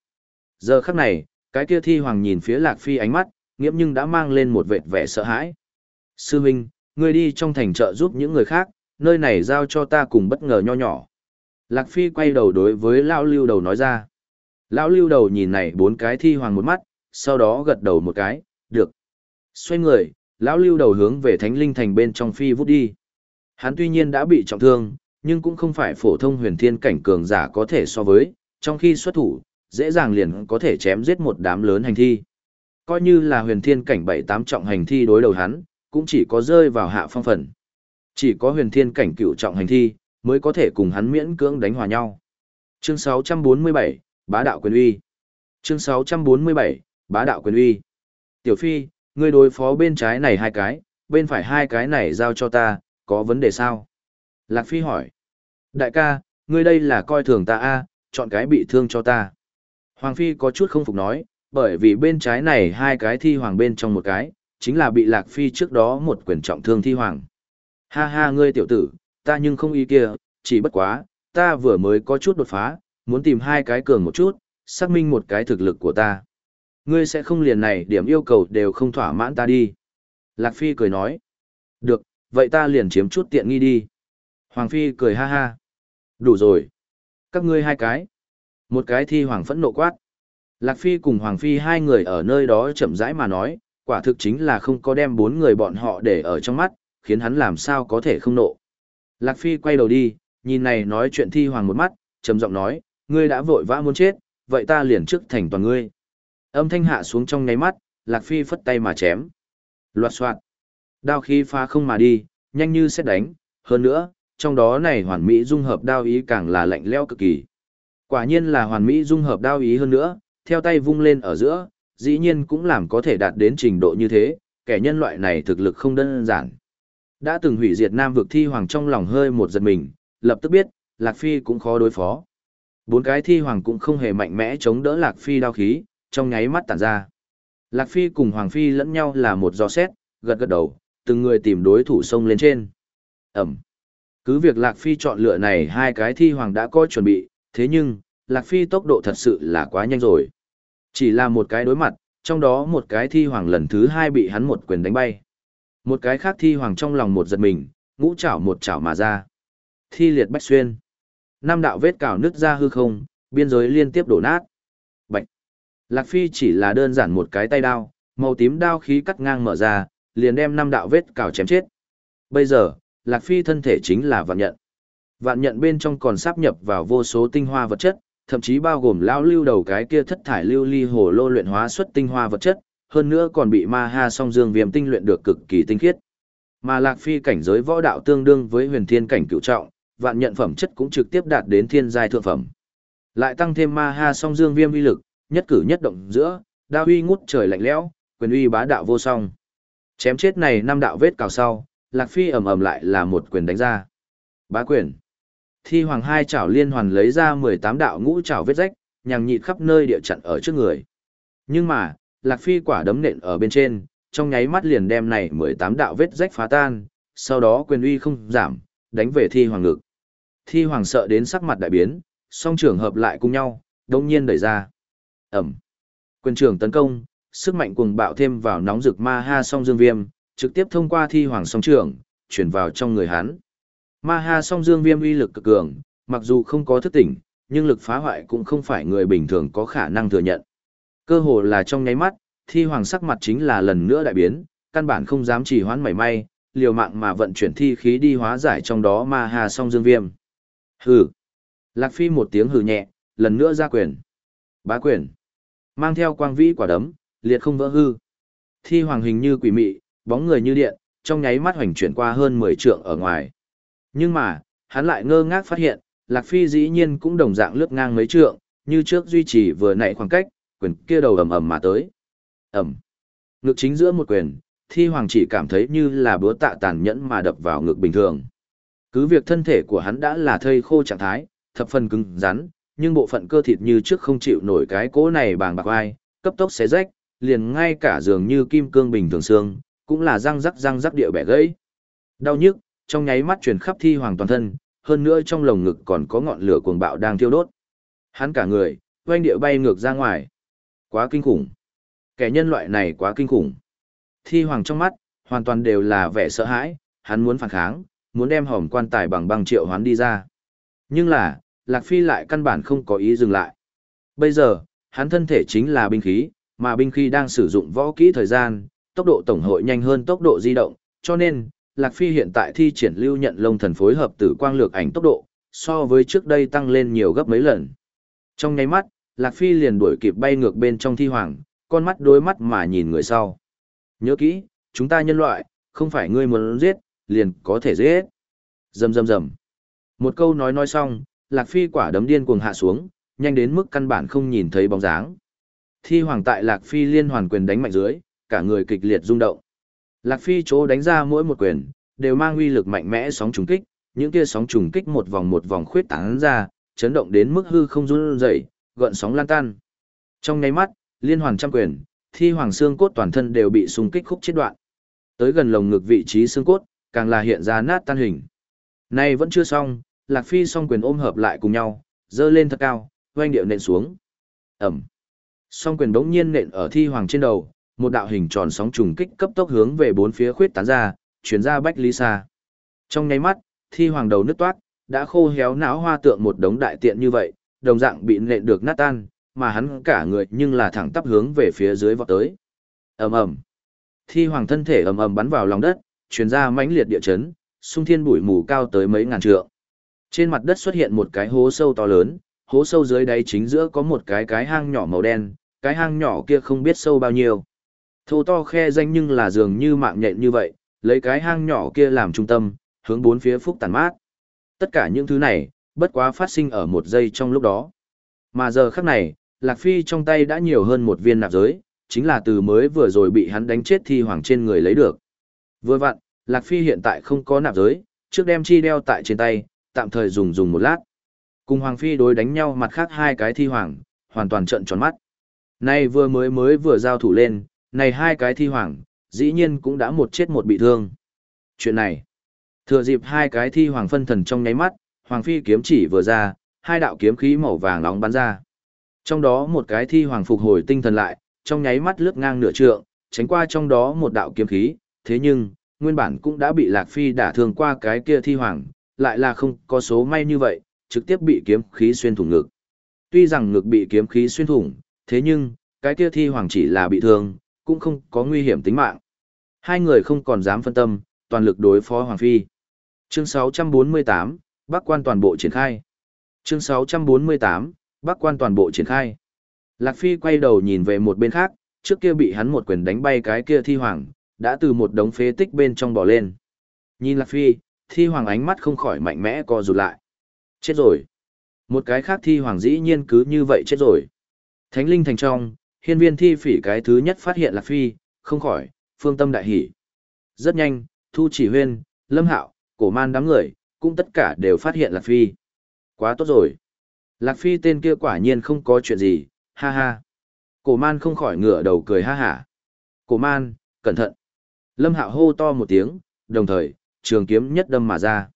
Giờ khắc này, cái kia thi hoàng nhìn phía Lạc Phi ánh mắt, nghiễm nhưng đã mang lên một vệt vẻ sợ hãi. Sư huynh, ngươi đi trong thành chợ giúp những người khác, nơi này giao cho ta cùng bất ngờ nho nhỏ. Lạc Phi quay đầu đối với Lão Lưu Đầu nói ra. Lão Lưu Đầu nhìn này bốn cái thi hoàng một mắt, sau đó gật đầu một cái, được. Xoay người, Lão Lưu Đầu hướng về Thánh Linh Thành bên trong phi vút đi. Hắn tuy nhiên đã bị trọng thương, nhưng cũng không phải phổ thông huyền thiên cảnh cường giả có thể so với, trong khi xuất thủ, dễ dàng liền có thể chém giết một đám lớn hành thi. Coi như là huyền thiên cảnh bảy tám trọng hành thi đối đầu hắn, cũng chỉ có rơi vào hạ phong phần. Chỉ có huyền thiên cảnh cựu trọng hành thi, mới có thể cùng hắn miễn cưỡng đánh hòa nhau. Chương 647, Bá đạo quyền uy. Chương 647, Bá đạo quyền uy. Tiểu Phi, ngươi đối phó bên trái này hai cái, bên phải hai cái này giao cho ta, có vấn đề sao? Lạc Phi hỏi. Đại ca, ngươi đây là coi thường ta a, chọn cái bị thương cho ta. Hoàng Phi có chút không phục nói, bởi vì bên trái này hai cái thi hoàng bên trong một cái, chính là bị Lạc Phi trước đó một quyền trọng thương thi hoàng. Ha ha ngươi tiểu tử, ta nhưng không ý kia, chỉ bất quá, ta vừa mới có chút đột phá, muốn tìm hai cái cường một chút, xác minh một cái thực lực của ta. Ngươi sẽ không liền này điểm yêu cầu đều không thỏa mãn ta đi. Lạc Phi cười nói. Được, vậy ta liền chiếm chút tiện nghi đi. Hoàng Phi cười ha ha. Đủ rồi. Các ngươi hai cái. Một cái thi hoàng phẫn nộ quát. Lạc Phi cùng Hoàng Phi hai người ở nơi đó chậm rãi mà nói, quả thực chính là không có đem bốn người bọn họ để ở trong mắt, khiến hắn làm sao có thể không nộ. Lạc Phi quay đầu đi, nhìn này nói chuyện thi hoàng một mắt, trầm giọng nói, ngươi đã vội vã muốn chết, vậy ta liền trước thành toàn ngươi. Âm thanh hạ xuống trong ngáy mắt, Lạc Phi phất tay mà chém. Loạt soạt. Đao khí phá không mà đi, nhanh như xét đánh, hơn nữa, trong đó này hoàn mỹ dung hợp đao ý càng là lạnh lẽo cực kỳ. Quả nhiên là hoàn mỹ dung hợp đao ý hơn nữa, theo tay vung lên ở giữa, dĩ nhiên cũng làm có thể đạt đến trình độ như thế, kẻ nhân loại này thực lực không đơn giản. Đã từng hủy diệt Nam vực thi hoàng trong lòng hơi một giật mình, lập tức biết, Lạc Phi cũng khó đối phó. Bốn cái thi hoàng cũng không hề mạnh mẽ chống đỡ Lạc Phi đao khí, trong nháy mắt tản ra. Lạc Phi cùng Hoàng Phi lẫn nhau là một giò xét, gật gật đầu, từng người tìm đối thủ sông lên trên. Ẩm. Cứ việc Lạc Phi chọn lựa này hai cái thi hoàng đã có chuẩn bị, thế nhưng, Lạc Phi tốc độ thật sự là quá nhanh rồi. Chỉ là một cái đối mặt, trong đó một cái thi hoàng lần thứ hai bị hắn một quyền đánh bay. Một cái khác thi hoàng trong lòng một giật mình, ngũ chảo một chảo mà ra. Thi liệt bách xuyên. Năm đạo vết cào nứt ra hư không, biên giới liên tiếp đổ nát. Bạch. Lạc Phi chỉ là đơn giản một cái tay đao, màu tím đao khí cắt ngang mở ra, liền đem năm đạo vết cào chém chết. Bây giờ, Lạc Phi thân thể chính là vạn nhận. Vạn nhận bên trong còn sáp nhập vào vô số tinh hoa vật chất, thậm chí bao gồm lao lưu đầu cái kia thất thải lưu ly hồ lô luyện hóa xuất tinh hoa vật chất, hơn nữa còn bị ma ha song dương viêm tinh luyện được cực kỳ tinh khiết. Mà Lạc Phi cảnh giới võ đạo tương đương với huyền thiên cảnh cựu trọng, vạn nhận phẩm chất cũng trực tiếp đạt đến thiên giai thượng phẩm. Lại tăng thêm ma ha song dương viêm uy lực, nhất cử nhất động giữa, đa uy ngút trời lạnh lẽo, quyền uy bá đạo vô song. Chém chết này năm đạo vết cào sau, Lạc Phi ầm ầm lại là một quyền đánh ra. Bá quyền. Thi hoàng hai chảo liên hoàn lấy ra 18 đạo ngũ chảo vết rách, nhằng nhịt khắp nơi địa chặn ở trước người. Nhưng mà, Lạc Phi quả đấm nện ở bên trên, trong nháy mắt liền đem này 18 đạo vết rách phá tan, sau đó quyền uy không giảm, đánh về thi hoàng ngực. Thi hoàng sợ đến sắc mặt đại biến, song trường hợp lại cùng nhau, đồng nhiên đẩy ra. Ẩm. Quyền trưởng tấn công, sức mạnh cuồng bạo thêm vào nóng rực ma ha song dương viêm, trực tiếp thông qua thi hoàng song trưởng, chuyển vào trong người hắn. Ma ha song dương viêm uy lực cực cường, mặc dù không có thức tỉnh, nhưng lực phá hoại cũng không phải người bình thường có khả năng thừa nhận. Cơ hồ là trong nháy mắt, thi hoàng sắc mặt chính là lần nữa đại biến, căn bản không dám chỉ hoãn mảy may, liều mạng mà vận chuyển thi khí đi hóa giải trong đó ma hà song dương viêm. Hừ. Lạc Phi một tiếng hừ nhẹ, lần nữa ra quyền. Bá quyền. Mang theo quang vĩ quả đấm, liệt không vỡ hư. Thi hoàng hình như quỷ mị, bóng người như điện, trong nháy mắt hoành chuyển qua hơn 10 trượng ở ngoài. Nhưng mà, hắn lại ngơ ngác phát hiện, Lạc Phi dĩ nhiên cũng đồng dạng lướt ngang mấy trượng, như trước duy trì vừa nãy khoảng cách, quyền kia đầu ầm ầm mà tới. Ầm. Ngực chính giữa một quyền, Thi Hoàng chỉ cảm thấy như là búa tạ tàn nhẫn mà đập vào ngực bình thường. Cứ việc thân thể của hắn đã là thây khô trạng thái, thập phần cứng rắn, nhưng bộ phận cơ thịt như trước không chịu nổi cái cỗ này bàng bạc ai, cấp tốc xé rách, liền ngay cả dường như kim cương bình thường xương, cũng là răng rắc răng rắc địa bẻ gãy. Đau nhức, trong nháy mắt truyền khắp thi hoàng toàn thân, hơn nữa trong lồng ngực còn có ngọn lửa cuồng bạo đang thiêu đốt. Hắn cả người, oanh địa bay ngược ra ngoài. Quá kinh khủng. Kẻ nhân loại này quá kinh khủng. Thi hoàng trong mắt, hoàn toàn đều là vẻ sợ hãi, hắn muốn phản kháng, muốn đem hòm quan tài bằng băng triệu hoán đi ra. Nhưng là, Lạc Phi lại căn bản không có ý dừng lại. Bây giờ, hắn thân thể chính là binh khí, mà binh khí đang sử dụng võ kỹ thời gian, tốc độ tổng hội nhanh hơn tốc độ di động, cho nên, Lạc Phi hiện tại thi triển lưu nhận lông thần phối hợp tử quang lược ảnh tốc độ, so với trước đây tăng lên nhiều gấp mấy lần. Trong nháy mắt, Lạc Phi liền đuổi kịp bay ngược bên trong thi hoàng, con mắt đối mắt mà nhìn người sau. Nhớ kỹ, chúng ta nhân loại, không phải ngươi muốn giết, liền có thể giết. Dầm dầm dầm. Một câu nói nói xong, Lạc Phi quả đấm điên cuồng hạ xuống, nhanh đến mức căn bản không nhìn thấy bóng dáng. Thi hoàng tại Lạc Phi liên hoàn quyền đánh mạnh dưới, cả người kịch liệt rung động. Lạc Phi chỗ đánh ra mỗi một quyền, đều mang uy lực mạnh mẽ sóng trùng kích, những kia sóng trùng kích một vòng một vòng khuyết tán ra, chấn động đến mức hư không run rẩy, gợn sóng lan tan. Trong nháy mắt, liên hoàn trăm quyền, thi hoàng xương cốt toàn thân đều bị xung kích khúc chết đoạn. Tới gần lồng ngực vị trí xương cốt, càng là hiện ra nát tan hình. Nay vẫn chưa xong, Lạc Phi song quyền ôm hợp lại cùng nhau, dơ lên thật cao, oanh điệu nện xuống. Ẩm. Song quyền đống nhiên nện ở thi hoàng trên đầu, một đạo hình tròn sóng trùng kích cấp tốc hướng về bốn phía khuyết tán ra, chuyển ra bách lý xa. Trong nháy mắt, thi hoàng đầu nứt toát, đã khô héo não hoa tượng một đống đại tiện như vậy, đồng dạng bị nện được nát tan, mà hắn cả người nhưng là thẳng tắp hướng về phía dưới vọt tới. Ầm ầm. Thi hoàng thân thể ầm ầm bắn vào lòng đất, truyền ra mãnh liệt địa chấn, xung thiên bụi mù cao tới mấy ngàn trượng. Trên mặt đất xuất hiện một cái hố sâu to lớn, hố sâu dưới đáy chính giữa có một cái cái hang nhỏ màu đen, cái hang nhỏ kia không biết sâu bao nhiêu. Thô to khe danh nhưng là dường như mạng nhện như vậy, lấy cái hang nhỏ kia làm trung tâm, hướng bốn phía phúc tàn mát. Tất cả những thứ này, bất quá phát sinh ở một giây trong lúc đó. Mà giờ khắc này, Lạc Phi trong tay đã nhiều hơn một viên nạp giới, chính là từ mới vừa rồi bị hắn đánh chết thi hoàng trên người lấy được. Vừa vặn, Lạc Phi hiện tại không có nạp giới, trước đem chi đeo tại trên tay, tạm thời dùng dùng một lát. Cùng Hoàng Phi đối đánh nhau mặt khác hai cái thi hoàng, hoàn toàn trận tròn mắt. Nay vừa mới mới vừa giao thủ lên, này hai cái thi hoàng, dĩ nhiên cũng đã một chết một bị thương. Chuyện này, thừa dịp hai cái thi hoàng phân thần trong nháy mắt, Hoàng Phi kiếm chỉ vừa ra, hai đạo kiếm khí màu vàng nóng bắn ra. Trong đó một cái thi hoàng phục hồi tinh thần lại, trong nháy mắt lướt ngang nửa trượng, tránh qua trong đó một đạo kiếm khí, thế nhưng, nguyên bản cũng đã bị Lạc Phi đả thương qua cái kia thi hoàng, lại là không có số may như vậy, trực tiếp bị kiếm khí xuyên thủng ngực. Tuy rằng ngực bị kiếm khí xuyên thủng, thế nhưng, cái kia thi hoàng chỉ là bị thương, cũng không có nguy hiểm tính mạng. Hai người không còn dám phân tâm, toàn lực đối phó Hoàng Phi. Chương 648, Bắc quan toàn bộ triển khai. Chương 648, Bắc quan toàn bộ triển khai. Lạc Phi quay đầu nhìn về một bên khác, trước kia bị hắn một quyền đánh bay cái kia thi hoàng, đã từ một đống phế tích bên trong bỏ lên. Nhìn Lạc Phi, thi hoàng ánh mắt không khỏi mạnh mẽ co rụt lại. Chết rồi. Một cái khác thi hoàng dĩ nhiên cứ như vậy chết rồi. Thánh linh thành trong, hiên viên thi phỉ cái thứ nhất phát hiện Lạc Phi, không khỏi, phương tâm đại hỷ. Rất nhanh, Thu Chỉ Huyên, Lâm Hạo, Cổ Man đám người, cũng tất cả đều phát hiện Lạc Phi. Quá tốt rồi. Lạc Phi tên kia quả nhiên không có chuyện gì, ha ha. Cổ Man không khỏi ngửa đầu cười ha hả. Cổ Man, cẩn thận. Lâm Hạo hô to một tiếng, đồng thời, trường kiếm nhất đâm mà ra.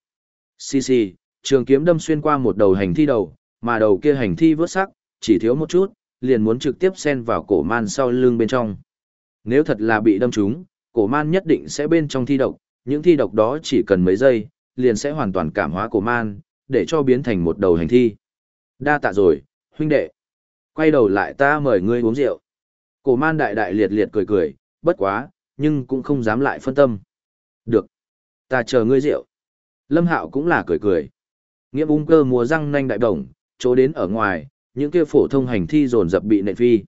Xì xì, trường kiếm đâm xuyên qua một đầu hành thi đầu, mà đầu kia hành thi vớt sắc, chỉ thiếu một chút, liền muốn trực tiếp xen vào cổ man sau lưng bên trong. Nếu thật là bị đâm trúng, cổ man nhất định sẽ bên trong thi độc, những thi độc đó chỉ cần mấy giây, liền sẽ hoàn toàn cảm hóa cổ man, để cho biến thành một đầu hành thi. Đa tạ rồi, huynh đệ. Quay đầu lại ta mời ngươi uống rượu. Cổ man đại đại liệt liệt cười cười, bất quá, nhưng cũng không dám lại phân tâm. Được. Ta chờ ngươi rượu. Lâm Hạo cũng là cười cười. Nghĩa ung cơ mùa răng nanh đại đồng, chỗ đến ở ngoài, những kia phổ thông hành thi dồn dập bị nện phi.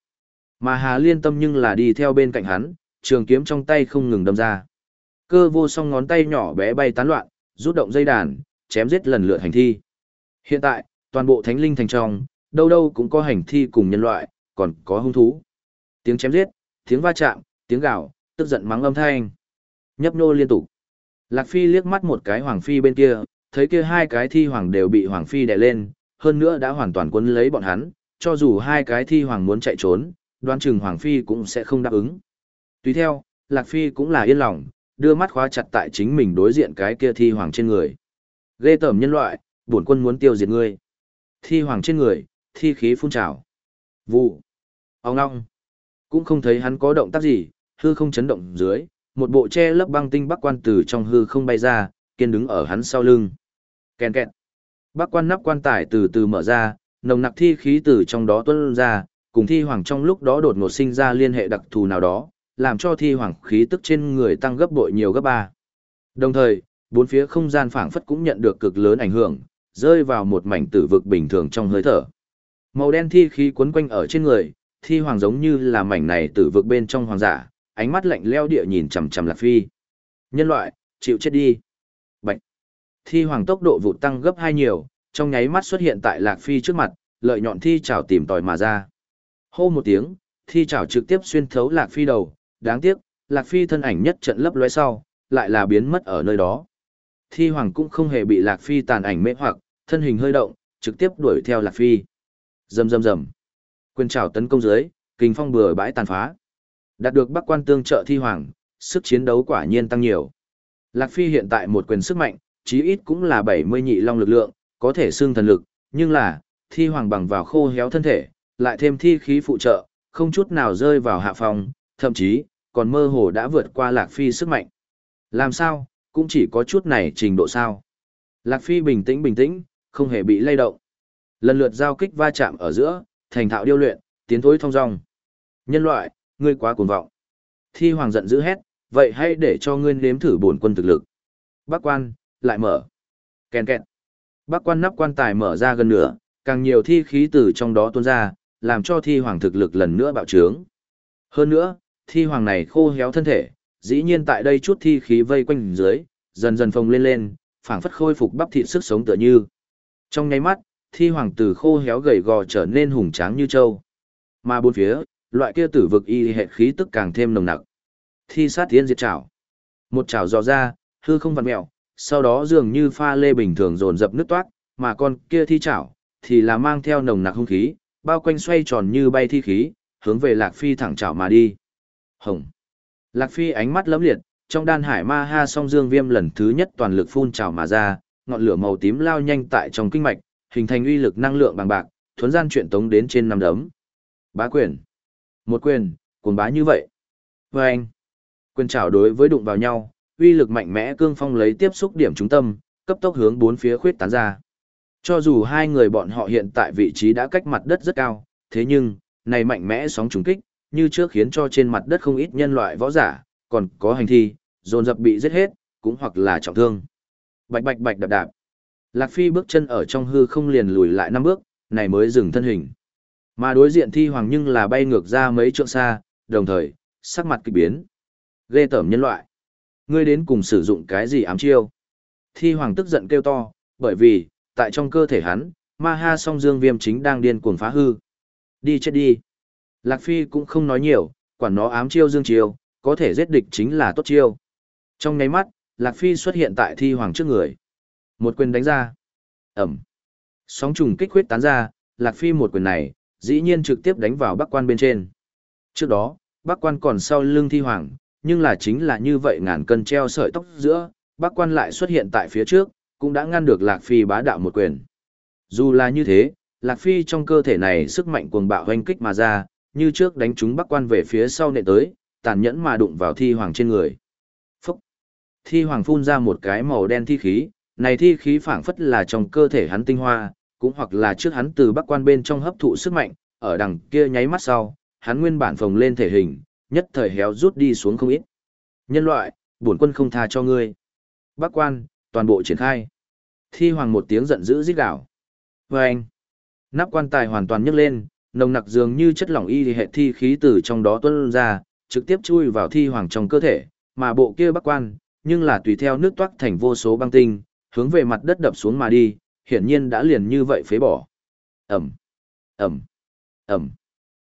Mà Hà Liên tâm nhưng là đi theo bên cạnh hắn, trường kiếm trong tay không ngừng đâm ra. Cơ vô song ngón tay nhỏ bé bay tán loạn, rút động dây đàn, chém giết lần lượt hành thi. Hiện tại, toàn bộ thánh linh thành trong, đâu đâu cũng có hành thi cùng nhân loại, còn có hung thú. Tiếng chém giết, tiếng va chạm, tiếng gào, tức giận mắng âm thanh. Nhấp nô liên tục. Lạc Phi liếc mắt một cái Hoàng Phi bên kia, thấy kia hai cái thi hoàng đều bị Hoàng Phi đè lên, hơn nữa đã hoàn toàn quấn lấy bọn hắn, cho dù hai cái thi hoàng muốn chạy trốn, đoán chừng Hoàng Phi cũng sẽ không đáp ứng. Tùy theo, Lạc Phi cũng là yên lòng, đưa mắt khóa chặt tại chính mình đối diện cái kia thi hoàng trên người. Ghê tởm nhân loại, bổn quân muốn tiêu diệt ngươi. Thi hoàng trên người, thi khí phun trào. Vụ. Ông ngong. Cũng không thấy hắn có động tác gì, hư không chấn động dưới, một bộ che lấp băng tinh bắc quan từ trong hư không bay ra, kiên đứng ở hắn sau lưng. Kèn kẹt. Bắc quan nắp quan tài từ từ mở ra, nồng nặc thi khí từ trong đó tuôn ra, cùng thi hoàng trong lúc đó đột ngột sinh ra liên hệ đặc thù nào đó, làm cho thi hoàng khí tức trên người tăng gấp bội nhiều gấp ba. Đồng thời, bốn phía không gian phảng phất cũng nhận được cực lớn ảnh hưởng, rơi vào một mảnh tử vực bình thường trong hơi thở. Màu đen thi khí quấn quanh ở trên người, thi hoàng giống như là mảnh này tử vực bên trong hoàng giả, ánh mắt lạnh leo địa nhìn chằm chằm Lạc Phi. Nhân loại, chịu chết đi. Thi hoàng tốc độ vụt tăng gấp hai nhiều, trong nháy mắt xuất hiện tại Lạc Phi trước mặt, lợi nhọn thi chảo tìm tòi mà ra. Hô một tiếng, thi chảo trực tiếp xuyên thấu Lạc Phi đầu, đáng tiếc, Lạc Phi thân ảnh nhất trận lấp lóe sau, lại là biến mất ở nơi đó. Thi hoàng cũng không hề bị Lạc Phi tàn ảnh mê hoặc, thân hình hơi động, trực tiếp đuổi theo Lạc Phi. Rầm rầm rầm. Quyền trảo tấn công dưới, kinh phong bừa bãi tàn phá. Đạt được Bắc Quan tương trợ Thi hoàng, sức chiến đấu quả nhiên tăng nhiều. Lạc Phi hiện tại một quyền sức mạnh, chí ít cũng là 70 nhị long lực lượng, có thể xương thần lực, nhưng là, Thi hoàng bằng vào khô héo thân thể, lại thêm thi khí phụ trợ, không chút nào rơi vào hạ phòng, thậm chí, còn mơ hồ đã vượt qua Lạc Phi sức mạnh. Làm sao, cũng chỉ có chút này trình độ sao. Lạc Phi bình tĩnh bình tĩnh, không hề bị lay động. Lần lượt giao kích va chạm ở giữa, thành thạo điêu luyện, tiến thối thông dong. Nhân loại, ngươi quá cuồng vọng. Thi hoàng giận dữ hét, vậy hãy để cho ngươi nếm thử bổn quân thực lực. Bác quan, lại mở. Kèn kẹt. Bác quan nắp quan tài mở ra gần nửa, càng nhiều thi khí từ trong đó tuôn ra, làm cho thi hoàng thực lực lần nữa bạo trướng. Hơn nữa, thi hoàng này khô héo thân thể, dĩ nhiên tại đây chút thi khí vây quanh dưới, dần dần phồng lên lên, phảng phất khôi phục bắp thịt sức sống tựa như. Trong nháy mắt, thi hoàng từ khô héo gầy gò trở nên hùng tráng như trâu. Mà bốn phía, loại kia tử vực y hệ khí tức càng thêm nồng nặc. Thi sát tiến diệt trảo. Một trảo dò ra, hư không vặn mèo, sau đó dường như pha lê bình thường dồn dập nước toát, mà con kia thi chảo thì là mang theo nồng nặc hung khí, bao quanh xoay tròn như bay thi khí, hướng về Lạc Phi thẳng chảo mà đi. Hồng. Lạc Phi ánh mắt lấm liệt, trong đan hải ma ha song dương viêm lần thứ nhất toàn lực phun trào mà ra, ngọn lửa màu tím lao nhanh tại trong kinh mạch, hình thành uy lực năng lượng bằng bạc, thuấn gian chuyển tống đến trên năm đấm. Bá quyền. Một quyền, cuồng bá như vậy. Và anh. Quyền trảo đối với đụng vào nhau, uy lực mạnh mẽ cương phong lấy tiếp xúc điểm trung tâm, cấp tốc hướng bốn phía khuyết tán ra. Cho dù hai người bọn họ hiện tại vị trí đã cách mặt đất rất cao, thế nhưng, này mạnh mẽ sóng trùng kích, như trước khiến cho trên mặt đất không ít nhân loại võ giả, còn có hành thi, dồn dập bị giết hết, cũng hoặc là trọng thương. Bạch bạch bạch đạp đạp. Lạc Phi bước chân ở trong hư không liền lùi lại năm bước, này mới dừng thân hình. Mà đối diện thi hoàng nhưng là bay ngược ra mấy trượng xa, đồng thời, sắc mặt kỳ biến. Ghê tởm nhân loại. Ngươi đến cùng sử dụng cái gì ám chiêu? Thi hoàng tức giận kêu to, bởi vì, tại trong cơ thể hắn, ma ha song dương viêm chính đang điên cuồng phá hư. Đi chết đi. Lạc Phi cũng không nói nhiều, quản nó ám chiêu dương chiêu, có thể giết địch chính là tốt chiêu. Trong nháy mắt, Lạc Phi xuất hiện tại thi hoàng trước người. Một quyền đánh ra. Ẩm. Sóng trùng kích huyết tán ra, Lạc Phi một quyền này, dĩ nhiên trực tiếp đánh vào bắc quan bên trên. Trước đó, bắc quan còn sau lưng thi hoàng, nhưng là chính là như vậy ngàn cân treo sợi tóc giữa, bắc quan lại xuất hiện tại phía trước, cũng đã ngăn được Lạc Phi bá đạo một quyền. Dù là như thế, Lạc Phi trong cơ thể này sức mạnh cuồng bạo hoanh kích mà ra, như trước đánh trúng bắc quan về phía sau nệ tới, tàn nhẫn mà đụng vào thi hoàng trên người. Phúc! Thi hoàng phun ra một cái màu đen thi khí, này thi khí phảng phất là trong cơ thể hắn tinh hoa, cũng hoặc là trước hắn từ bắc quan bên trong hấp thụ sức mạnh, ở đằng kia nháy mắt sau, hắn nguyên bản phồng lên thể hình, nhất thời héo rút đi xuống không ít. Nhân loại, bổn quân không tha cho ngươi. Bắc quan, toàn bộ triển khai. Thi hoàng một tiếng giận dữ rít gào. Vâng! Nắp quan tài hoàn toàn nhấc lên, nồng nặc dường như chất lỏng y hệ thi khí từ trong đó tuôn ra, trực tiếp chui vào thi hoàng trong cơ thể, mà bộ kia bắc quan, nhưng là tùy theo nước toát thành vô số băng tinh, hướng về mặt đất đập xuống mà đi, hiển nhiên đã liền như vậy phế bỏ. Ẩm, Ẩm, Ẩm.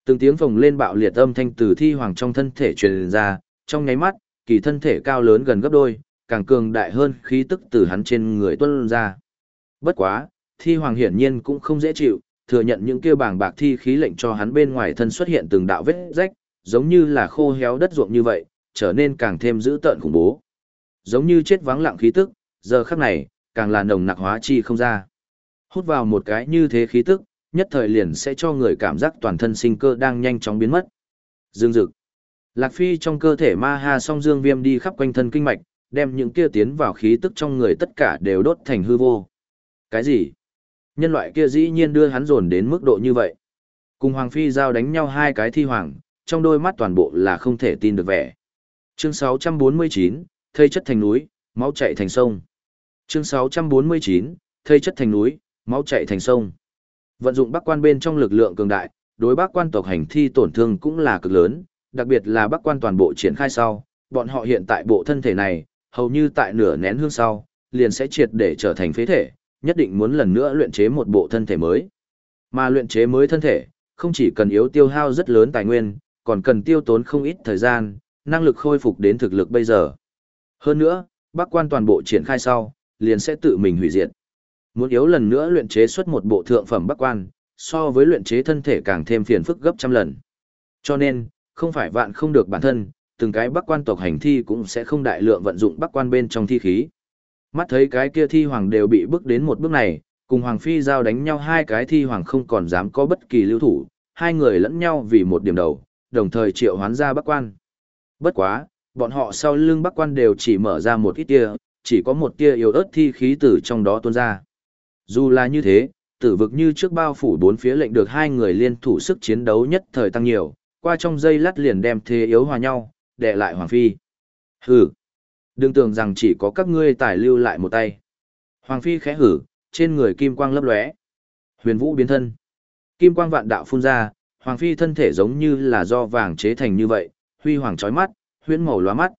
Từng tiếng phồng lên bạo liệt âm thanh từ thi hoàng trong thân thể truyền ra, trong nháy mắt, kỳ thân thể cao lớn gần gấp đôi, càng cường đại hơn khí tức từ hắn trên người tuôn ra. Bất quá, Thi hoàng hiển nhiên cũng không dễ chịu, thừa nhận những kia bảng bạc thi khí lệnh cho hắn bên ngoài thân xuất hiện từng đạo vết rách, giống như là khô héo đất ruộng như vậy, trở nên càng thêm dữ tợn khủng bố. Giống như chết vắng lặng khí tức, giờ khắc này, càng là nồng nặc hóa chi không ra. Hút vào một cái như thế khí tức, nhất thời liền sẽ cho người cảm giác toàn thân sinh cơ đang nhanh chóng biến mất. Dương dực. Lạc Phi trong cơ thể ma ha song dương viêm đi khắp quanh thân kinh mạch, đem những kia tiến vào khí tức trong người tất cả đều đốt thành hư vô. Cái gì? Nhân loại kia dĩ nhiên đưa hắn dồn đến mức độ như vậy. Cùng Hoàng Phi giao đánh nhau hai cái thi hoàng, trong đôi mắt toàn bộ là không thể tin được vẻ. Chương 649, thây chất thành núi, máu chảy thành sông. Chương 649, thây chất thành núi, máu chảy thành sông. Vận dụng bắc quan bên trong lực lượng cường đại, đối bắc quan tộc hành thi tổn thương cũng là cực lớn, đặc biệt là bắc quan toàn bộ triển khai sau, bọn họ hiện tại bộ thân thể này, hầu như tại nửa nén hương sau, liền sẽ triệt để trở thành phế thể, nhất định muốn lần nữa luyện chế một bộ thân thể mới. Mà luyện chế mới thân thể, không chỉ cần yếu tiêu hao rất lớn tài nguyên, còn cần tiêu tốn không ít thời gian, năng lực khôi phục đến thực lực bây giờ. Hơn nữa, bác quan toàn bộ triển khai sau, liền sẽ tự mình hủy diệt. Muốn yếu lần nữa luyện chế xuất một bộ thượng phẩm bắc quan, so với luyện chế thân thể càng thêm phiền phức gấp trăm lần. Cho nên, không phải vạn không được bản thân, từng cái bắc quan tộc hành thi cũng sẽ không đại lượng vận dụng bắc quan bên trong thi khí. Mắt thấy cái kia thi hoàng đều bị bước đến một bước này, cùng hoàng phi giao đánh nhau hai cái thi hoàng không còn dám có bất kỳ lưu thủ, hai người lẫn nhau vì một điểm đầu, đồng thời triệu hoán ra bắc quan. Bất quá, bọn họ sau lưng bắc quan đều chỉ mở ra một ít tia, chỉ có một tia yếu ớt thi khí từ trong đó tuôn ra. Dù là như thế, tử vực như trước bao phủ bốn phía lệnh được hai người liên thủ sức chiến đấu nhất thời tăng nhiều, qua trong dây lát liền đem thế yếu hòa nhau, đè lại Hoàng Phi. Hừ, đừng tưởng rằng chỉ có các ngươi tài lưu lại một tay. Hoàng Phi khẽ hử, trên người kim quang lấp lóe. Huyền vũ biến thân. Kim quang vạn đạo phun ra, Hoàng Phi thân thể giống như là do vàng chế thành như vậy, huy hoàng chói mắt, huyễn màu lóa mắt.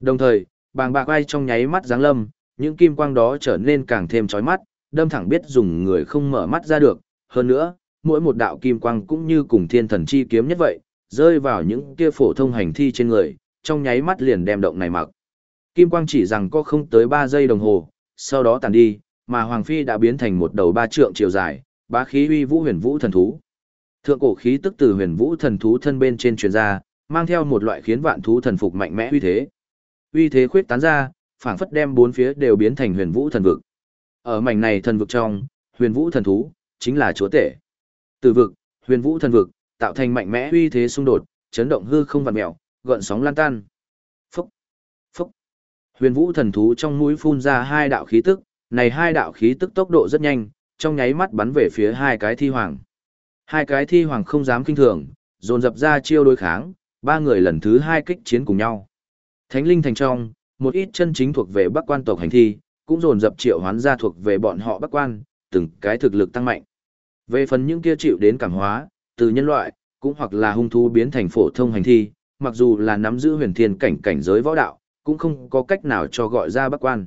Đồng thời, bàng bạc ai trong nháy mắt giáng lâm, những kim quang đó trở nên càng thêm chói mắt, đâm thẳng biết dùng người không mở mắt ra được. Hơn nữa, mỗi một đạo kim quang cũng như cùng thiên thần chi kiếm nhất vậy, rơi vào những kia phổ thông hành thi trên người, trong nháy mắt liền đem động này mặc. Kim quang chỉ rằng có không tới 3 giây đồng hồ, sau đó tàn đi, mà Hoàng Phi đã biến thành một đầu ba trượng chiều dài, bá khí uy vũ huyền vũ thần thú. Thượng cổ khí tức từ huyền vũ thần thú thân bên trên truyền ra, mang theo một loại khiến vạn thú thần phục mạnh mẽ uy thế. Uy thế khuyết tán ra, phảng phất đem bốn phía đều biến thành huyền vũ thần vực. Ở mảnh này thần vực trong, huyền vũ thần thú chính là chúa tể. Từ vực, huyền vũ thần vực, tạo thành mạnh mẽ uy thế xung đột, chấn động hư không vặn mèo, gợn sóng lan tan. Phúc, phúc. Huyền vũ thần thú trong mũi phun ra hai đạo khí tức, này hai đạo khí tức tốc độ rất nhanh, trong nháy mắt bắn về phía hai cái thi hoàng. Hai cái thi hoàng không dám kinh thường, dồn dập ra chiêu đối kháng, ba người lần thứ hai kích chiến cùng nhau. Thánh linh thành trong, một ít chân chính thuộc về bắc quan tộc hành thi, cũng dồn dập triệu hoán ra thuộc về bọn họ bắc quan, từng cái thực lực tăng mạnh. Về phần những kia chịu đến cảm hóa, từ nhân loại, cũng hoặc là hung thú biến thành phổ thông hành thi, mặc dù là nắm giữ huyền thiên cảnh cảnh giới võ đạo, cũng không có cách nào cho gọi ra bắc quan.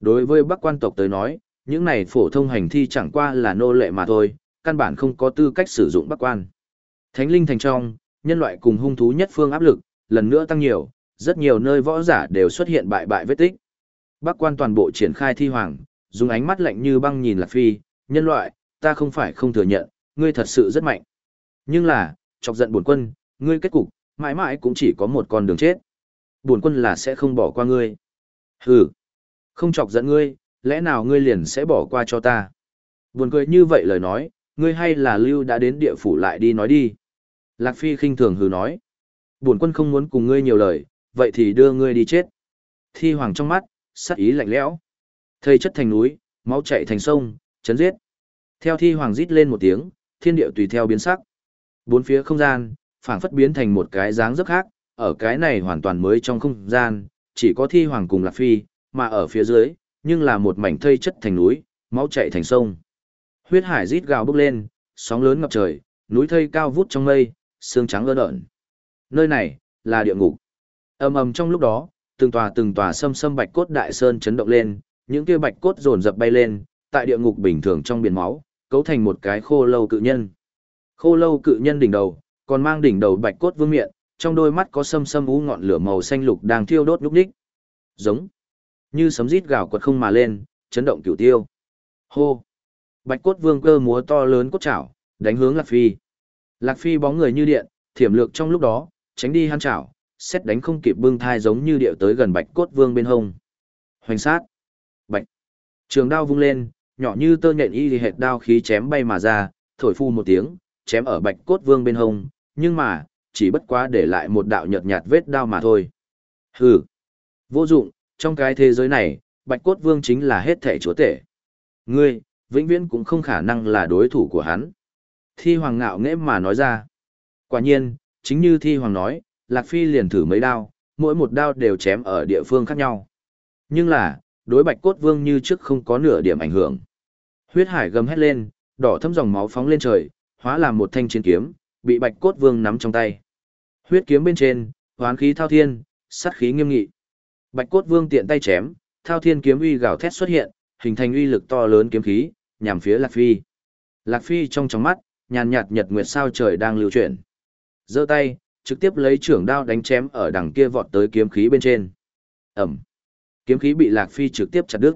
Đối với bắc quan tộc tới nói, những này phổ thông hành thi chẳng qua là nô lệ mà thôi, căn bản không có tư cách sử dụng bắc quan. Thánh linh thành trong, nhân loại cùng hung thú nhất phương áp lực, lần nữa tăng nhiều, rất nhiều nơi võ giả đều xuất hiện bại bại vết tích. Bắc quan toàn bộ triển khai thi hoàng, dùng ánh mắt lạnh như băng nhìn Lạc Phi, nhân loại, ta không phải không thừa nhận, ngươi thật sự rất mạnh. Nhưng là, chọc giận Bổn quân, ngươi kết cục, mãi mãi cũng chỉ có một con đường chết. Bổn quân là sẽ không bỏ qua ngươi. Hừ, không chọc giận ngươi, lẽ nào ngươi liền sẽ bỏ qua cho ta? Buồn cười như vậy lời nói, ngươi hay là lưu đã đến địa phủ lại đi nói đi. Lạc Phi khinh thường hừ nói. Buồn quân không muốn cùng ngươi nhiều lời, vậy thì đưa ngươi đi chết. Thi hoàng trong mắt, sát ý lạnh lẽo. Thây chất thành núi, máu chảy thành sông, chấn giết. Theo thi hoàng rít lên một tiếng, thiên địa tùy theo biến sắc. Bốn phía không gian, phảng phất biến thành một cái dáng rất khác, ở cái này hoàn toàn mới trong không gian, chỉ có thi hoàng cùng lạc phi, mà ở phía dưới, nhưng là một mảnh thây chất thành núi, máu chảy thành sông. Huyết hải rít gào bốc lên, sóng lớn ngập trời, núi thây cao vút trong mây, xương trắng ơn ợn. Nơi này, là địa ngục. ầm ầm trong lúc đó, từng tòa từng tòa xâm xâm bạch cốt đại sơn chấn động lên, những kia bạch cốt dồn dập bay lên, tại địa ngục bình thường trong biển máu, cấu thành một cái khô lâu cự nhân. Khô lâu cự nhân đỉnh đầu, còn mang đỉnh đầu bạch cốt vương miện, trong đôi mắt có sâm sâm ú ngọn lửa màu xanh lục đang thiêu đốt nhúc nhích. Giống như sấm rít gào quật không mà lên, chấn động cửu tiêu. Hô! Bạch cốt vương cơ múa to lớn cốt chảo, đánh hướng Lạc Phi. Lạc Phi bóng người như điện, thiểm lược trong lúc đó, tránh đi hắn chảo, xét đánh không kịp bưng thai giống như điệu tới gần bạch cốt vương bên hông. Hoành sát. Bạch. Trường đao vung lên, nhỏ như tơ nhện y thì hệt đao khí chém bay mà ra, thổi phu một tiếng, chém ở bạch cốt vương bên hông, nhưng mà, chỉ bất quá để lại một đạo nhợt nhạt vết đao mà thôi. Hừ. Vô dụng, trong cái thế giới này, bạch cốt vương chính là hết thể chúa tể. Ngươi, vĩnh viễn cũng không khả năng là đối thủ của hắn. Thi hoàng ngạo nghễ mà nói ra. Quả nhiên, chính như Thi hoàng nói, Lạc Phi liền thử mấy đao, mỗi một đao đều chém ở địa phương khác nhau. Nhưng là, đối bạch cốt vương như trước không có nửa điểm ảnh hưởng. Huyết hải gầm hét lên, đỏ thấm dòng máu phóng lên trời, hóa làm một thanh chiến kiếm, bị bạch cốt vương nắm trong tay. Huyết kiếm bên trên, hoán khí thao thiên, sát khí nghiêm nghị. Bạch cốt vương tiện tay chém, thao thiên kiếm uy gào thét xuất hiện, hình thành uy lực to lớn kiếm khí, nhằm phía Lạc Phi. Lạc Phi trong trong mắt, nhàn nhạt nhật nguyệt sao trời đang lưu chuyển. giơ tay, trực tiếp lấy trưởng đao đánh chém ở đằng kia vọt tới kiếm khí bên trên. Ẩm. Kiếm khí bị Lạc Phi trực tiếp chặt đứt.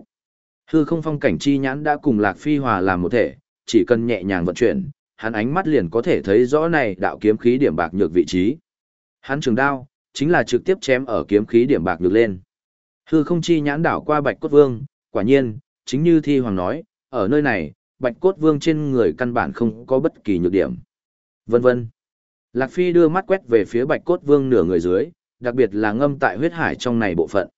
Hư không phong cảnh chi nhãn đã cùng Lạc Phi hòa làm một thể, chỉ cần nhẹ nhàng vận chuyển, hắn ánh mắt liền có thể thấy rõ này đạo kiếm khí điểm bạc nhược vị trí. Hắn trường đao, chính là trực tiếp chém ở kiếm khí điểm bạc nhược lên. Hư không chi nhãn đảo qua Bạch Cốt Vương, quả nhiên, chính như Thi Hoàng nói, ở nơi này, Bạch Cốt Vương trên người căn bản không có bất kỳ nhược điểm. Vân vân. Lạc Phi đưa mắt quét về phía Bạch Cốt Vương nửa người dưới, đặc biệt là ngâm tại huyết hải trong này bộ phận.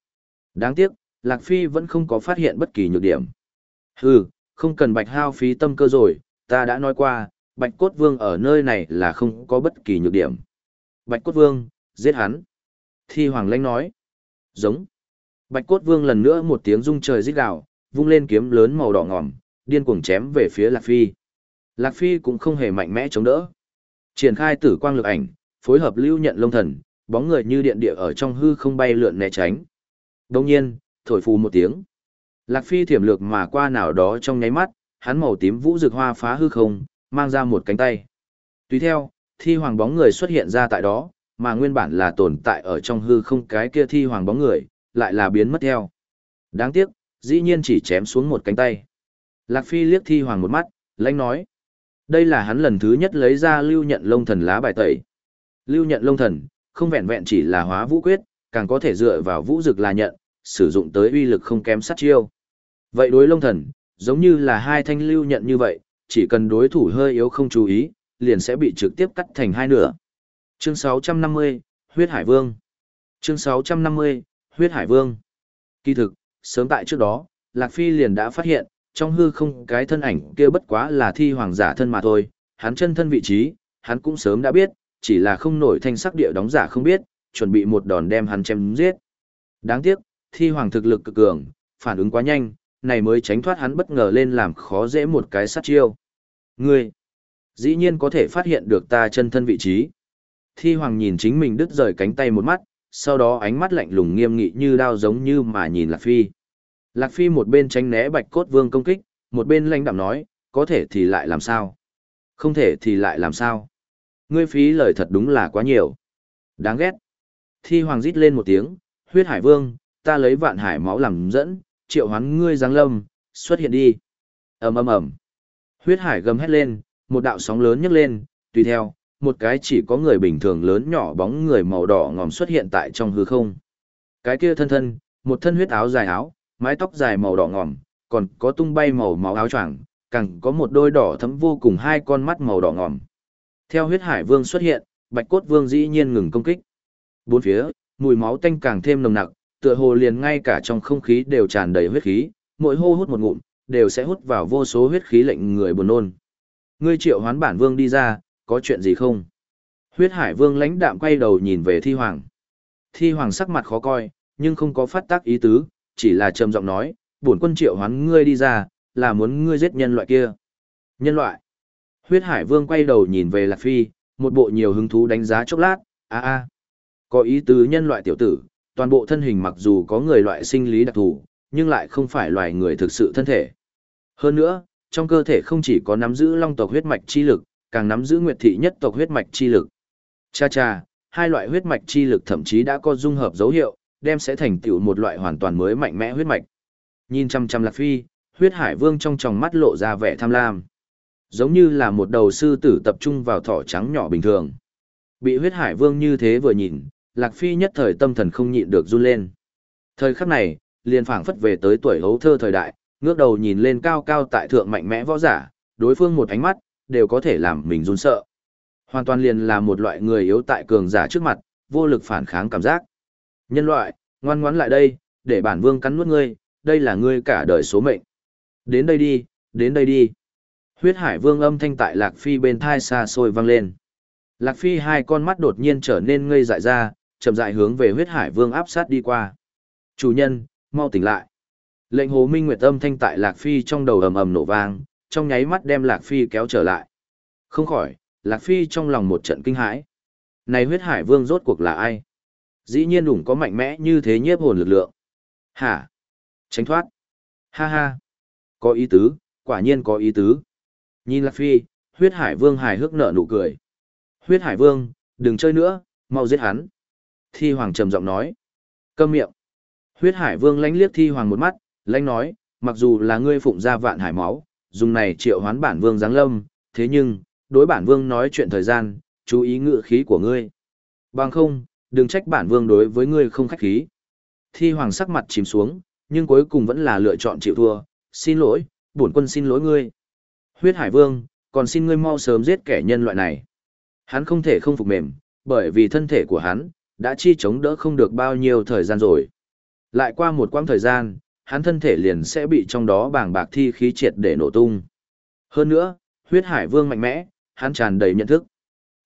Đáng tiếc, Lạc Phi vẫn không có phát hiện bất kỳ nhược điểm. Hừ, không cần bạch hao phí tâm cơ rồi, ta đã nói qua, Bạch Cốt Vương ở nơi này là không có bất kỳ nhược điểm. Bạch Cốt Vương, giết hắn. Thi Hoàng Lanh nói. Giống. Bạch Cốt Vương lần nữa một tiếng rung trời rít gào, vung lên kiếm lớn màu đỏ ngòm, điên cuồng chém về phía Lạc Phi. Lạc Phi cũng không hề mạnh mẽ chống đỡ. Triển khai tử quang lực ảnh, phối hợp lưu nhận lông thần, bóng người như điện địa ở trong hư không bay lượn né tránh. Đồng nhiên, thổi phù một tiếng. Lạc Phi thiểm lược mà qua nào đó trong nháy mắt, hắn màu tím vũ rực hoa phá hư không, mang ra một cánh tay. Tùy theo, thi hoàng bóng người xuất hiện ra tại đó, mà nguyên bản là tồn tại ở trong hư không cái kia thi hoàng bóng người, lại là biến mất theo. Đáng tiếc, dĩ nhiên chỉ chém xuống một cánh tay. Lạc Phi liếc thi hoàng một mắt, lãnh nói. Đây là hắn lần thứ nhất lấy ra lưu nhận lông thần lá bài tẩy. Lưu nhận lông thần, không vẹn vẹn chỉ là hóa vũ quyết, càng có thể dựa vào vũ dực là nhận, sử dụng tới uy lực không kém sát chiêu. Vậy đối lông thần, giống như là hai thanh lưu nhận như vậy, chỉ cần đối thủ hơi yếu không chú ý, liền sẽ bị trực tiếp cắt thành hai nửa. Chương 650, Huyết Hải Vương Chương 650, Huyết Hải Vương Kỳ thực, sớm tại trước đó, Lạc Phi liền đã phát hiện, trong hư không cái thân ảnh kia bất quá là thi hoàng giả thân mà thôi, hắn chân thân vị trí, hắn cũng sớm đã biết, chỉ là không nổi thanh sắc địa đóng giả không biết, chuẩn bị một đòn đem hắn chém giết. Đáng tiếc, thi hoàng thực lực cực cường, phản ứng quá nhanh, này mới tránh thoát hắn bất ngờ lên làm khó dễ một cái sát chiêu. Ngươi, dĩ nhiên có thể phát hiện được ta chân thân vị trí. Thi hoàng nhìn chính mình đứt rời cánh tay một mắt, sau đó ánh mắt lạnh lùng nghiêm nghị như đao giống như mà nhìn Lạc Phi. Lạc Phi một bên tránh né bạch cốt vương công kích, một bên lãnh đạm nói, có thể thì lại làm sao? Không thể thì lại làm sao? Ngươi phí lời thật đúng là quá nhiều. Đáng ghét. Thi hoàng rít lên một tiếng, huyết hải vương, ta lấy vạn hải máu làm dẫn, triệu hoán ngươi giáng lâm, xuất hiện đi. ầm ầm ầm. Huyết hải gầm hét lên, một đạo sóng lớn nhấc lên, tùy theo, một cái chỉ có người bình thường lớn nhỏ bóng người màu đỏ ngòm xuất hiện tại trong hư không. Cái kia thân thân, một thân huyết áo dài áo, mái tóc dài màu đỏ ngòm, còn có tung bay màu máu áo choàng, càng có một đôi đỏ thấm vô cùng hai con mắt màu đỏ ngòm. Theo huyết hải vương xuất hiện, bạch cốt vương dĩ nhiên ngừng công kích. Bốn phía, mùi máu tanh càng thêm nồng nặc, tựa hồ liền ngay cả trong không khí đều tràn đầy huyết khí, mỗi hô hút một ngụm, đều sẽ hút vào vô số huyết khí lệnh người buồn nôn. Ngươi triệu hoán bản vương đi ra, có chuyện gì không? Huyết hải vương lãnh đạm quay đầu nhìn về thi hoàng. Thi hoàng sắc mặt khó coi, nhưng không có phát tác ý tứ, chỉ là trầm giọng nói, bổn quân triệu hoán ngươi đi ra, là muốn ngươi giết nhân loại kia. Nhân loại. Huyết hải vương quay đầu nhìn về Lạc Phi, một bộ nhiều hứng thú đánh giá chốc lát, a a, có ý tứ nhân loại tiểu tử, toàn bộ thân hình mặc dù có người loại sinh lý đặc thù, nhưng lại không phải loài người thực sự thân thể. Hơn nữa, trong cơ thể không chỉ có nắm giữ long tộc huyết mạch chi lực, càng nắm giữ nguyệt thị nhất tộc huyết mạch chi lực. Cha cha, hai loại huyết mạch chi lực thậm chí đã có dung hợp dấu hiệu, đem sẽ thành tựu một loại hoàn toàn mới mạnh mẽ huyết mạch. Nhìn chăm chăm Lạc Phi, Huyết hải vương trong tròng mắt lộ ra vẻ tham lam. Giống như là một đầu sư tử tập trung vào thỏ trắng nhỏ bình thường. Bị huyết hải vương như thế vừa nhìn, Lạc Phi nhất thời tâm thần không nhịn được run lên. Thời khắc này, liền phảng phất về tới tuổi hấu thơ thời đại, ngước đầu nhìn lên cao cao tại thượng mạnh mẽ võ giả, đối phương một ánh mắt, đều có thể làm mình run sợ. Hoàn toàn liền là một loại người yếu tại cường giả trước mặt, vô lực phản kháng cảm giác. Nhân loại, ngoan ngoãn lại đây, để bản vương cắn nuốt ngươi, đây là ngươi cả đời số mệnh. Đến đây đi, đến đây đi. Huyết hải vương âm thanh tại Lạc Phi bên thai xa xôi vang lên. Lạc Phi hai con mắt đột nhiên trở nên ngây dại ra, chậm dại hướng về huyết hải vương áp sát đi qua. Chủ nhân, mau tỉnh lại. Lệnh hồ minh nguyệt âm thanh tại Lạc Phi trong đầu ầm ầm nổ vang, trong nháy mắt đem Lạc Phi kéo trở lại. Không khỏi, Lạc Phi trong lòng một trận kinh hãi. Này huyết hải vương rốt cuộc là ai? Dĩ nhiên đủng có mạnh mẽ như thế nhiếp hồn lực lượng. Hả? Tránh thoát. Ha ha. Có ý tứ, quả nhiên có ý tứ. Nhìn Lạc Phi, huyết hải vương hài hước nở nụ cười. Huyết hải vương, đừng chơi nữa, mau giết hắn. Thi hoàng trầm giọng nói. Câm miệng. Huyết hải vương lánh liếc thi hoàng một mắt, lánh nói, mặc dù là ngươi phụng ra vạn hải máu, dùng này triệu hoán bản vương giáng lâm, thế nhưng, đối bản vương nói chuyện thời gian, chú ý ngự khí của ngươi. Bằng không, đừng trách bản vương đối với ngươi không khách khí. Thi hoàng sắc mặt chìm xuống, nhưng cuối cùng vẫn là lựa chọn chịu thua, xin lỗi, bổn quân xin lỗi ngươi. Huyết hải vương, còn xin ngươi mau sớm giết kẻ nhân loại này. Hắn không thể không phục mềm, bởi vì thân thể của hắn, đã chi chống đỡ không được bao nhiêu thời gian rồi. Lại qua một quãng thời gian, hắn thân thể liền sẽ bị trong đó bàng bạc thi khí triệt để nổ tung. Hơn nữa, huyết hải vương mạnh mẽ, hắn tràn đầy nhận thức.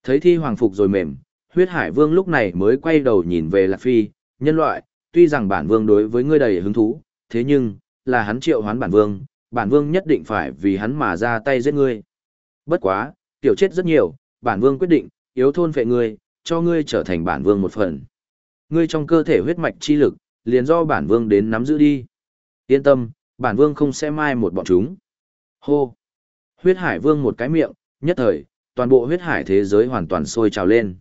Thấy thi hoàng phục rồi mềm, huyết hải vương lúc này mới quay đầu nhìn về Lạc Phi, nhân loại, tuy rằng bản vương đối với ngươi đầy hứng thú, thế nhưng, là hắn triệu hoán bản vương, bản vương nhất định phải vì hắn mà ra tay giết ngươi. Bất quá, tiểu chết rất nhiều, bản vương quyết định, yếu thôn phệ ngươi, cho ngươi trở thành bản vương một phần. Ngươi trong cơ thể huyết mạch chi lực, liền do bản vương đến nắm giữ đi. Yên tâm, bản vương không sẽ mai một bọn chúng. Hô! Huyết hải vương một cái miệng, nhất thời, toàn bộ huyết hải thế giới hoàn toàn sôi trào lên.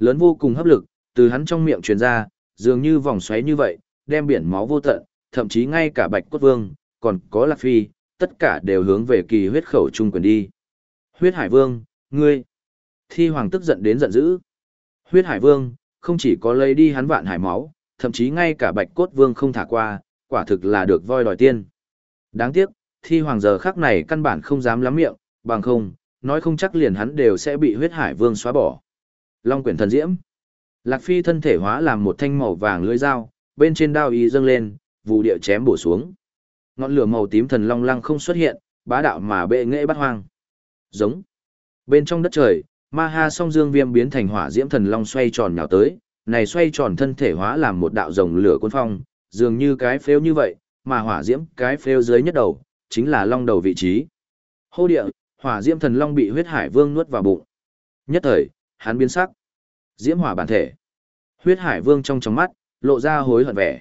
Lớn vô cùng hấp lực, từ hắn trong miệng truyền ra, dường như vòng xoáy như vậy, đem biển máu vô tận, thậm chí ngay cả bạch cốt vương, còn có lạc phi, tất cả đều hướng về kỳ huyết khẩu trung quyền đi. Huyết hải vương, ngươi! Thi hoàng tức giận đến giận dữ. Huyết hải vương, không chỉ có lấy đi hắn vạn hải máu, thậm chí ngay cả bạch cốt vương không thả qua, quả thực là được voi đòi tiên. Đáng tiếc, thi hoàng giờ khắc này căn bản không dám lắm miệng, bằng không, nói không chắc liền hắn đều sẽ bị huyết hải vương xóa bỏ. Long quyển thần diễm. Lạc Phi thân thể hóa làm một thanh màu vàng lưỡi dao, bên trên đao ý dâng lên, vụ địa chém bổ xuống. Ngọn lửa màu tím thần long lăng không xuất hiện, bá đạo mà bệ nghệ bắt hoang. Giống. Bên trong đất trời, ma ha song dương viêm biến thành hỏa diễm thần long xoay tròn nhào tới, này xoay tròn thân thể hóa làm một đạo rồng lửa cuốn phong, dường như cái phếu như vậy, mà hỏa diễm cái phếu dưới nhất đầu, chính là long đầu vị trí. Hô địa, hỏa diễm thần long bị huyết hải vương nuốt vào bụng. Nhất thời, hắn biến sắc. Diễm hỏa bản thể. Huyết hải vương trong trong mắt, lộ ra hối hận vẻ.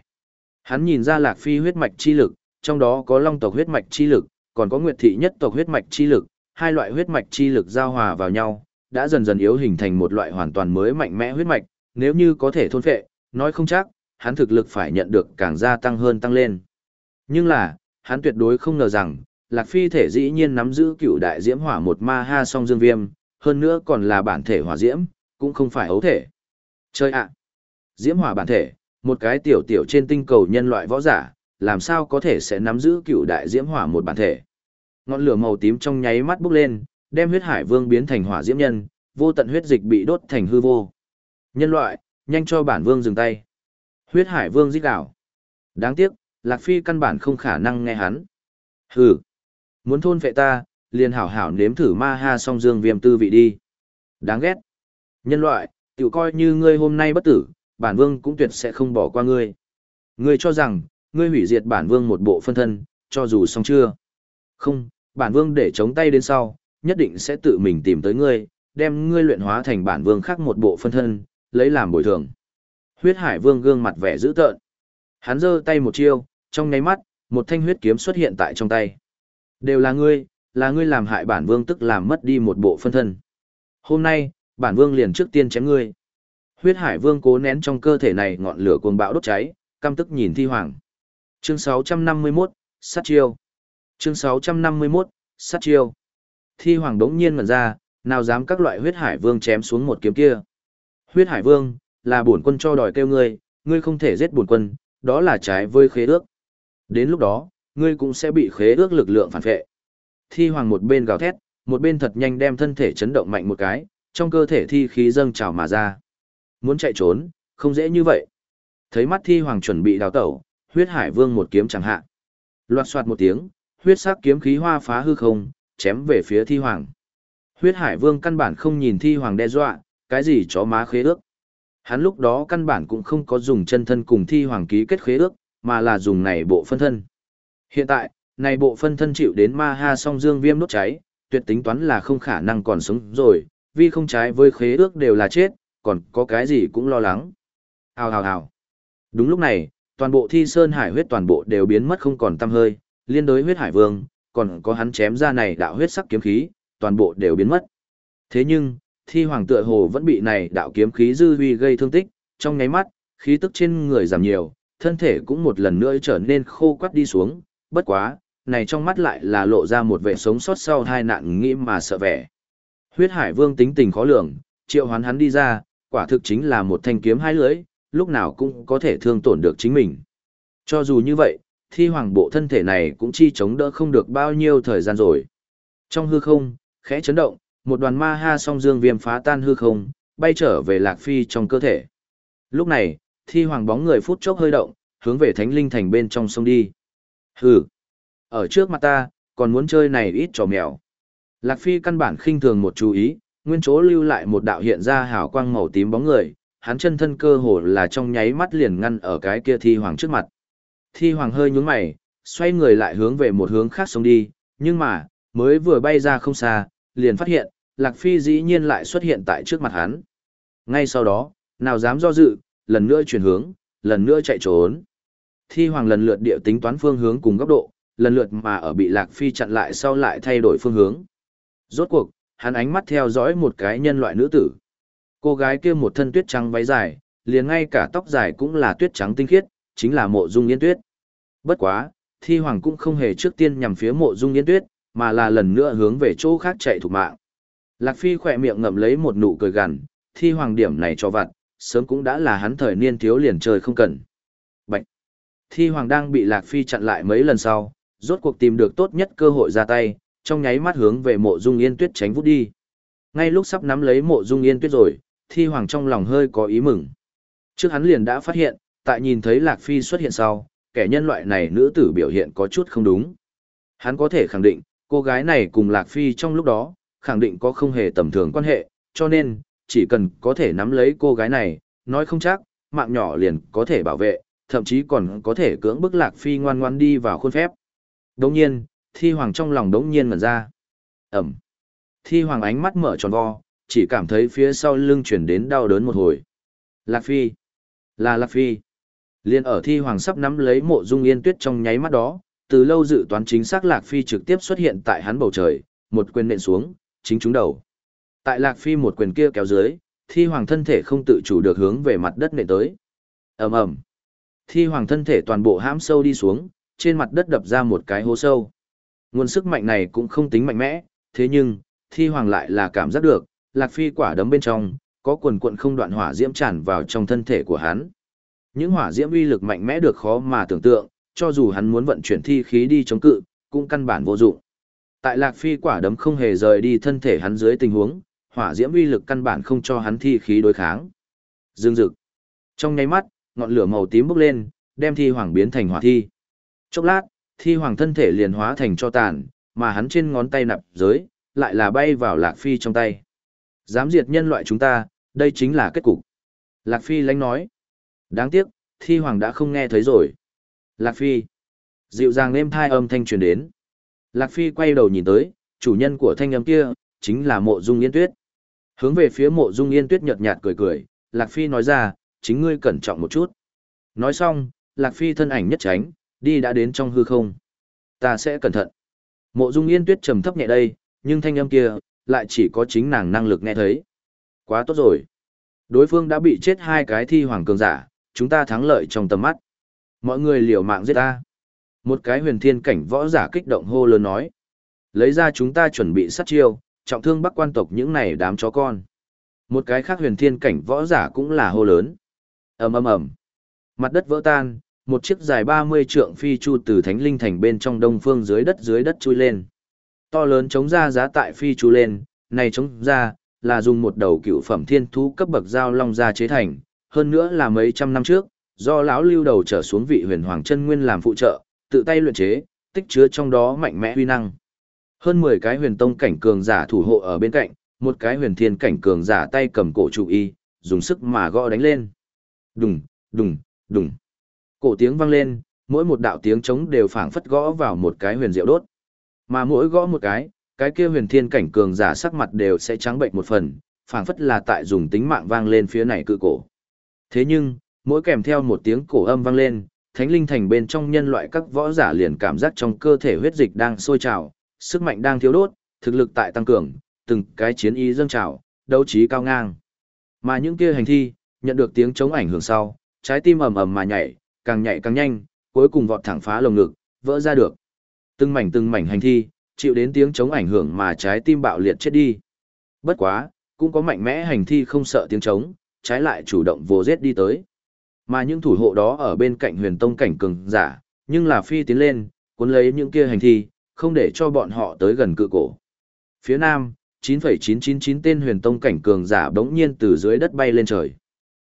Hắn nhìn ra lạc phi huyết mạch chi lực, trong đó có long tộc huyết mạch chi lực, còn có nguyệt thị nhất tộc huyết mạch chi lực, hai loại huyết mạch chi lực giao hòa vào nhau, đã dần dần yếu hình thành một loại hoàn toàn mới mạnh mẽ huyết mạch, nếu như có thể thôn phệ, nói không chắc, hắn thực lực phải nhận được càng gia tăng hơn tăng lên. Nhưng là, hắn tuyệt đối không ngờ rằng, Lạc Phi thể dĩ nhiên nắm giữ cựu đại diễm hỏa một ma ha song dương viêm, hơn nữa còn là bản thể hỏa diễm, cũng không phải ấu thể. Chơi ạ! Diễm hỏa bản thể, một cái tiểu tiểu trên tinh cầu nhân loại võ giả, làm sao có thể sẽ nắm giữ cựu đại diễm hỏa một bản thể. Ngọn lửa màu tím trong nháy mắt bốc lên, đem huyết hải vương biến thành hỏa diễm nhân, vô tận huyết dịch bị đốt thành hư vô. Nhân loại, nhanh cho bản vương dừng tay. Huyết hải vương giết đảo. Đáng tiếc, Lạc Phi căn bản không khả năng nghe hắn. Hừ, muốn thôn vệ ta, liền hảo hảo nếm thử ma ha song dương viêm tư vị đi. Đáng ghét. Nhân loại, tiểu coi như ngươi hôm nay bất tử, bản vương cũng tuyệt sẽ không bỏ qua ngươi. Ngươi cho rằng, ngươi hủy diệt bản vương một bộ phân thân, cho dù xong chưa. Không, bản vương để chống tay đến sau, nhất định sẽ tự mình tìm tới ngươi, đem ngươi luyện hóa thành bản vương khác một bộ phân thân, lấy làm bồi thường. Huyết hải vương gương mặt vẻ dữ tợn. Hắn giơ tay một chiêu, trong nháy mắt, một thanh huyết kiếm xuất hiện tại trong tay. Đều là ngươi, là ngươi làm hại bản vương tức làm mất đi một bộ phân thân. Hôm nay, bản vương liền trước tiên chém ngươi. Huyết hải vương cố nén trong cơ thể này ngọn lửa cuồng bạo đốt cháy, căm tức nhìn thi hoàng. Chương 651, sát chiêu. Chương 651, sát chiêu. Thi hoàng đống nhiên ngẩn ra, nào dám các loại huyết hải vương chém xuống một kiếm kia. Huyết hải vương, là bổn quân cho đòi kêu ngươi, ngươi không thể giết bổn quân, đó là trái với khế ước. Đến lúc đó, ngươi cũng sẽ bị khế ước lực lượng phản vệ. Thi hoàng một bên gào thét, một bên thật nhanh đem thân thể chấn động mạnh một cái, trong cơ thể thi khí dâng trào mà ra. Muốn chạy trốn, không dễ như vậy. Thấy mắt thi hoàng chuẩn bị đào tẩu, huyết hải vương một kiếm chẳng hạ. Loạt soạt một tiếng, huyết sắc kiếm khí hoa phá hư không, chém về phía thi hoàng. Huyết hải vương căn bản không nhìn thi hoàng đe dọa, cái gì chó má khế ước. Hắn lúc đó căn bản cũng không có dùng chân thân cùng thi hoàng ký kết khế ước, mà là dùng này bộ phân thân. Hiện tại, này bộ phân thân chịu đến ma ha song dương viêm đốt cháy, tuyệt tính toán là không khả năng còn sống rồi, vì không trái với khế ước đều là chết, còn có cái gì cũng lo lắng. Hào hào hào. Đúng lúc này, toàn bộ thi sơn hải huyết toàn bộ đều biến mất không còn tăm hơi, liên đối huyết hải vương, còn có hắn chém ra này đạo huyết sắc kiếm khí, toàn bộ đều biến mất. Thế nhưng, thi hoàng tựa hồ vẫn bị này đạo kiếm khí dư huy gây thương tích, trong nháy mắt, khí tức trên người giảm nhiều, thân thể cũng một lần nữa trở nên khô quắt đi xuống, bất quá, này trong mắt lại là lộ ra một vẻ sống sót sau hai nạn nghĩ mà sợ vẻ. Huyết Hải Vương tính tình khó lường, triệu hoán hắn đi ra, quả thực chính là một thanh kiếm hai lưỡi, lúc nào cũng có thể thương tổn được chính mình. Cho dù như vậy, thi hoàng bộ thân thể này cũng chi chống đỡ không được bao nhiêu thời gian rồi. Trong hư không, khẽ chấn động, một đoàn ma ha song dương viêm phá tan hư không, bay trở về lạc phi trong cơ thể. Lúc này, thi hoàng bóng người phút chốc hơi động, hướng về thánh linh thành bên trong sông đi. Hừ, ở trước mặt ta, còn muốn chơi này ít trò mèo. Lạc phi căn bản khinh thường một chú ý, nguyên chỗ lưu lại một đạo hiện ra hào quang màu tím bóng người, hắn chân thân cơ hồ là trong nháy mắt liền ngăn ở cái kia thi hoàng trước mặt. Thi hoàng hơi nhướng mày, xoay người lại hướng về một hướng khác sống đi, nhưng mà, mới vừa bay ra không xa, liền phát hiện, Lạc Phi dĩ nhiên lại xuất hiện tại trước mặt hắn. Ngay sau đó, nào dám do dự, lần nữa chuyển hướng, lần nữa chạy trốn. Thi hoàng lần lượt địa tính toán phương hướng cùng góc độ, lần lượt mà ở bị Lạc Phi chặn lại sau lại thay đổi phương hướng. Rốt cuộc, hắn ánh mắt theo dõi một cái nhân loại nữ tử. Cô gái kia một thân tuyết trắng váy dài, liền ngay cả tóc dài cũng là tuyết trắng tinh khiết, chính là mộ dung yên tuyết. Bất quá, thi hoàng cũng không hề trước tiên nhằm phía mộ dung yên tuyết, mà là lần nữa hướng về chỗ khác chạy thủ mạng. Lạc Phi khỏe miệng ngậm lấy một nụ cười gằn, thi hoàng điểm này cho vặt, sớm cũng đã là hắn thời niên thiếu liền trời không cần. Bạch! Thi hoàng đang bị Lạc Phi chặn lại mấy lần sau, rốt cuộc tìm được tốt nhất cơ hội ra tay, trong nháy mắt hướng về mộ dung yên tuyết tránh vút đi. Ngay lúc sắp nắm lấy mộ dung yên tuyết rồi, thi hoàng trong lòng hơi có ý mừng. Trước hắn liền đã phát hiện, tại nhìn thấy Lạc Phi xuất hiện sau, kẻ nhân loại này nữ tử biểu hiện có chút không đúng. Hắn có thể khẳng định, cô gái này cùng Lạc Phi trong lúc đó, khẳng định có không hề tầm thường quan hệ, cho nên, chỉ cần có thể nắm lấy cô gái này, nói không chắc, mạng nhỏ liền có thể bảo vệ, thậm chí còn có thể cưỡng bức Lạc Phi ngoan ngoan đi vào khuôn phép đống nhiên, thi hoàng trong lòng đống nhiên ngẩn ra. Ẩm. Thi hoàng ánh mắt mở tròn vo, chỉ cảm thấy phía sau lưng chuyển đến đau đớn một hồi. Lạc Phi. Là Lạc Phi. Liên ở thi hoàng sắp nắm lấy mộ dung yên tuyết trong nháy mắt đó, từ lâu dự toán chính xác Lạc Phi trực tiếp xuất hiện tại hắn bầu trời, một quyền nện xuống, chính chúng đầu. Tại Lạc Phi một quyền kia kéo dưới, thi hoàng thân thể không tự chủ được hướng về mặt đất nện tới. ầm ầm Thi hoàng thân thể toàn bộ hãm sâu đi xuống, trên mặt đất đập ra một cái hố sâu. Nguồn sức mạnh này cũng không tính mạnh mẽ, thế nhưng, thi hoàng lại là cảm giác được, Lạc Phi quả đấm bên trong, có quần cuộn không đoạn hỏa diễm tràn vào trong thân thể của hắn. Những hỏa diễm uy lực mạnh mẽ được khó mà tưởng tượng, cho dù hắn muốn vận chuyển thi khí đi chống cự, cũng căn bản vô dụng. Tại Lạc Phi quả đấm không hề rời đi thân thể hắn dưới tình huống, hỏa diễm uy lực căn bản không cho hắn thi khí đối kháng. Dương dực. Trong nháy mắt, ngọn lửa màu tím bốc lên, đem thi hoàng biến thành hỏa thi. Chốc lát, thi hoàng thân thể liền hóa thành cho tàn, mà hắn trên ngón tay nạp giới, lại là bay vào Lạc Phi trong tay. Dám diệt nhân loại chúng ta, đây chính là kết cục. Lạc Phi lánh nói. Đáng tiếc, thi hoàng đã không nghe thấy rồi. Lạc Phi. Dịu dàng êm thai âm thanh truyền đến. Lạc Phi quay đầu nhìn tới, chủ nhân của thanh âm kia, chính là mộ dung yên tuyết. Hướng về phía mộ dung yên tuyết nhợt nhạt cười cười, Lạc Phi nói ra, chính ngươi cẩn trọng một chút. Nói xong, Lạc Phi thân ảnh nhất tránh, đi đã đến trong hư không. Ta sẽ cẩn thận. Mộ dung yên tuyết trầm thấp nhẹ đây, nhưng thanh âm kia, lại chỉ có chính nàng năng lực nghe thấy. Quá tốt rồi. Đối phương đã bị chết hai cái thi hoàng cường giả, chúng ta thắng lợi trong tầm mắt. Mọi người liều mạng giết ta. Một cái huyền thiên cảnh võ giả kích động hô lớn nói. Lấy ra chúng ta chuẩn bị sát chiêu, trọng thương bắc quan tộc những này đám chó con. Một cái khác huyền thiên cảnh võ giả cũng là hô lớn. ầm ầm ầm Mặt đất vỡ tan, một chiếc dài 30 trượng phi chu từ thánh linh thành bên trong đông phương dưới đất dưới đất chui lên. To lớn chống ra giá tại phi chu lên, này chống ra, là dùng một đầu cựu phẩm thiên thú cấp bậc giao long ra chế thành, hơn nữa là mấy trăm năm trước, do lão lưu đầu trở xuống vị huyền hoàng chân nguyên làm phụ trợ, tự tay luyện chế, tích chứa trong đó mạnh mẽ huy năng. Hơn 10 cái huyền tông cảnh cường giả thủ hộ ở bên cạnh, một cái huyền thiên cảnh cường giả tay cầm cổ trụ y, dùng sức mà gõ đánh lên. Đùng, đùng, đùng. Cổ tiếng vang lên, mỗi một đạo tiếng trống đều phảng phất gõ vào một cái huyền diệu đốt. Mà mỗi gõ một cái, cái kia huyền thiên cảnh cường giả sắc mặt đều sẽ trắng bệnh một phần, phảng phất là tại dùng tính mạng vang lên phía này cự cổ. Thế nhưng, mỗi kèm theo một tiếng cổ âm vang lên, thánh linh thành bên trong nhân loại các võ giả liền cảm giác trong cơ thể huyết dịch đang sôi trào, sức mạnh đang thiếu đốt, thực lực tại tăng cường, từng cái chiến ý dâng trào, đấu trí cao ngang. Mà những kia hành thi, nhận được tiếng chống ảnh hưởng sau, trái tim ầm ầm mà nhảy, càng nhảy càng nhanh, cuối cùng vọt thẳng phá lồng ngực, vỡ ra được. Từng mảnh từng mảnh hành thi, chịu đến tiếng chống ảnh hưởng mà trái tim bạo liệt chết đi. Bất quá, cũng có mạnh mẽ hành thi không sợ tiếng chống, trái lại chủ động vô giết đi tới. Mà những thủ hộ đó ở bên cạnh huyền tông cảnh cường giả, nhưng là phi tiến lên, cuốn lấy những kia hành thi, không để cho bọn họ tới gần cự cổ. Phía nam, 9,999 tên huyền tông cảnh cường giả bỗng nhiên từ dưới đất bay lên trời.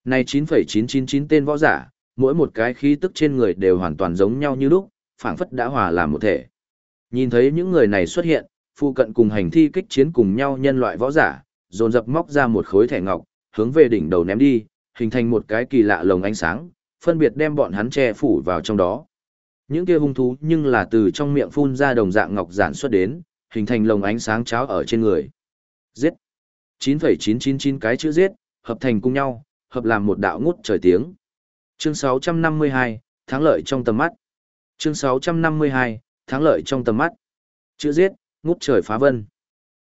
Này 9,999 tên võ giả, mỗi một cái khí tức trên người đều hoàn toàn giống nhau như lúc, phảng phất đã hòa làm một thể. Nhìn thấy những người này xuất hiện, phụ cận cùng hành thi kích chiến cùng nhau nhân loại võ giả, dồn dập móc ra một khối thẻ ngọc, hướng về đỉnh đầu ném đi, hình thành một cái kỳ lạ lồng ánh sáng, phân biệt đem bọn hắn che phủ vào trong đó. Những kia hung thú nhưng là từ trong miệng phun ra đồng dạng ngọc giản xuất đến, hình thành lồng ánh sáng cháo ở trên người. Giết. 9,999 cái chữ giết, hợp thành cùng nhau, hợp làm một đạo ngút trời tiếng. Chương 652, thắng lợi trong tầm mắt. Chương 652, thắng lợi trong tầm mắt. Chữ giết, ngút trời phá vân.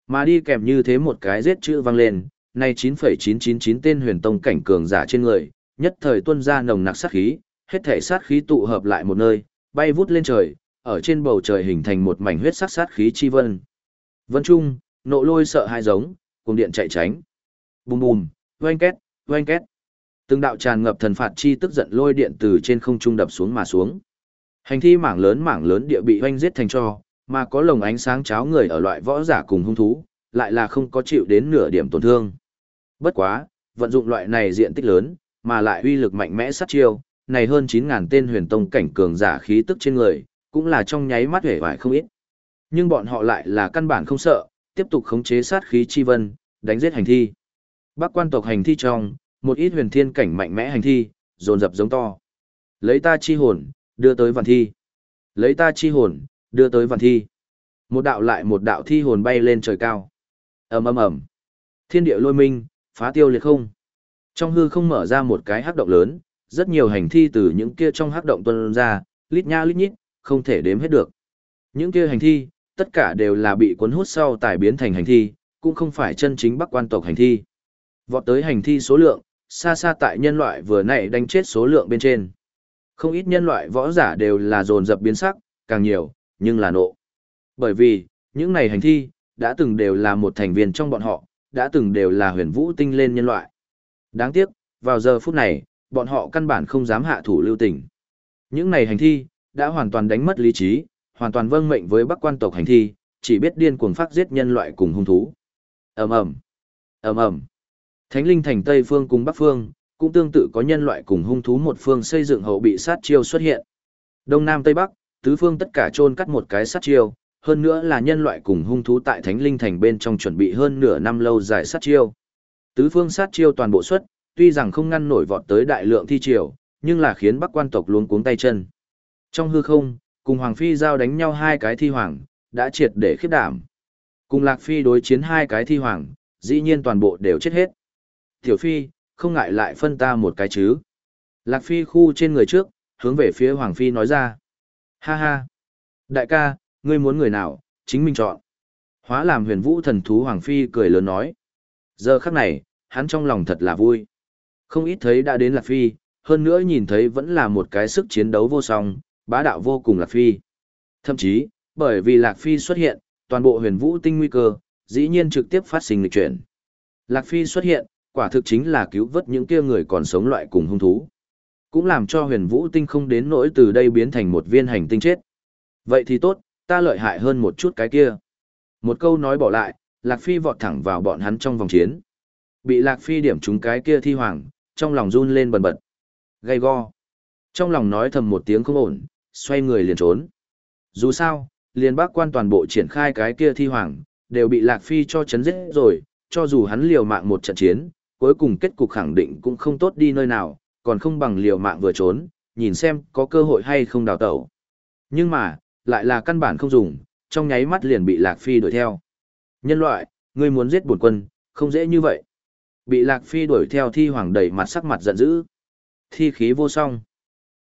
Mà đi kèm như thế một cái giết chữ vang lên, nay 9,999 tên huyền tông cảnh cường giả trên người, nhất thời tuân ra nồng nặc sát khí, hết thể sát khí tụ hợp lại một nơi, bay vút lên trời, ở trên bầu trời hình thành một mảnh huyết sắc sát khí chi vân. Vân trung, nộ lôi sợ hai giống, cùng điện chạy tránh. Bùm bùm, oanh két, oanh két. Từng đạo tràn ngập thần phạt chi tức giận lôi điện từ trên không trung đập xuống mà xuống. Hành thi mảng lớn mảng lớn địa bị oanh giết thành cho, mà có lồng ánh sáng cháo người ở loại võ giả cùng hung thú, lại là không có chịu đến nửa điểm tổn thương. Bất quá, vận dụng loại này diện tích lớn, mà lại uy lực mạnh mẽ sát chiêu, này hơn 9.000 tên huyền tông cảnh cường giả khí tức trên người, cũng là trong nháy mắt hể vải không ít. Nhưng bọn họ lại là căn bản không sợ, tiếp tục khống chế sát khí chi vân, đánh giết hành thi. Bắc quan tộc hành thi trong, một ít huyền thiên cảnh mạnh mẽ hành thi, dồn dập giống to. Lấy ta chi hồn, đưa tới vạn thi. Lấy ta chi hồn, đưa tới vạn thi. Một đạo lại một đạo thi hồn bay lên trời cao. ầm ầm ầm, Thiên địa lôi minh, phá tiêu liệt không. Trong hư không mở ra một cái hắc động lớn, rất nhiều hành thi từ những kia trong hắc động tuôn ra, lít nha lít nhít, không thể đếm hết được. Những kia hành thi, tất cả đều là bị cuốn hút sau tài biến thành hành thi, cũng không phải chân chính bắc quan tộc hành thi. Vọt tới hành thi số lượng, xa xa tại nhân loại vừa nãy đánh chết số lượng bên trên. Không ít nhân loại võ giả đều là dồn dập biến sắc, càng nhiều, nhưng là nộ. Bởi vì, những này hành thi, đã từng đều là một thành viên trong bọn họ, đã từng đều là huyền vũ tinh lên nhân loại. Đáng tiếc, vào giờ phút này, bọn họ căn bản không dám hạ thủ lưu tình. Những này hành thi, đã hoàn toàn đánh mất lý trí, hoàn toàn vâng mệnh với bắc quan tộc hành thi, chỉ biết điên cuồng phát giết nhân loại cùng hung thú. ầm ầm ầm ầm Thánh linh thành Tây phương cùng Bắc phương, cũng tương tự có nhân loại cùng hung thú một phương xây dựng hậu bị sát chiêu xuất hiện. Đông Nam Tây Bắc, tứ phương tất cả chôn cắt một cái sát chiêu, hơn nữa là nhân loại cùng hung thú tại Thánh linh thành bên trong chuẩn bị hơn nửa năm lâu dài sát chiêu. Tứ phương sát chiêu toàn bộ xuất, tuy rằng không ngăn nổi vọt tới đại lượng thi triều, nhưng là khiến Bắc quan tộc luôn cuống tay chân. Trong hư không, cùng Hoàng Phi giao đánh nhau hai cái thi hoàng, đã triệt để khiếp đảm. Cùng Lạc Phi đối chiến hai cái thi hoàng, dĩ nhiên toàn bộ đều chết hết. Tiểu Phi, không ngại lại phân ta một cái chứ. Lạc Phi khu trên người trước, hướng về phía Hoàng Phi nói ra. Ha ha. Đại ca, ngươi muốn người nào, chính mình chọn. Hóa làm huyền vũ thần thú Hoàng Phi cười lớn nói. Giờ khắc này, hắn trong lòng thật là vui. Không ít thấy đã đến Lạc Phi, hơn nữa nhìn thấy vẫn là một cái sức chiến đấu vô song, bá đạo vô cùng Lạc Phi. Thậm chí, bởi vì Lạc Phi xuất hiện, toàn bộ huyền vũ tinh nguy cơ, dĩ nhiên trực tiếp phát sinh lịch chuyển. Lạc Phi xuất hiện, quả thực chính là cứu vớt những kia người còn sống loại cùng hung thú. Cũng làm cho huyền vũ tinh không đến nỗi từ đây biến thành một viên hành tinh chết. Vậy thì tốt, ta lợi hại hơn một chút cái kia. Một câu nói bỏ lại, Lạc Phi vọt thẳng vào bọn hắn trong vòng chiến. Bị Lạc Phi điểm trúng cái kia thi hoàng, trong lòng run lên bần bật. Gây go. Trong lòng nói thầm một tiếng không ổn, xoay người liền trốn. Dù sao, liền bác quan toàn bộ triển khai cái kia thi hoàng, đều bị Lạc Phi cho chấn giết rồi, cho dù hắn liều mạng một trận chiến, cuối cùng kết cục khẳng định cũng không tốt đi nơi nào, còn không bằng liều mạng vừa trốn, nhìn xem có cơ hội hay không đào tẩu. Nhưng mà, lại là căn bản không dùng, trong nháy mắt liền bị Lạc Phi đuổi theo. Nhân loại, ngươi muốn giết bổn quân, không dễ như vậy. Bị Lạc Phi đuổi theo thi hoàng đầy mặt sắc mặt giận dữ. Thi khí vô song.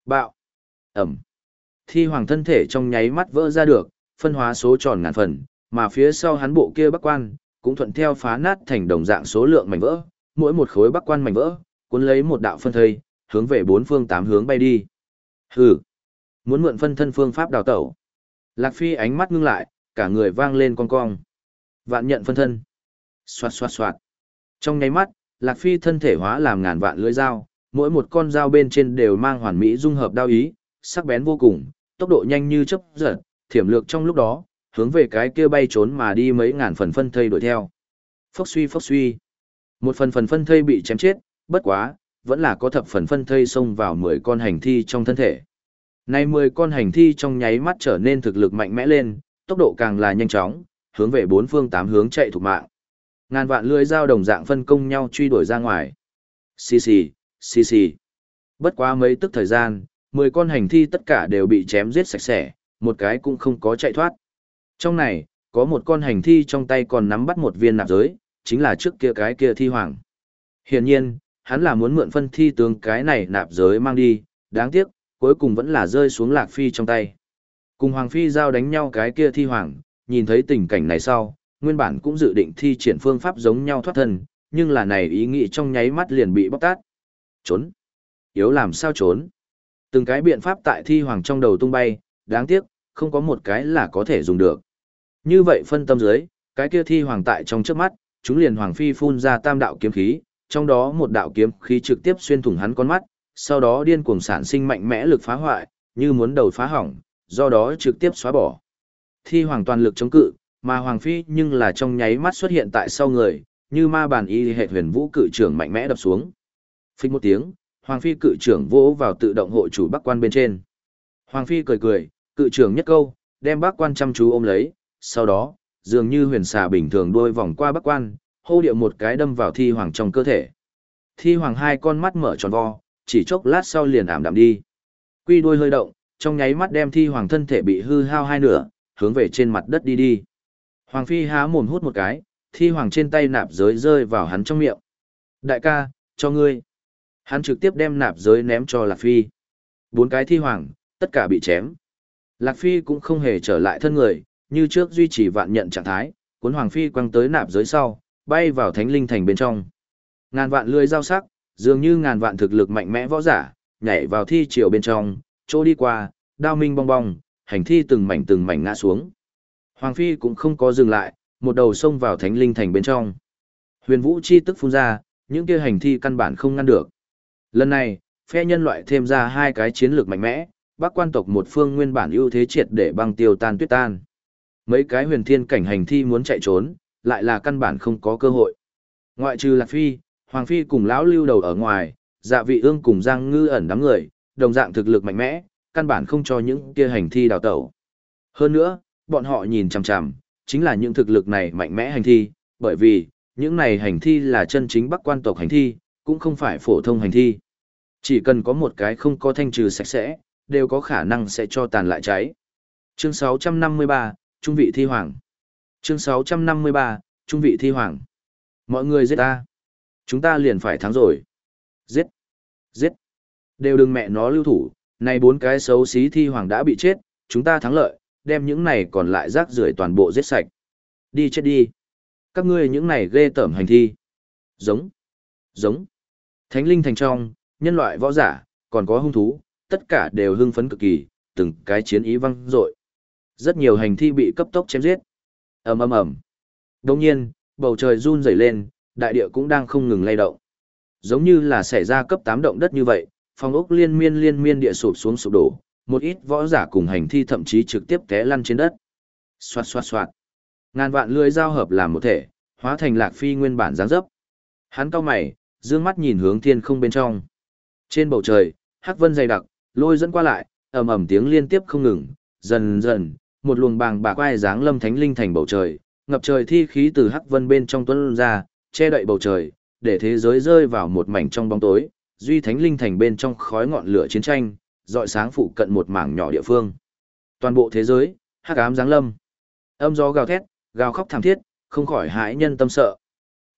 Bạo. Ẩm. Thi hoàng thân thể trong nháy mắt vỡ ra được, phân hóa số tròn ngàn phần, mà phía sau hắn bộ kia bắc quan, cũng thuận theo phá nát thành đồng dạng số lượng mảnh vỡ, mỗi một khối bắc quan mảnh vỡ, cuốn lấy một đạo phân thây, hướng về bốn phương tám hướng bay đi. Hừ, muốn mượn phân thân phương pháp đào tẩu. Lạc Phi ánh mắt ngưng lại, cả người vang lên cong cong. Vạn nhận phân thân. Xoạt xoạt xoạt. Trong nháy mắt, Lạc Phi thân thể hóa làm ngàn vạn lưỡi dao, mỗi một con dao bên trên đều mang hoàn mỹ dung hợp đao ý, sắc bén vô cùng, tốc độ nhanh như chớp giật, thiểm lược trong lúc đó, hướng về cái kia bay trốn mà đi mấy ngàn phần phân thây đuổi theo. Phốc suy phốc suy. Một phần phần phân thây bị chém chết, bất quá, vẫn là có thập phần phân thây xông vào 10 con hành thi trong thân thể. Nay 10 con hành thi trong nháy mắt trở nên thực lực mạnh mẽ lên, tốc độ càng là nhanh chóng, hướng về bốn phương tám hướng chạy thủ mạng. Ngàn vạn lưỡi dao đồng dạng phân công nhau truy đuổi ra ngoài. Xì xì, xì xì. Bất quá mấy tức thời gian, 10 con hành thi tất cả đều bị chém giết sạch sẽ, một cái cũng không có chạy thoát. Trong này, có một con hành thi trong tay còn nắm bắt một viên nạp giới, chính là trước kia cái kia thi hoàng. Hiển nhiên, hắn là muốn mượn phân thi tướng cái này nạp giới mang đi, đáng tiếc, cuối cùng vẫn là rơi xuống lạc phi trong tay. Cùng hoàng phi giao đánh nhau cái kia thi hoàng, nhìn thấy tình cảnh này sau, nguyên bản cũng dự định thi triển phương pháp giống nhau thoát thân, nhưng là này ý nghĩ trong nháy mắt liền bị bóc tát. Trốn. Yếu làm sao trốn. Từng cái biện pháp tại thi hoàng trong đầu tung bay, đáng tiếc, không có một cái là có thể dùng được. Như vậy phân tâm dưới, cái kia thi hoàng tại trong trước mắt, chúng liền hoàng phi phun ra tam đạo kiếm khí, trong đó một đạo kiếm khí trực tiếp xuyên thủng hắn con mắt, sau đó điên cuồng sản sinh mạnh mẽ lực phá hoại, như muốn đầu phá hỏng, do đó trực tiếp xóa bỏ. Thi hoàng toàn lực chống cự, mà hoàng phi nhưng là trong nháy mắt xuất hiện tại sau người, như ma bàn y hệ huyền vũ cự trưởng mạnh mẽ đập xuống. Phích một tiếng, hoàng phi cự trưởng vỗ vào tự động hộ chủ bắc quan bên trên. Hoàng phi cười cười, cự trưởng nhất câu, đem bắc quan chăm chú ôm lấy, sau đó, dường như huyền xà bình thường đuôi vòng qua bắc quan, hô điệu một cái đâm vào thi hoàng trong cơ thể. Thi hoàng hai con mắt mở tròn vo, chỉ chốc lát sau liền ảm đạm đi. Quy đuôi hơi động, trong nháy mắt đem thi hoàng thân thể bị hư hao hai nửa, hướng về trên mặt đất đi đi. Hoàng phi há mồm hút một cái, thi hoàng trên tay nạp giới rơi vào hắn trong miệng. Đại ca, cho ngươi. Hắn trực tiếp đem nạp giới ném cho Lạc Phi. Bốn cái thi hoàng, tất cả bị chém. Lạc Phi cũng không hề trở lại thân người, như trước duy trì vạn nhận trạng thái, cuốn Hoàng Phi quăng tới nạp giới sau, bay vào thánh linh thành bên trong. Ngàn vạn lưỡi dao sắc, dường như ngàn vạn thực lực mạnh mẽ võ giả, nhảy vào thi triều bên trong, chỗ đi qua, đao minh bong bong, hành thi từng mảnh từng mảnh ngã xuống. Hoàng Phi cũng không có dừng lại, một đầu xông vào thánh linh thành bên trong. Huyền vũ chi tức phun ra, những kia hành thi căn bản không ngăn được. Lần này, phe nhân loại thêm ra hai cái chiến lược mạnh mẽ, bắc quan tộc một phương nguyên bản ưu thế triệt để băng tiêu tan tuyết tan. Mấy cái huyền thiên cảnh hành thi muốn chạy trốn, lại là căn bản không có cơ hội. Ngoại trừ Lạc Phi, Hoàng Phi cùng lão lưu đầu ở ngoài, dạ vị ương cùng Giang Ngư ẩn đám người, đồng dạng thực lực mạnh mẽ, căn bản không cho những kia hành thi đào tẩu. Hơn nữa, bọn họ nhìn chằm chằm, chính là những thực lực này mạnh mẽ hành thi, bởi vì, những này hành thi là chân chính bắc quan tộc hành thi, cũng không phải phổ thông hành thi. Chỉ cần có một cái không có thanh trừ sạch sẽ, đều có khả năng sẽ cho tàn lại cháy. Chương 653, Trung vị thi hoàng. Chương 653, Trung vị thi hoàng. Mọi người giết ta. Chúng ta liền phải thắng rồi. Giết. Giết. Đều đừng mẹ nó lưu thủ, này bốn cái xấu xí thi hoàng đã bị chết, chúng ta thắng lợi, đem những này còn lại rác rưởi toàn bộ giết sạch. Đi chết đi. Các ngươi những này ghê tởm hành thi. Giống. Giống. Thánh linh thành trong, nhân loại võ giả, còn có hung thú, tất cả đều hưng phấn cực kỳ, từng cái chiến ý văng rội. Rất nhiều hành thi bị cấp tốc chém giết. ầm ầm ầm. Đồng nhiên, bầu trời run rẩy lên, đại địa cũng đang không ngừng lay động. Giống như là xảy ra cấp 8 động đất như vậy, phòng ốc liên miên liên miên địa sụp xuống sụp đổ, một ít võ giả cùng hành thi thậm chí trực tiếp té lăn trên đất. Xoạt xoạt xoạt. Ngàn vạn lưỡi dao hợp làm một thể, hóa thành Lạc Phi nguyên bản dáng dấp. Hắn cau mày, dương mắt nhìn hướng thiên không bên trong. Trên bầu trời, hắc vân dày đặc, lôi dẫn qua lại, ầm ầm tiếng liên tiếp không ngừng, dần dần, một luồng bàng bạc quai dáng lâm thánh linh thành bầu trời, ngập trời thi khí từ hắc vân bên trong tuấn ra, che đậy bầu trời, để thế giới rơi vào một mảnh trong bóng tối, duy thánh linh thành bên trong khói ngọn lửa chiến tranh, dọi sáng phụ cận một mảng nhỏ địa phương. Toàn bộ thế giới, hắc ám giáng lâm. Âm gió gào thét, gào khóc thảm thiết, không khỏi hãi nhân tâm sợ.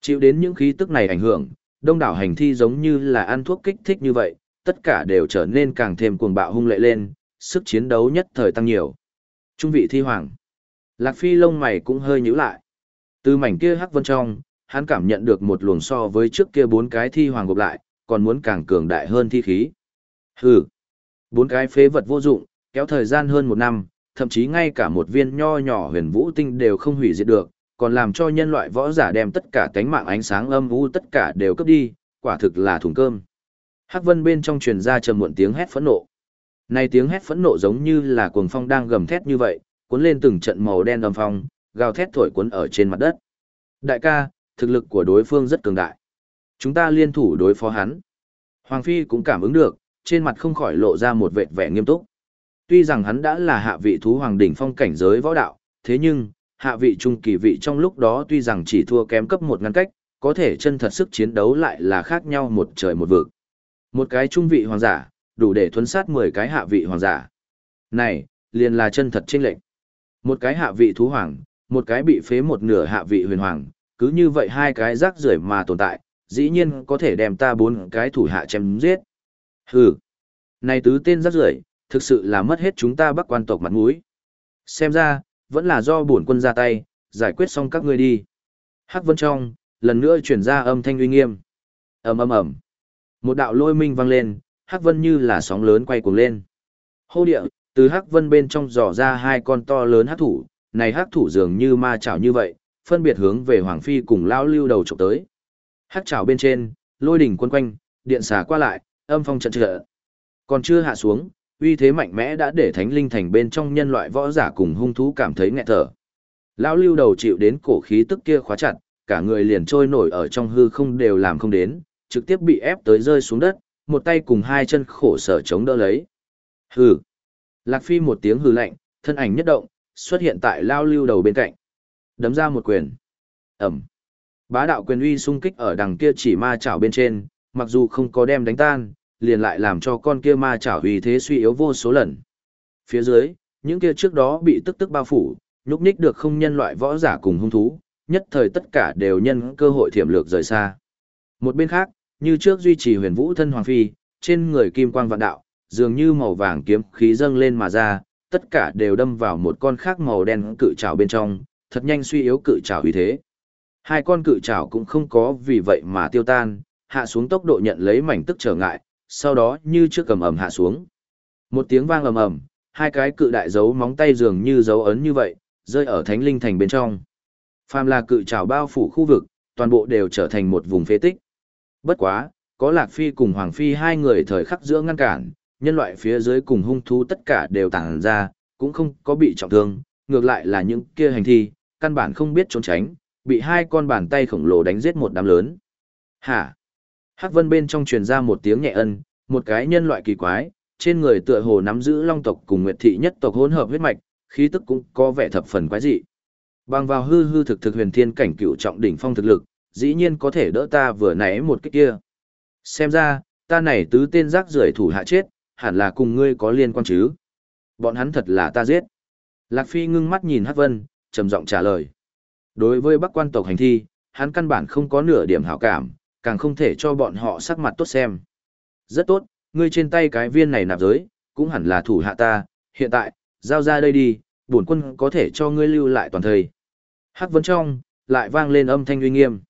Chịu đến những khí tức này ảnh hưởng, đông đảo hành thi giống như là ăn thuốc kích thích như vậy, tất cả đều trở nên càng thêm cuồng bạo hung lệ lên, sức chiến đấu nhất thời tăng nhiều. Trung vị thi hoàng. Lạc Phi lông mày cũng hơi nhíu lại. Từ mảnh kia hắc vân trong, hắn cảm nhận được một luồng so với trước kia bốn cái thi hoàng gộp lại, còn muốn càng cường đại hơn thi khí. Hừ. Bốn cái phế vật vô dụng, kéo thời gian hơn một năm, thậm chí ngay cả một viên nho nhỏ huyền vũ tinh đều không hủy diệt được, còn làm cho nhân loại võ giả đem tất cả cánh mạng ánh sáng âm u tất cả đều cướp đi, quả thực là thùng cơm. Hắc vân bên trong truyền ra trầm muộn tiếng hét phẫn nộ. Này tiếng hét phẫn nộ giống như là cuồng phong đang gầm thét như vậy, cuốn lên từng trận màu đen âm phong, gào thét thổi cuốn ở trên mặt đất. Đại ca, thực lực của đối phương rất cường đại. Chúng ta liên thủ đối phó hắn. Hoàng Phi cũng cảm ứng được, trên mặt không khỏi lộ ra một vệt vẻ nghiêm túc. Tuy rằng hắn đã là hạ vị thú hoàng đỉnh phong cảnh giới võ đạo, thế nhưng, hạ vị trung kỳ vị trong lúc đó tuy rằng chỉ thua kém cấp một ngăn cách, có thể chân thật sức chiến đấu lại là khác nhau một trời một vực. Một cái trung vị hoàng giả, đủ để thuấn sát 10 cái hạ vị hoàng giả. Này, liền là chân thật chênh lệnh. Một cái hạ vị thú hoàng, một cái bị phế một nửa hạ vị huyền hoàng, cứ như vậy hai cái rác rưởi mà tồn tại, dĩ nhiên có thể đem ta bốn cái thủ hạ chém giết. Hừ. Này tứ tên rác rưởi, thực sự là mất hết chúng ta bắc quan tộc mặt mũi. Xem ra, vẫn là do bổn quân ra tay, giải quyết xong các ngươi đi. Hắc vân trong, lần nữa chuyển ra âm thanh uy nghiêm. ầm ầm ầm, một đạo lôi minh vang lên, hắc vân như là sóng lớn quay cuồng lên. Hô địa, từ hắc vân bên trong dò ra hai con to lớn hắc thủ, này hắc thủ dường như ma chảo như vậy, phân biệt hướng về hoàng phi cùng lao lưu đầu trộm tới. Hắc chảo bên trên, lôi đỉnh quân quanh, điện xả qua lại, âm phong trận trợ. Còn chưa hạ xuống, uy thế mạnh mẽ đã để thánh linh thành bên trong nhân loại võ giả cùng hung thú cảm thấy nghẹt thở. Lão lưu đầu chịu đến cổ khí tức kia khóa chặt, cả người liền trôi nổi ở trong hư không đều làm không đến, trực tiếp bị ép tới rơi xuống đất, một tay cùng hai chân khổ sở chống đỡ lấy. Hừ. Lạc Phi một tiếng hừ lạnh, thân ảnh nhất động, xuất hiện tại lao lưu đầu bên cạnh. Đấm ra một quyền. Ẩm. Bá đạo quyền uy xung kích ở đằng kia chỉ ma chảo bên trên, mặc dù không có đem đánh tan, liền lại làm cho con kia ma chảo uy thế suy yếu vô số lần. Phía dưới, những kia trước đó bị tức tức bao phủ, nhúc nhích được không nhân loại võ giả cùng hung thú, nhất thời tất cả đều nhân cơ hội thiểm lược rời xa. Một bên khác, như trước duy trì huyền vũ thân hoàng phi, trên người kim quang vạn đạo, dường như màu vàng kiếm khí dâng lên mà ra, tất cả đều đâm vào một con khác màu đen cự trảo bên trong, thật nhanh suy yếu cự trảo uy thế. Hai con cự trảo cũng không có vì vậy mà tiêu tan, hạ xuống tốc độ nhận lấy mảnh tức trở ngại, sau đó như trước cầm ầm hạ xuống. Một tiếng vang ầm ầm, hai cái cự đại dấu móng tay dường như dấu ấn như vậy, rơi ở thánh linh thành bên trong. Phàm là cự trảo bao phủ khu vực, toàn bộ đều trở thành một vùng phế tích. Bất quá, có Lạc Phi cùng Hoàng Phi hai người thời khắc giữa ngăn cản, nhân loại phía dưới cùng hung thú tất cả đều tàng ra, cũng không có bị trọng thương, ngược lại là những kia hành thi, căn bản không biết trốn tránh, bị hai con bàn tay khổng lồ đánh giết một đám lớn. Hả? Hắc vân bên trong truyền ra một tiếng nhẹ ân, một cái nhân loại kỳ quái, trên người tựa hồ nắm giữ long tộc cùng nguyệt thị nhất tộc hỗn hợp huyết mạch, khí tức cũng có vẻ thập phần quái dị. Bằng vào hư hư thực thực huyền thiên cảnh cựu trọng đỉnh phong thực lực, dĩ nhiên có thể đỡ ta vừa nãy một cái kia. Xem ra, ta này tứ tên rác rưởi thủ hạ chết, hẳn là cùng ngươi có liên quan chứ. Bọn hắn thật là ta giết. Lạc Phi ngưng mắt nhìn Hắc Vân, trầm giọng trả lời. Đối với bắc quan tộc hành thi, hắn căn bản không có nửa điểm hảo cảm, càng không thể cho bọn họ sắc mặt tốt xem. Rất tốt, ngươi trên tay cái viên này nạp giới, cũng hẳn là thủ hạ ta, hiện tại, giao ra đây đi, bổn quân có thể cho ngươi lưu lại toàn thời. Hắc Vân trong, lại vang lên âm thanh uy nghiêm.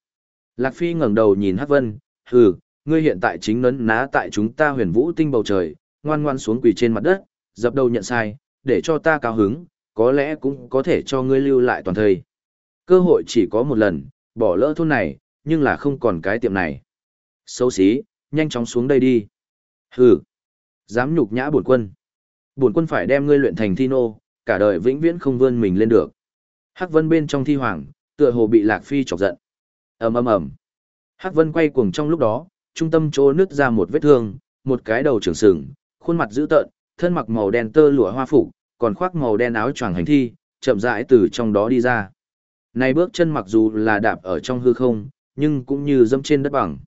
Lạc Phi ngẩng đầu nhìn Hắc Vân, hừ, ngươi hiện tại chính nấn ná tại chúng ta huyền vũ tinh bầu trời, ngoan ngoan xuống quỳ trên mặt đất, dập đầu nhận sai, để cho ta cao hứng, có lẽ cũng có thể cho ngươi lưu lại toàn thời. Cơ hội chỉ có một lần, bỏ lỡ thôn này, nhưng là không còn cái tiệm này. Xấu xí, nhanh chóng xuống đây đi. Hừ, dám nhục nhã bổn quân. Bổn quân phải đem ngươi luyện thành thi nô, cả đời vĩnh viễn không vươn mình lên được. Hắc Vân bên trong thi hoàng, tựa hồ bị Lạc Phi chọc giận. Ầm ầm ầm. Hắc Vân quay cuồng trong lúc đó, trung tâm chỗ nứt ra một vết thương, một cái đầu trưởng sừng, khuôn mặt dữ tợn, thân mặc màu đen tơ lụa hoa phục, còn khoác màu đen áo choàng hành thi, chậm rãi từ trong đó đi ra. Này bước chân mặc dù là đạp ở trong hư không, nhưng cũng như dẫm trên đất bằng.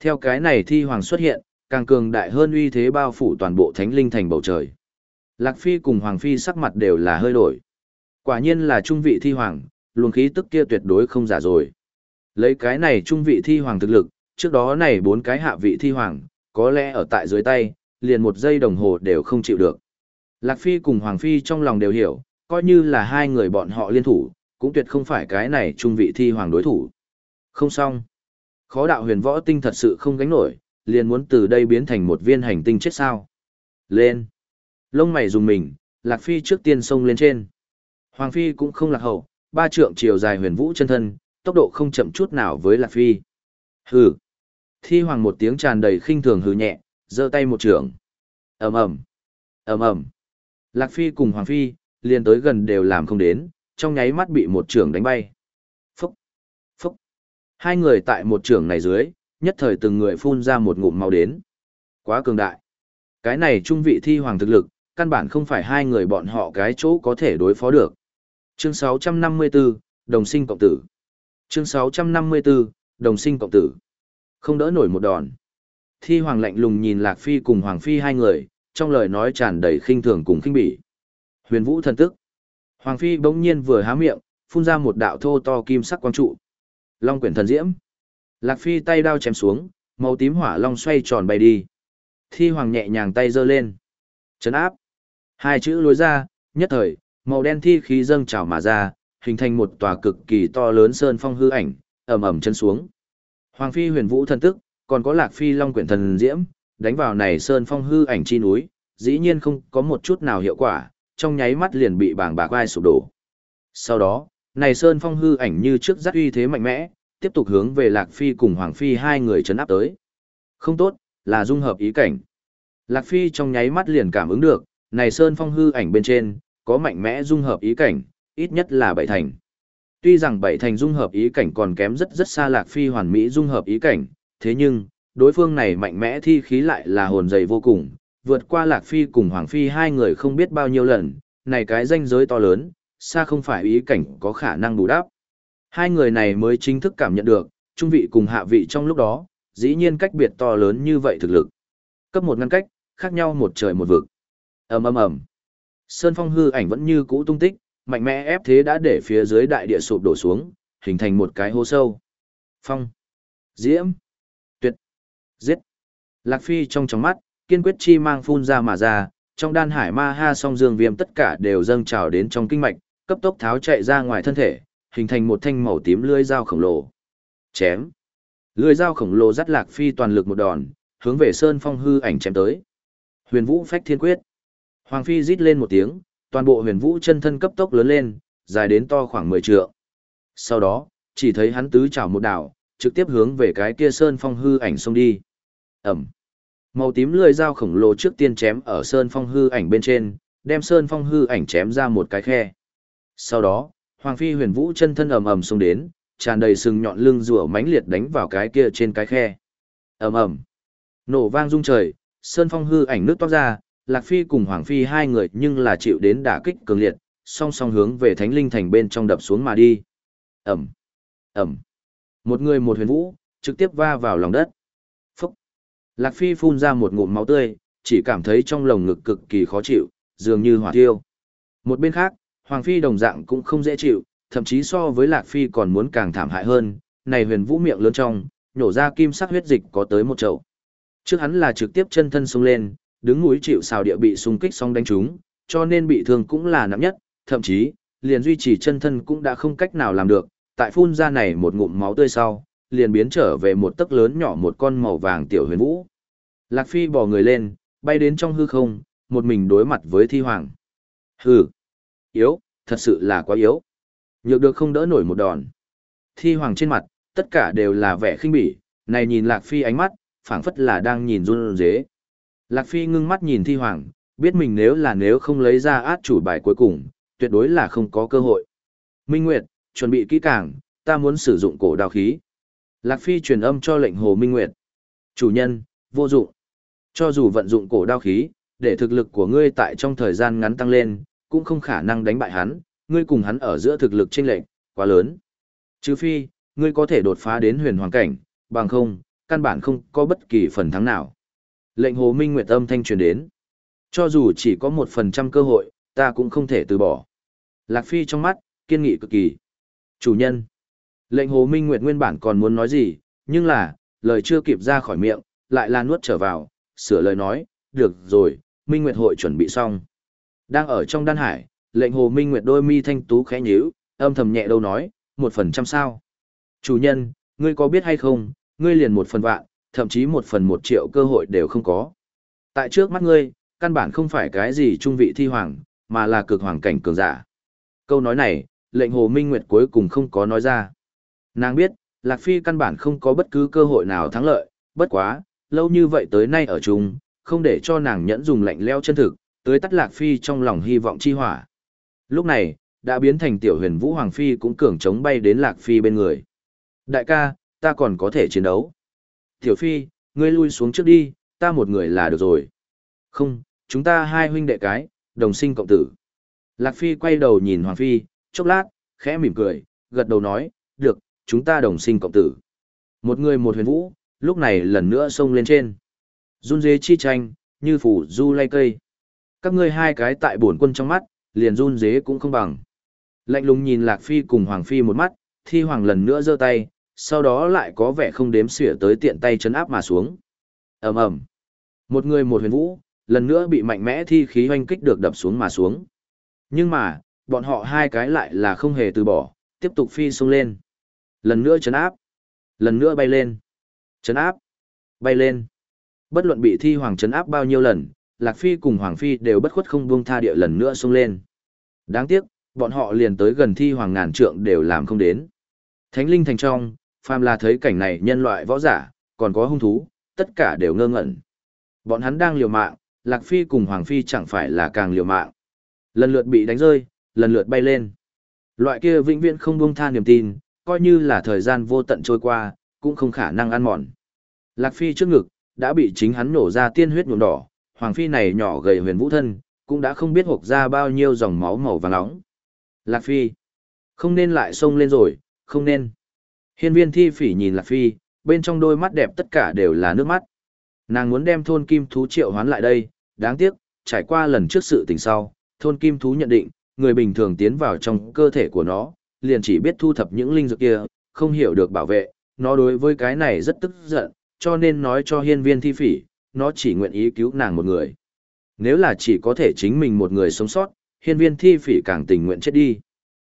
Theo cái này thi hoàng xuất hiện, càng cường đại hơn uy thế bao phủ toàn bộ thánh linh thành bầu trời. Lạc Phi cùng Hoàng Phi sắc mặt đều là hơi đổi. Quả nhiên là trung vị thi hoàng, luồng khí tức kia tuyệt đối không giả rồi. Lấy cái này trung vị thi hoàng thực lực, trước đó này bốn cái hạ vị thi hoàng, có lẽ ở tại dưới tay, liền một giây đồng hồ đều không chịu được. Lạc Phi cùng Hoàng Phi trong lòng đều hiểu, coi như là hai người bọn họ liên thủ, cũng tuyệt không phải cái này trung vị thi hoàng đối thủ. Không xong. Khó đạo huyền võ tinh thật sự không gánh nổi, liền muốn từ đây biến thành một viên hành tinh chết sao. Lên. Lông mày dùng mình, Lạc Phi trước tiên xông lên trên. Hoàng Phi cũng không lạc hậu, ba trượng chiều dài huyền vũ chân thân, tốc độ không chậm chút nào với Lạc Phi. Hừ. Thi hoàng một tiếng tràn đầy khinh thường hừ nhẹ, giơ tay một trường. ầm ầm, ầm ầm. Lạc Phi cùng Hoàng Phi, liền tới gần đều làm không đến, trong nháy mắt bị một trường đánh bay. Phúc, phúc. Hai người tại một trường này dưới, nhất thời từng người phun ra một ngụm màu đến. Quá cường đại. Cái này trung vị thi hoàng thực lực, căn bản không phải hai người bọn họ cái chỗ có thể đối phó được. Chương 654, Đồng sinh cộng tử. Chương 654, Đồng sinh cộng tử. Không đỡ nổi một đòn. Thi hoàng lạnh lùng nhìn Lạc Phi cùng Hoàng Phi hai người, trong lời nói tràn đầy khinh thường cùng khinh bỉ. Huyền vũ thần tức. Hoàng Phi bỗng nhiên vừa há miệng, phun ra một đạo thô to kim sắc quang trụ. Long quyển thần diễm. Lạc Phi tay đao chém xuống, màu tím hỏa long xoay tròn bay đi. Thi hoàng nhẹ nhàng tay giơ lên. Chấn áp. Hai chữ lối ra, nhất thời, màu đen thi khí dâng trào mà ra, hình thành một tòa cực kỳ to lớn sơn phong hư ảnh, ầm ầm chân xuống. Hoàng phi huyền vũ thần tức, còn có lạc phi long quyển thần diễm, đánh vào này sơn phong hư ảnh chi núi, dĩ nhiên không có một chút nào hiệu quả, trong nháy mắt liền bị bảng bạc vai sụp đổ. Sau đó, này sơn phong hư ảnh như trước rất uy thế mạnh mẽ, tiếp tục hướng về lạc phi cùng hoàng phi hai người chấn áp tới. Không tốt, là dung hợp ý cảnh. Lạc phi trong nháy mắt liền cảm ứng được, này sơn phong hư ảnh bên trên, có mạnh mẽ dung hợp ý cảnh, ít nhất là bảy thành. Tuy rằng bảy thành dung hợp ý cảnh còn kém rất rất xa lạc phi hoàn mỹ dung hợp ý cảnh, thế nhưng, đối phương này mạnh mẽ thi khí lại là hồn dày vô cùng, vượt qua lạc phi cùng hoàng phi hai người không biết bao nhiêu lần, này cái danh giới to lớn, xa không phải ý cảnh có khả năng bù đắp. Hai người này mới chính thức cảm nhận được, trung vị cùng hạ vị trong lúc đó, dĩ nhiên cách biệt to lớn như vậy thực lực. Cấp một ngăn cách, khác nhau một trời một vực ầm ầm ầm sơn phong hư ảnh vẫn như cũ tung tích mạnh mẽ ép thế đã để phía dưới đại địa sụp đổ xuống hình thành một cái hố sâu. Phong. Diễm. Tuyệt. Giết. Lạc phi trong trong mắt kiên quyết chi mang phun ra mà ra trong đan hải ma ha song dương viêm tất cả đều dâng trào đến trong kinh mạch cấp tốc tháo chạy ra ngoài thân thể hình thành một thanh màu tím lưỡi dao khổng lồ. Chém. Lưỡi dao khổng lồ dắt lạc phi toàn lực một đòn hướng về sơn phong hư ảnh chém tới. Huyền vũ phách thiên quyết. Hoàng Phi rít lên một tiếng, toàn bộ huyền vũ chân thân cấp tốc lớn lên, dài đến to khoảng 10 trượng. Sau đó, chỉ thấy hắn tứ chảo một đảo, trực tiếp hướng về cái kia sơn phong hư ảnh xông đi. Ẩm. Màu tím lưỡi dao khổng lồ trước tiên chém ở sơn phong hư ảnh bên trên, đem sơn phong hư ảnh chém ra một cái khe. Sau đó, Hoàng Phi huyền vũ chân thân ầm ầm xông đến, tràn đầy sừng nhọn lưng rùa mãnh liệt đánh vào cái kia trên cái khe. ầm ầm, nổ vang rung trời, sơn phong hư ảnh nước toát ra, Lạc Phi cùng Hoàng Phi hai người nhưng là chịu đến đả kích cường liệt, song song hướng về Thánh Linh Thành bên trong đập xuống mà đi. Ẩm, Ẩm. Một người một huyền vũ, trực tiếp va vào lòng đất. Phúc. Lạc Phi phun ra một ngụm máu tươi, chỉ cảm thấy trong lồng ngực cực kỳ khó chịu, dường như hỏa tiêu. Một bên khác, Hoàng Phi đồng dạng cũng không dễ chịu, thậm chí so với Lạc Phi còn muốn càng thảm hại hơn, này huyền vũ miệng lớn trong, nhổ ra kim sắc huyết dịch có tới một chậu. Trước hắn là trực tiếp chân thân xông lên, đứng núi chịu xào địa bị xung kích xong đánh trúng, cho nên bị thương cũng là nặng nhất, thậm chí, liền duy trì chân thân cũng đã không cách nào làm được, tại phun ra này một ngụm máu tươi sau, liền biến trở về một tấc lớn nhỏ một con màu vàng tiểu huyền vũ. Lạc Phi bò người lên, bay đến trong hư không, một mình đối mặt với thi hoàng. Hừ, yếu, thật sự là quá yếu. Nhược được không đỡ nổi một đòn. Thi hoàng trên mặt, tất cả đều là vẻ khinh bỉ, này nhìn Lạc Phi ánh mắt, phảng phất là đang nhìn run dế. Lạc Phi ngưng mắt nhìn thi hoàng, biết mình nếu là nếu không lấy ra át chủ bài cuối cùng, tuyệt đối là không có cơ hội. Minh Nguyệt, chuẩn bị kỹ càng, ta muốn sử dụng cổ đào khí. Lạc Phi truyền âm cho lệnh Hồ Minh Nguyệt. Chủ nhân, vô dụng. Cho dù vận dụng cổ đao khí, để thực lực của ngươi tại trong thời gian ngắn tăng lên, cũng không khả năng đánh bại hắn, ngươi cùng hắn ở giữa thực lực chênh lệch quá lớn. Trừ phi, ngươi có thể đột phá đến huyền hoàng cảnh, bằng không, căn bản không có bất kỳ phần thắng nào. Lệnh Hồ Minh Nguyệt âm thanh truyền đến. Cho dù chỉ có một phần trăm cơ hội, ta cũng không thể từ bỏ. Lạc Phi trong mắt, kiên nghị cực kỳ. Chủ nhân. Lệnh Hồ Minh Nguyệt nguyên bản còn muốn nói gì, nhưng là, lời chưa kịp ra khỏi miệng, lại là nuốt trở vào, sửa lời nói, được rồi, Minh Nguyệt hội chuẩn bị xong. Đang ở trong đan hải, lệnh Hồ Minh Nguyệt đôi mi thanh tú khẽ nhíu, âm thầm nhẹ đâu nói, một phần trăm sao. Chủ nhân, ngươi có biết hay không, ngươi liền một phần vạn, thậm chí một phần một triệu cơ hội đều không có. Tại trước mắt ngươi, căn bản không phải cái gì trung vị thi hoàng, mà là cực hoàng cảnh cường giả. Câu nói này, lệnh Hồ Minh Nguyệt cuối cùng không có nói ra. Nàng biết, Lạc Phi căn bản không có bất cứ cơ hội nào thắng lợi, bất quá, lâu như vậy tới nay ở chung, không để cho nàng nhẫn dùng lạnh leo chân thực, tới tắt Lạc Phi trong lòng hy vọng chi hỏa. Lúc này, đã biến thành tiểu huyền vũ Hoàng Phi cũng cường chống bay đến Lạc Phi bên người. Đại ca, ta còn có thể chiến đấu. Tiểu Phi, ngươi lui xuống trước đi, ta một người là được rồi. Không, chúng ta hai huynh đệ cái, đồng sinh cộng tử. Lạc Phi quay đầu nhìn Hoàng Phi, chốc lát, khẽ mỉm cười, gật đầu nói, được, chúng ta đồng sinh cộng tử. Một người một huyền vũ, lúc này lần nữa xông lên trên. Run dế chi tranh, như phủ du lay cây. Các ngươi hai cái tại bổn quân trong mắt, liền run dế cũng không bằng. Lạnh lùng nhìn Lạc Phi cùng Hoàng Phi một mắt, thi hoàng lần nữa giơ tay, sau đó lại có vẻ không đếm xỉa tới tiện tay chấn áp mà xuống. ầm ầm Một người một huyền vũ, lần nữa bị mạnh mẽ thi khí hoanh kích được đập xuống mà xuống. Nhưng mà, bọn họ hai cái lại là không hề từ bỏ, tiếp tục phi xuống lên. Lần nữa chấn áp. Lần nữa bay lên. Chấn áp. Bay lên. Bất luận bị thi hoàng chấn áp bao nhiêu lần, Lạc Phi cùng Hoàng Phi đều bất khuất không buông tha địa lần nữa xuống lên. Đáng tiếc, bọn họ liền tới gần thi hoàng ngàn trượng đều làm không đến. Thánh linh thành trong, phàm là thấy cảnh này nhân loại võ giả, còn có hung thú, tất cả đều ngơ ngẩn. Bọn hắn đang liều mạng, Lạc Phi cùng Hoàng Phi chẳng phải là càng liều mạng. Lần lượt bị đánh rơi, lần lượt bay lên. Loại kia vĩnh viễn không buông tha niềm tin, coi như là thời gian vô tận trôi qua, cũng không khả năng ăn mòn. Lạc Phi trước ngực, đã bị chính hắn nổ ra tiên huyết nhuộm đỏ, Hoàng Phi này nhỏ gầy huyền vũ thân, cũng đã không biết hộp ra bao nhiêu dòng máu màu vàng nóng. Lạc Phi, không nên lại xông lên rồi, không nên. Hiên viên thi phỉ nhìn Lạc Phi, bên trong đôi mắt đẹp tất cả đều là nước mắt. Nàng muốn đem thôn kim thú triệu hoán lại đây, đáng tiếc, trải qua lần trước sự tình sau, thôn kim thú nhận định, người bình thường tiến vào trong cơ thể của nó, liền chỉ biết thu thập những linh dược kia, không hiểu được bảo vệ, nó đối với cái này rất tức giận, cho nên nói cho hiên viên thi phỉ, nó chỉ nguyện ý cứu nàng một người. Nếu là chỉ có thể chính mình một người sống sót, hiên viên thi phỉ càng tình nguyện chết đi.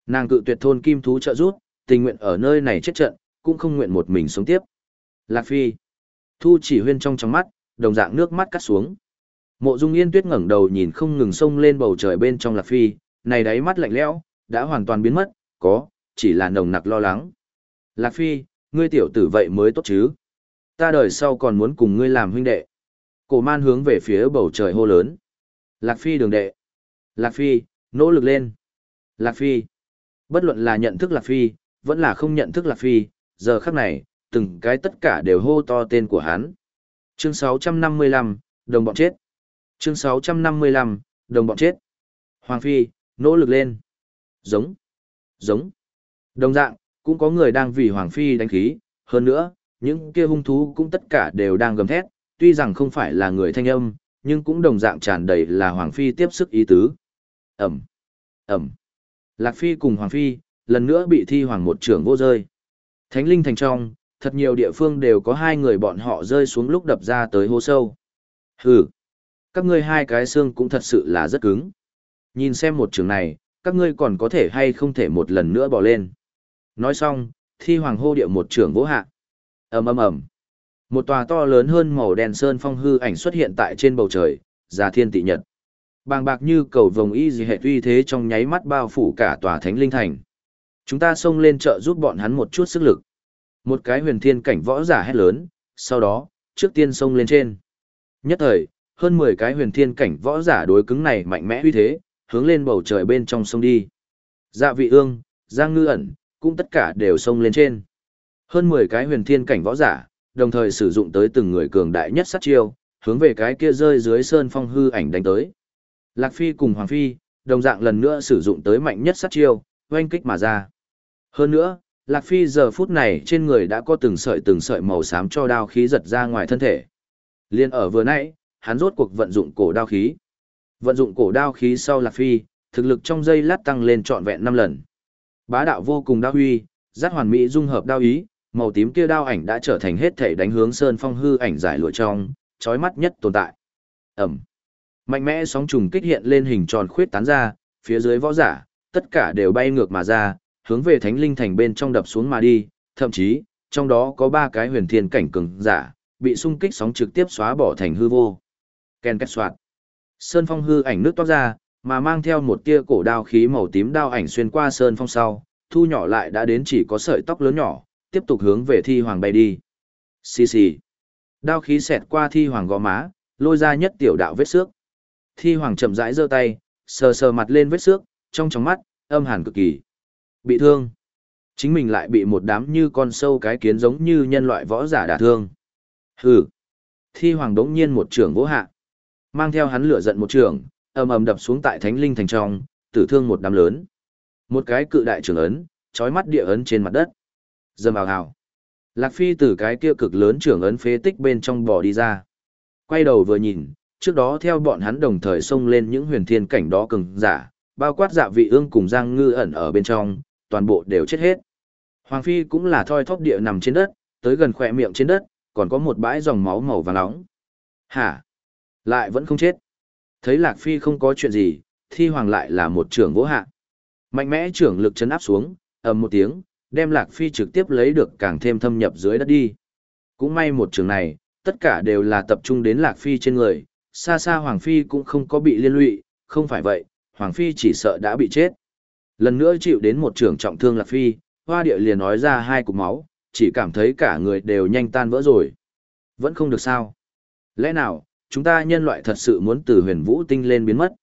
Nàng cự tuyệt thôn kim thú trợ giúp tình nguyện ở nơi này chết trận, cũng không nguyện một mình sống tiếp. Lạc Phi. Thu chỉ huyên trong trong mắt, đồng dạng nước mắt cắt xuống. Mộ Dung Yên Tuyết ngẩng đầu nhìn không ngừng sông lên bầu trời bên trong Lạc Phi, này đáy mắt lạnh lẽo, đã hoàn toàn biến mất, có, chỉ là nồng nặc lo lắng. Lạc Phi, ngươi tiểu tử vậy mới tốt chứ. Ta đời sau còn muốn cùng ngươi làm huynh đệ. Cổ man hướng về phía bầu trời hô lớn. Lạc Phi đường đệ. Lạc Phi, nỗ lực lên. Lạc Phi. Bất luận là nhận thức Lạc Phi, vẫn là không nhận thức Lạc Phi, giờ khắc này, từng cái tất cả đều hô to tên của hắn. Chương 655, đồng bọn chết. Chương 655, đồng bọn chết. Hoàng Phi, nỗ lực lên. Giống. Giống. Đồng dạng, cũng có người đang vì Hoàng Phi đánh khí, hơn nữa, những kia hung thú cũng tất cả đều đang gầm thét, tuy rằng không phải là người thanh âm, nhưng cũng đồng dạng tràn đầy là Hoàng Phi tiếp sức ý tứ. Ẩm. Ẩm. Lạc Phi cùng Hoàng Phi, lần nữa bị thi hoàng một trưởng vô rơi. Thánh linh thành trong, thật nhiều địa phương đều có hai người bọn họ rơi xuống lúc đập ra tới hố sâu. Hừ. Các ngươi hai cái xương cũng thật sự là rất cứng. Nhìn xem một trường này, các ngươi còn có thể hay không thể một lần nữa bỏ lên. Nói xong, thi hoàng hô điệu một trưởng vỗ hạ. ầm ầm ầm Một tòa to lớn hơn màu đen sơn phong hư ảnh xuất hiện tại trên bầu trời, già thiên tị nhật. Bàng bạc như cầu vồng y gì hệ uy thế trong nháy mắt bao phủ cả tòa thánh linh thành. Chúng ta xông lên chợ giúp bọn hắn một chút sức lực. Một cái huyền thiên cảnh võ giả hét lớn, sau đó, trước tiên xông lên trên. Nhất thời, hơn 10 cái huyền thiên cảnh võ giả đối cứng này mạnh mẽ uy thế, hướng lên bầu trời bên trong sông đi. Dạ vị ương, Giang Ngư ẩn, cũng tất cả đều xông lên trên. Hơn 10 cái huyền thiên cảnh võ giả, đồng thời sử dụng tới từng người cường đại nhất sát chiêu, hướng về cái kia rơi dưới sơn phong hư ảnh đánh tới. Lạc Phi cùng Hoàng Phi, đồng dạng lần nữa sử dụng tới mạnh nhất sát chiêu, oanh kích mà ra. Hơn nữa, Lạc Phi giờ phút này trên người đã có từng sợi từng sợi màu xám cho đao khí giật ra ngoài thân thể. Liên ở vừa nãy, hắn rốt cuộc vận dụng cổ đao khí. Vận dụng cổ đao khí sau Lạc Phi, thực lực trong giây lát tăng lên trọn vẹn 5 lần. Bá đạo vô cùng đao huy, rất hoàn mỹ dung hợp đao ý, màu tím kia đao ảnh đã trở thành hết thể đánh hướng sơn phong hư ảnh giải lụa trong, chói mắt nhất tồn tại. Ẩm. Mạnh mẽ sóng trùng kích hiện lên hình tròn khuyết tán ra, phía dưới võ giả, tất cả đều bay ngược mà ra, hướng về thánh linh thành bên trong đập xuống mà đi, thậm chí, trong đó có ba cái huyền thiên cảnh cường giả, bị xung kích sóng trực tiếp xóa bỏ thành hư vô. Ken kết soạt. Sơn phong hư ảnh nước toát ra, mà mang theo một tia cổ đao khí màu tím đao ảnh xuyên qua sơn phong sau, thu nhỏ lại đã đến chỉ có sợi tóc lớn nhỏ, tiếp tục hướng về thi hoàng bay đi. Xì xì. Đao khí xẹt qua thi hoàng gò má, lôi ra nhất tiểu đạo vết xước. Thi hoàng chậm rãi giơ tay, sờ sờ mặt lên vết xước, trong tròng mắt, âm hàn cực kỳ. Bị thương. Chính mình lại bị một đám như con sâu cái kiến giống như nhân loại võ giả đả thương. Hừ. Thi hoàng đống nhiên một trường vỗ hạ. Mang theo hắn lửa giận một trường, ầm ầm đập xuống tại thánh linh thành trong, tử thương một đám lớn. Một cái cự đại trường ấn, trói mắt địa ấn trên mặt đất. Dầm vào hào. Lạc Phi từ cái kia cực lớn trưởng ấn phế tích bên trong bò đi ra. Quay đầu vừa nhìn, trước đó theo bọn hắn đồng thời xông lên những huyền thiên cảnh đó cường giả, bao quát dạ vị ương cùng Giang Ngư ẩn ở bên trong, toàn bộ đều chết hết. Hoàng Phi cũng là thoi thóp địa nằm trên đất, tới gần khỏe miệng trên đất, còn có một bãi dòng máu màu vàng nóng. Hả? Lại vẫn không chết. Thấy Lạc Phi không có chuyện gì, thi hoàng lại là một trưởng vỗ hạ. Mạnh mẽ trưởng lực chấn áp xuống, ầm một tiếng, đem Lạc Phi trực tiếp lấy được càng thêm thâm nhập dưới đất đi. Cũng may một trường này, tất cả đều là tập trung đến Lạc Phi trên người, xa xa Hoàng Phi cũng không có bị liên lụy, không phải vậy, Hoàng Phi chỉ sợ đã bị chết. Lần nữa chịu đến một trường trọng thương Lạc Phi, hoa địa liền nói ra hai cục máu, chỉ cảm thấy cả người đều nhanh tan vỡ rồi. Vẫn không được sao. Lẽ nào, chúng ta nhân loại thật sự muốn từ huyền vũ tinh lên biến mất?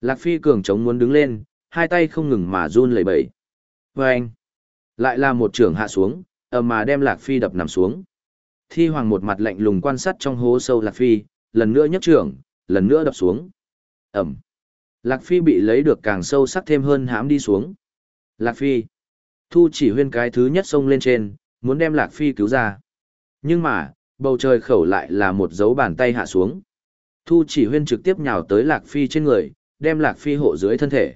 Lạc Phi cường chống muốn đứng lên, hai tay không ngừng mà run lẩy bẩy. Và anh, lại là một trường hạ xuống, ầm mà đem Lạc Phi đập nằm xuống. Thi Hoàng một mặt lạnh lùng quan sát trong hố sâu Lạc Phi, lần nữa nhấc trưởng, lần nữa đập xuống. Ẩm. Lạc Phi bị lấy được càng sâu sắc thêm hơn hãm đi xuống. Lạc Phi. Thu chỉ huyên cái thứ nhất xông lên trên, muốn đem Lạc Phi cứu ra. Nhưng mà, bầu trời khẩu lại là một dấu bàn tay hạ xuống. Thu chỉ huyên trực tiếp nhào tới Lạc Phi trên người, đem Lạc Phi hộ dưới thân thể.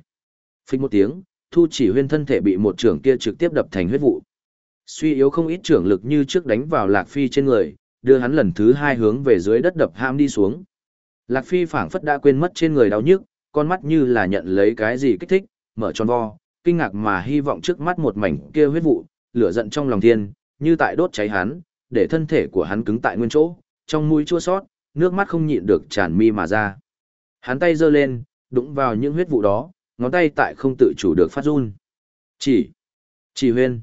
Phích một tiếng, Thu chỉ huyên thân thể bị một trưởng kia trực tiếp đập thành huyết vụ. Suy yếu không ít trưởng lực như trước đánh vào Lạc Phi trên người, đưa hắn lần thứ hai hướng về dưới đất đập ham đi xuống. Lạc Phi phảng phất đã quên mất trên người đau nhức, con mắt như là nhận lấy cái gì kích thích, mở tròn vo, kinh ngạc mà hy vọng trước mắt một mảnh kia huyết vụ, lửa giận trong lòng thiên, như tại đốt cháy hắn, để thân thể của hắn cứng tại nguyên chỗ, trong mũi chua sót, nước mắt không nhịn được tràn mi mà ra. Hắn tay giơ lên, đụng vào những huyết vụ đó, ngón tay tại không tự chủ được phát run. Chỉ, chỉ huyên.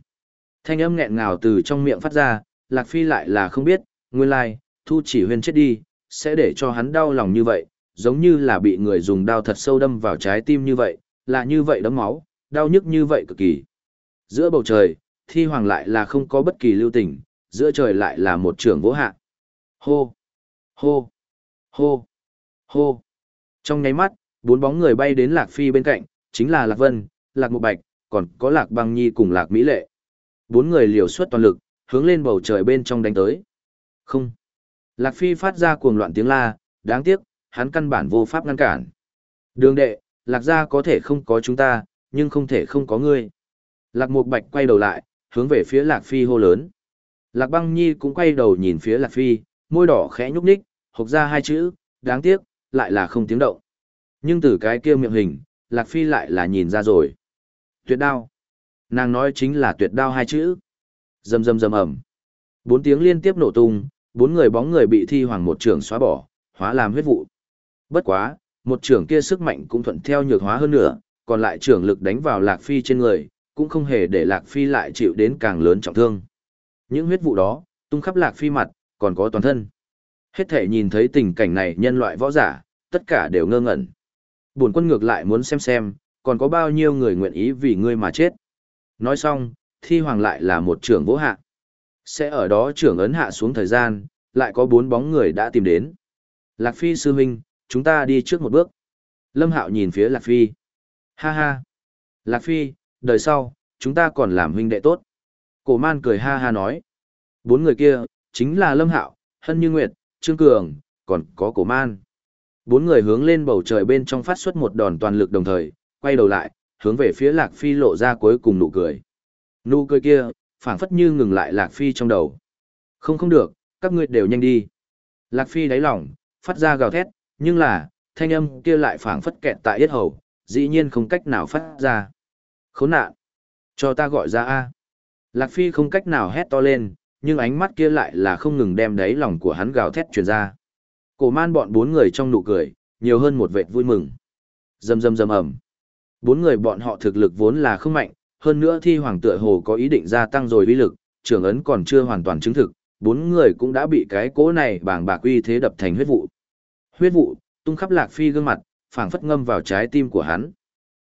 Thanh âm nghẹn ngào từ trong miệng phát ra, Lạc Phi lại là không biết, nguyên lai, thu chỉ huyên chết đi, sẽ để cho hắn đau lòng như vậy, giống như là bị người dùng đao thật sâu đâm vào trái tim như vậy, là như vậy đấm máu, đau nhức như vậy cực kỳ. Giữa bầu trời, thi hoàng lại là không có bất kỳ lưu tình, giữa trời lại là một trường vỗ hạ. Hô! Hô! Hô! Hô! Trong nháy mắt, bốn bóng người bay đến Lạc Phi bên cạnh, chính là Lạc Vân, Lạc Mục Bạch, còn có Lạc Băng Nhi cùng Lạc Mỹ Lệ. Bốn người liều suất toàn lực, hướng lên bầu trời bên trong đánh tới. Không! Lạc Phi phát ra cuồng loạn tiếng la, đáng tiếc, hắn căn bản vô pháp ngăn cản. Đường đệ, Lạc gia có thể không có chúng ta, nhưng không thể không có ngươi. Lạc Mục Bạch quay đầu lại, hướng về phía Lạc Phi hô lớn. Lạc Băng Nhi cũng quay đầu nhìn phía Lạc Phi, môi đỏ khẽ nhúc nhích, hộc ra hai chữ, đáng tiếc, lại là không tiếng động. Nhưng từ cái kia miệng hình, Lạc Phi lại là nhìn ra rồi. Tuyệt đao. Nàng nói chính là tuyệt đao hai chữ. dầm dầm dầm ầm. Bốn tiếng liên tiếp nổ tung, bốn người bóng người bị thi hoàng một trường xóa bỏ, hóa làm huyết vụ. Bất quá, một trưởng kia sức mạnh cũng thuận theo nhược hóa hơn nữa, còn lại trưởng lực đánh vào Lạc Phi trên người, cũng không hề để Lạc Phi lại chịu đến càng lớn trọng thương. Những huyết vụ đó, tung khắp Lạc Phi mặt, còn có toàn thân. Hết thể nhìn thấy tình cảnh này nhân loại võ giả, tất cả đều ngơ ngẩn. Buồn quân ngược lại muốn xem xem, còn có bao nhiêu người nguyện ý vì ngươi mà chết. Nói xong, thi hoàng lại là một trưởng vỗ hạ. Sẽ ở đó trưởng ấn hạ xuống thời gian, lại có bốn bóng người đã tìm đến. Lạc Phi sư huynh, chúng ta đi trước một bước. Lâm Hạo nhìn phía Lạc Phi. Ha ha. Lạc Phi, đời sau, chúng ta còn làm huynh đệ tốt. Cổ man cười ha ha nói. Bốn người kia, chính là Lâm Hạo, Hân Như Nguyệt, Trương Cường, còn có cổ man. Bốn người hướng lên bầu trời bên trong phát xuất một đòn toàn lực đồng thời, quay đầu lại, hướng về phía Lạc Phi lộ ra cuối cùng nụ cười. Nụ cười kia, phảng phất như ngừng lại Lạc Phi trong đầu. Không không được, các ngươi đều nhanh đi. Lạc Phi đáy lòng, phát ra gào thét, nhưng là, thanh âm kia lại phảng phất kẹt tại yết hầu, dĩ nhiên không cách nào phát ra. Khốn nạn! Cho ta gọi ra A. Lạc Phi không cách nào hét to lên, nhưng ánh mắt kia lại là không ngừng đem đáy lòng của hắn gào thét truyền ra. Cổ man bọn bốn người trong nụ cười, nhiều hơn một vệt vui mừng. Dầm dầm dầm ầm. Bốn người bọn họ thực lực vốn là không mạnh, hơn nữa thi hoàng tựa hồ có ý định gia tăng rồi uy lực, trưởng ấn còn chưa hoàn toàn chứng thực, bốn người cũng đã bị cái cỗ này bàng bạc uy thế đập thành huyết vụ. Huyết vụ, tung khắp lạc phi gương mặt, phảng phất ngâm vào trái tim của hắn.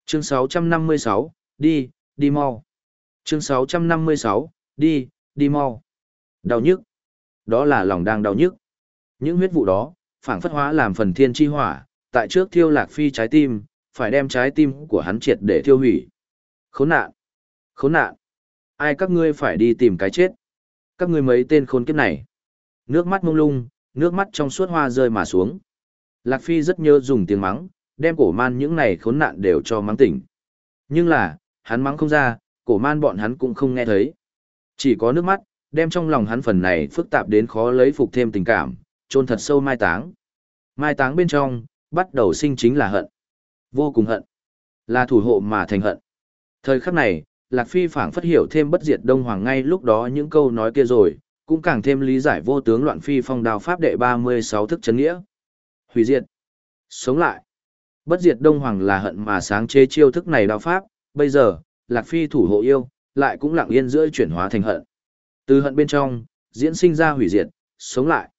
Chương 656, đi, đi mau. Chương 656, đi, đi mau. Đau nhức. Đó là lòng đang đau nhức. Những huyết vụ đó, phảng phất hóa làm phần thiên chi hỏa, tại trước thiêu lạc phi trái tim, phải đem trái tim của hắn triệt để thiêu hủy. Khốn nạn! Khốn nạn! Ai các ngươi phải đi tìm cái chết? Các ngươi mấy tên khốn kiếp này. Nước mắt mông lung, nước mắt trong suốt hoa rơi mà xuống. Lạc Phi rất nhớ dùng tiếng mắng, đem cổ man những này khốn nạn đều cho mắng tỉnh. Nhưng là, hắn mắng không ra, cổ man bọn hắn cũng không nghe thấy. Chỉ có nước mắt, đem trong lòng hắn phần này phức tạp đến khó lấy phục thêm tình cảm, trôn thật sâu mai táng. Mai táng bên trong, bắt đầu sinh chính là hận. Vô cùng hận. Là thủ hộ mà thành hận. Thời khắc này, Lạc Phi phảng phất hiểu thêm bất diệt Đông Hoàng ngay lúc đó những câu nói kia rồi, cũng càng thêm lý giải vô tướng loạn phi phong đào pháp đệ 36 thức chấn nghĩa. Hủy diệt. Sống lại. Bất diệt Đông Hoàng là hận mà sáng chế chiêu thức này đao pháp, bây giờ, Lạc Phi thủ hộ yêu, lại cũng lặng yên giữa chuyển hóa thành hận. Từ hận bên trong, diễn sinh ra hủy diệt, sống lại.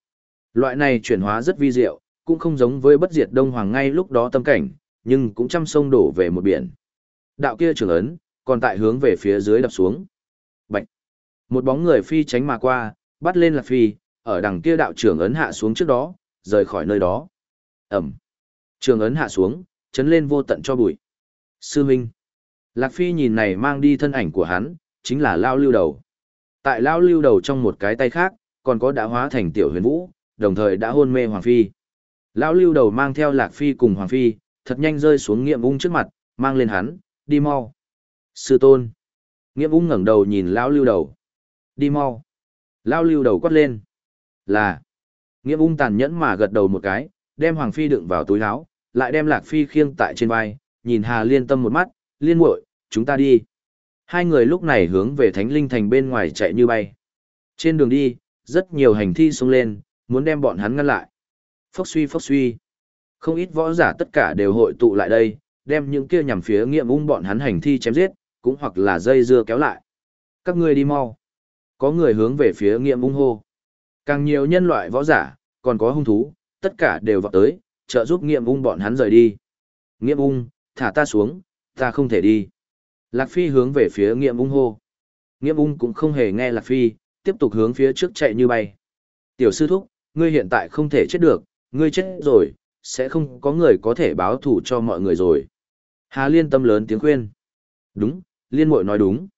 Loại này chuyển hóa rất vi diệu, cũng không giống với bất diệt Đông Hoàng ngay lúc đó tâm cảnh, nhưng cũng trăm sông đổ về một biển. Đạo kia trường ấn, còn tại hướng về phía dưới đập xuống. Bạch. Một bóng người phi tránh mà qua, bắt lên lạc phi, ở đằng kia đạo trường ấn hạ xuống trước đó, rời khỏi nơi đó. Ẩm. Trường ấn hạ xuống, chấn lên vô tận cho bụi. Sư Minh. Lạc Phi nhìn này mang đi thân ảnh của hắn, chính là Lao Lưu Đầu. Tại Lao Lưu Đầu trong một cái tay khác, còn có đã hóa thành tiểu huyền vũ, đồng thời đã hôn mê Hoàng Phi. Lão Lưu Đầu mang theo Lạc Phi cùng Hoàng Phi, thật nhanh rơi xuống nghiệm ung trước mặt, mang lên hắn, đi mau. Sư tôn. Nghiệm ung ngẩng đầu nhìn Lão Lưu Đầu. Đi mau. Lão Lưu Đầu quát lên. Là. Nghiệm ung tàn nhẫn mà gật đầu một cái, đem Hoàng Phi đựng vào túi áo, lại đem Lạc Phi khiêng tại trên vai, nhìn Hà Liên Tâm một mắt, liên muội, chúng ta đi. Hai người lúc này hướng về Thánh Linh Thành bên ngoài chạy như bay. Trên đường đi, rất nhiều hành thi xông lên, muốn đem bọn hắn ngăn lại. Phốc suy phốc suy. Không ít võ giả tất cả đều hội tụ lại đây, đem những kia nhằm phía nghiệm ung bọn hắn hành thi chém giết, cũng hoặc là dây dưa kéo lại. Các ngươi đi mau. Có người hướng về phía nghiệm ung hô. Càng nhiều nhân loại võ giả, còn có hung thú, tất cả đều vào tới, trợ giúp nghiệm ung bọn hắn rời đi. Nghiệm ung, thả ta xuống, ta không thể đi. Lạc Phi hướng về phía nghiệm ung hô. Nghiệm ung cũng không hề nghe Lạc Phi, tiếp tục hướng phía trước chạy như bay. Tiểu sư thúc, ngươi hiện tại không thể chết được, ngươi chết rồi, sẽ không có người có thể báo thù cho mọi người rồi. Hà Liên tâm lớn tiếng khuyên. Đúng, Liên muội nói đúng.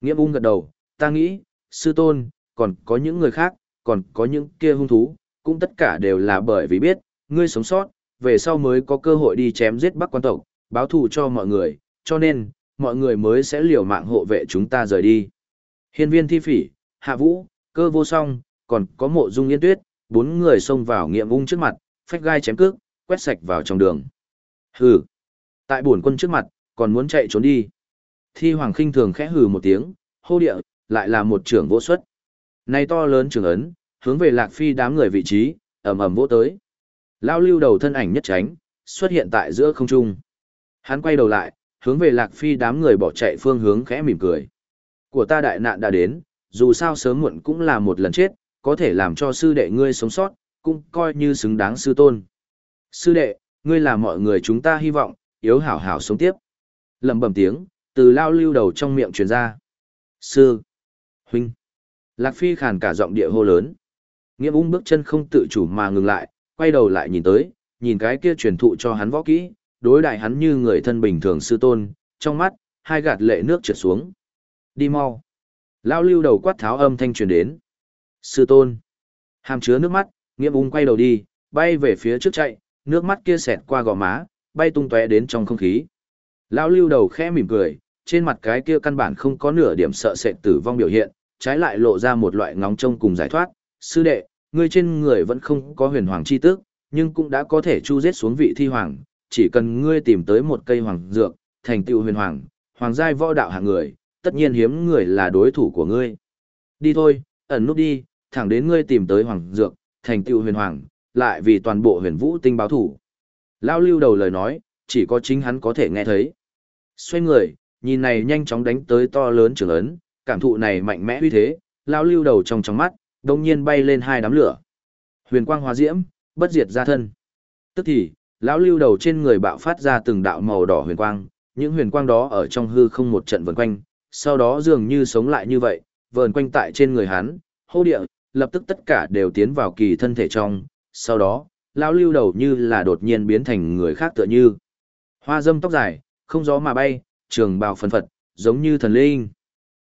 Nghĩa ung gật đầu, ta nghĩ, sư tôn, còn có những người khác, còn có những kia hung thú, cũng tất cả đều là bởi vì biết, ngươi sống sót, về sau mới có cơ hội đi chém giết bắc quan tộc, báo thù cho mọi người, cho nên, mọi người mới sẽ liều mạng hộ vệ chúng ta rời đi. Hiên viên thi phỉ, hạ vũ, cơ vô song, còn có mộ dung yên tuyết, bốn người xông vào nghiệm ung trước mặt, phách gai chém cước, quét sạch vào trong đường. Hừ. Tại bổn quân trước mặt, còn muốn chạy trốn đi. Thi hoàng khinh thường khẽ hừ một tiếng, hô địa, lại là một trưởng vô xuất. Này to lớn trường ấn, hướng về lạc phi đám người vị trí, ầm ầm vỗ tới. Lao lưu đầu thân ảnh nhất tránh, xuất hiện tại giữa không trung. Hắn quay đầu lại, hướng về Lạc Phi đám người bỏ chạy phương hướng khẽ mỉm cười. Của ta đại nạn đã đến, dù sao sớm muộn cũng là một lần chết, có thể làm cho sư đệ ngươi sống sót, cũng coi như xứng đáng sư tôn. Sư đệ, ngươi là mọi người chúng ta hy vọng, yếu hảo hảo sống tiếp. lẩm bẩm tiếng, từ lao lưu đầu trong miệng truyền ra. Sư, huynh, Lạc Phi khàn cả giọng địa hô lớn. Nghiêm ung bước chân không tự chủ mà ngừng lại, quay đầu lại nhìn tới, nhìn cái kia truyền thụ cho hắn võ kỹ, đối đại hắn như người thân bình thường sư tôn, trong mắt, hai gạt lệ nước trượt xuống. Đi mau. Lao lưu đầu quát tháo âm thanh truyền đến. Sư tôn. Hàm chứa nước mắt, nghiêm ung quay đầu đi, bay về phía trước chạy, nước mắt kia xẹt qua gò má, bay tung tóe đến trong không khí. Lao lưu đầu khẽ mỉm cười, trên mặt cái kia căn bản không có nửa điểm sợ sệt tử vong biểu hiện, trái lại lộ ra một loại ngóng trông cùng giải thoát. Sư đệ, ngươi trên người vẫn không có huyền hoàng chi tức, nhưng cũng đã có thể chu giết xuống vị thi hoàng, chỉ cần ngươi tìm tới một cây hoàng dược, thành tựu huyền hoàng, hoàng giai võ đạo hạng người, tất nhiên hiếm người là đối thủ của ngươi. Đi thôi, ẩn nút đi, thẳng đến ngươi tìm tới hoàng dược, thành tựu huyền hoàng, lại vì toàn bộ huyền vũ tinh báo thủ. Lao lưu đầu lời nói, chỉ có chính hắn có thể nghe thấy. Xoay người, nhìn này nhanh chóng đánh tới to lớn trưởng ấn, cảm thụ này mạnh mẽ uy thế, lao lưu đầu trong trong mắt, đồng nhiên bay lên hai đám lửa. Huyền quang hóa diễm, bất diệt ra thân. Tức thì, lão lưu đầu trên người bạo phát ra từng đạo màu đỏ huyền quang, những huyền quang đó ở trong hư không một trận vần quanh, sau đó dường như sống lại như vậy, vờn quanh tại trên người hắn, hô địa, lập tức tất cả đều tiến vào kỳ thân thể trong, sau đó, lão lưu đầu như là đột nhiên biến thành người khác tựa như. Hoa dâm tóc dài, không gió mà bay, trường bào phần phật, giống như thần linh.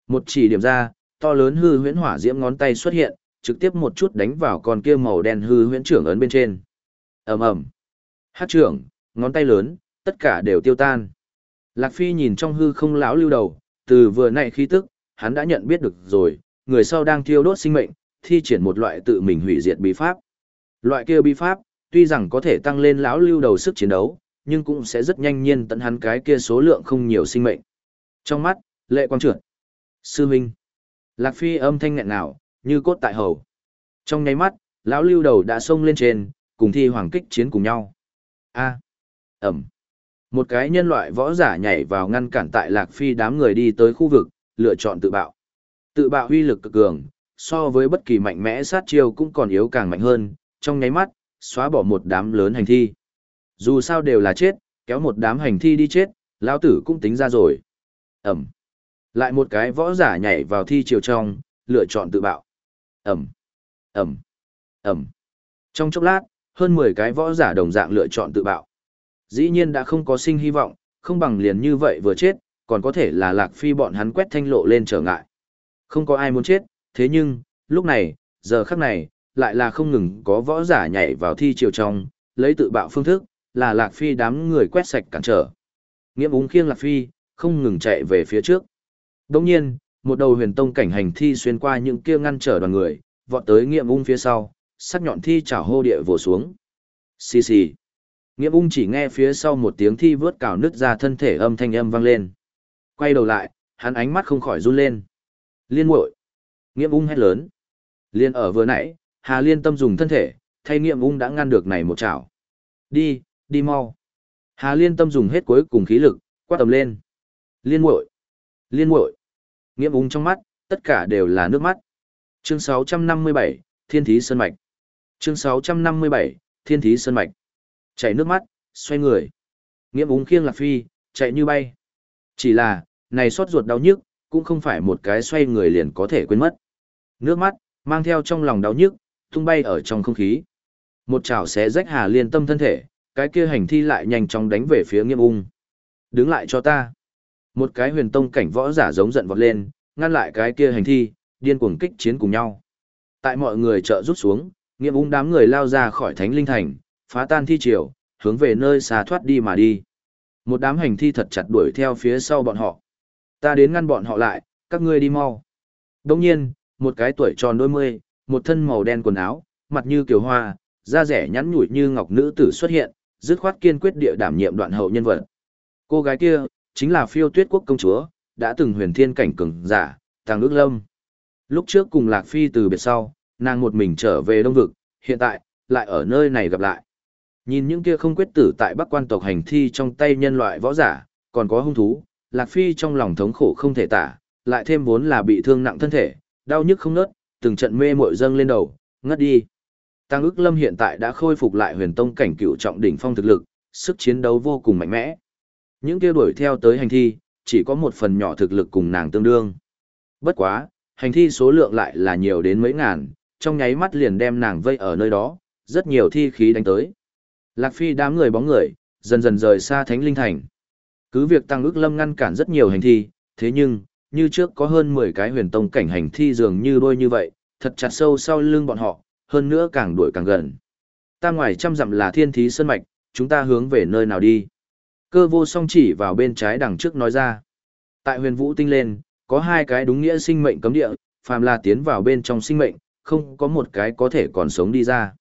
Một chỉ điểm ra, to lớn hư huyễn hỏa diễm ngón tay xuất hiện, trực tiếp một chút đánh vào con kia màu đen hư huyễn trưởng ấn bên trên. ầm ầm, hát trưởng, ngón tay lớn, tất cả đều tiêu tan. Lạc Phi nhìn trong hư không lão lưu đầu, từ vừa nãy khí tức, hắn đã nhận biết được rồi, người sau đang thiêu đốt sinh mệnh, thi triển một loại tự mình hủy diệt bí pháp. Loại kia bí pháp, tuy rằng có thể tăng lên lão lưu đầu sức chiến đấu, nhưng cũng sẽ rất nhanh nhiên tận hắn cái kia số lượng không nhiều sinh mệnh. Trong mắt, lệ quang trượt. Sư Minh. Lạc Phi âm thanh nghẹn nào, như cốt tại hầu. Trong nháy mắt, lão lưu đầu đã xông lên trên, cùng thi hoàng kích chiến cùng nhau. A. Ẩm. Một cái nhân loại võ giả nhảy vào ngăn cản tại Lạc Phi đám người đi tới khu vực, lựa chọn tự bạo. Tự bạo huy lực cực cường, so với bất kỳ mạnh mẽ sát chiêu cũng còn yếu càng mạnh hơn, trong nháy mắt, xóa bỏ một đám lớn hành thi. Dù sao đều là chết, kéo một đám hành thi đi chết, lão tử cũng tính ra rồi. Ẩm. Lại một cái võ giả nhảy vào thi chiều trong, lựa chọn tự bạo. Ẩm. Ẩm. Ẩm. Trong chốc lát, hơn 10 cái võ giả đồng dạng lựa chọn tự bạo. Dĩ nhiên đã không có sinh hy vọng, không bằng liền như vậy vừa chết, còn có thể là lạc phi bọn hắn quét thanh lộ lên trở ngại. Không có ai muốn chết, thế nhưng, lúc này, giờ khắc này, lại là không ngừng có võ giả nhảy vào thi chiều trong, lấy tự bạo phương thức, là Lạc Phi đám người quét sạch cản trở. Nghiễm úng khiêng Lạc Phi, không ngừng chạy về phía trước. đông nhiên, một đầu huyền tông cảnh hành thi xuyên qua những kia ngăn trở đoàn người, vọt tới nghiệm ung phía sau, sắc nhọn thi chảo hô địa vồ xuống. Xì xì. Nghiệm ung chỉ nghe phía sau một tiếng thi vướt cào nứt ra thân thể âm thanh âm vang lên. Quay đầu lại, hắn ánh mắt không khỏi run lên. Liên muội. Nghiệm ung hét lớn. Liên ở vừa nãy, Hà Liên tâm dùng thân thể, thay nghiệm ung đã ngăn được này một chảo. Đi, đi mau. Hà Liên Tâm dùng hết cuối cùng khí lực, quát tầm lên. Liên muội, liên muội. Nghiêm ung trong mắt, tất cả đều là nước mắt. Chương 657, Thiên Thí Sơn Mạch. Chương 657, Thiên Thí Sơn Mạch. Chảy nước mắt, xoay người. Nghiêm ung khiêng lạc phi, chạy như bay. Chỉ là, này xót ruột đau nhức, cũng không phải một cái xoay người liền có thể quên mất. Nước mắt, mang theo trong lòng đau nhức, tung bay ở trong không khí. Một chảo xé rách Hà Liên Tâm thân thể, cái kia hành thi lại nhanh chóng đánh về phía nghiêm ung. Đứng lại cho ta. Một cái huyền tông cảnh võ giả giống giận vọt lên, ngăn lại cái kia hành thi, điên cuồng kích chiến cùng nhau. Tại mọi người trợ rút xuống, nghiệm ung đám người lao ra khỏi thánh linh thành, phá tan thi triều, hướng về nơi xa thoát đi mà đi. Một đám hành thi thật chặt đuổi theo phía sau bọn họ. Ta đến ngăn bọn họ lại, các ngươi đi mau. Đồng nhiên, một cái tuổi tròn đôi mươi, một thân màu đen quần áo, mặt như kiều hoa, da rẻ nhắn nhủi như ngọc nữ tử xuất hiện, dứt khoát kiên quyết địa đảm nhiệm đoạn hậu nhân vật. Cô gái kia, chính là phiêu tuyết quốc công chúa, đã từng huyền thiên cảnh cường giả, tàng ước lâm. Lúc trước cùng Lạc Phi từ biệt sau, nàng một mình trở về Đông Vực, hiện tại, lại ở nơi này gặp lại. Nhìn những kia không quyết tử tại Bắc quan tộc hành thi trong tay nhân loại võ giả, còn có hung thú, Lạc Phi trong lòng thống khổ không thể tả, lại thêm vốn là bị thương nặng thân thể, đau nhức không nớt, từng trận mê muội dâng lên đầu, ngất đi. Tăng ức lâm hiện tại đã khôi phục lại huyền tông cảnh cựu trọng đỉnh phong thực lực, sức chiến đấu vô cùng mạnh mẽ. Những kia đuổi theo tới hành thi, chỉ có một phần nhỏ thực lực cùng nàng tương đương. Bất quá, hành thi số lượng lại là nhiều đến mấy ngàn, trong nháy mắt liền đem nàng vây ở nơi đó, rất nhiều thi khí đánh tới. Lạc Phi đám người bóng người, dần dần rời xa Thánh Linh Thành. Cứ việc tăng ước lâm ngăn cản rất nhiều hành thi, thế nhưng, như trước có hơn 10 cái huyền tông cảnh hành thi dường như đôi như vậy, thật chặt sâu sau lưng bọn họ, hơn nữa càng đuổi càng gần. Ta ngoài trăm dặm là thiên thí sơn mạch, chúng ta hướng về nơi nào đi. Cơ vô song chỉ vào bên trái đằng trước nói ra. Tại huyền vũ tinh lên, có hai cái đúng nghĩa sinh mệnh cấm địa, phàm là tiến vào bên trong sinh mệnh, không có một cái có thể còn sống đi ra.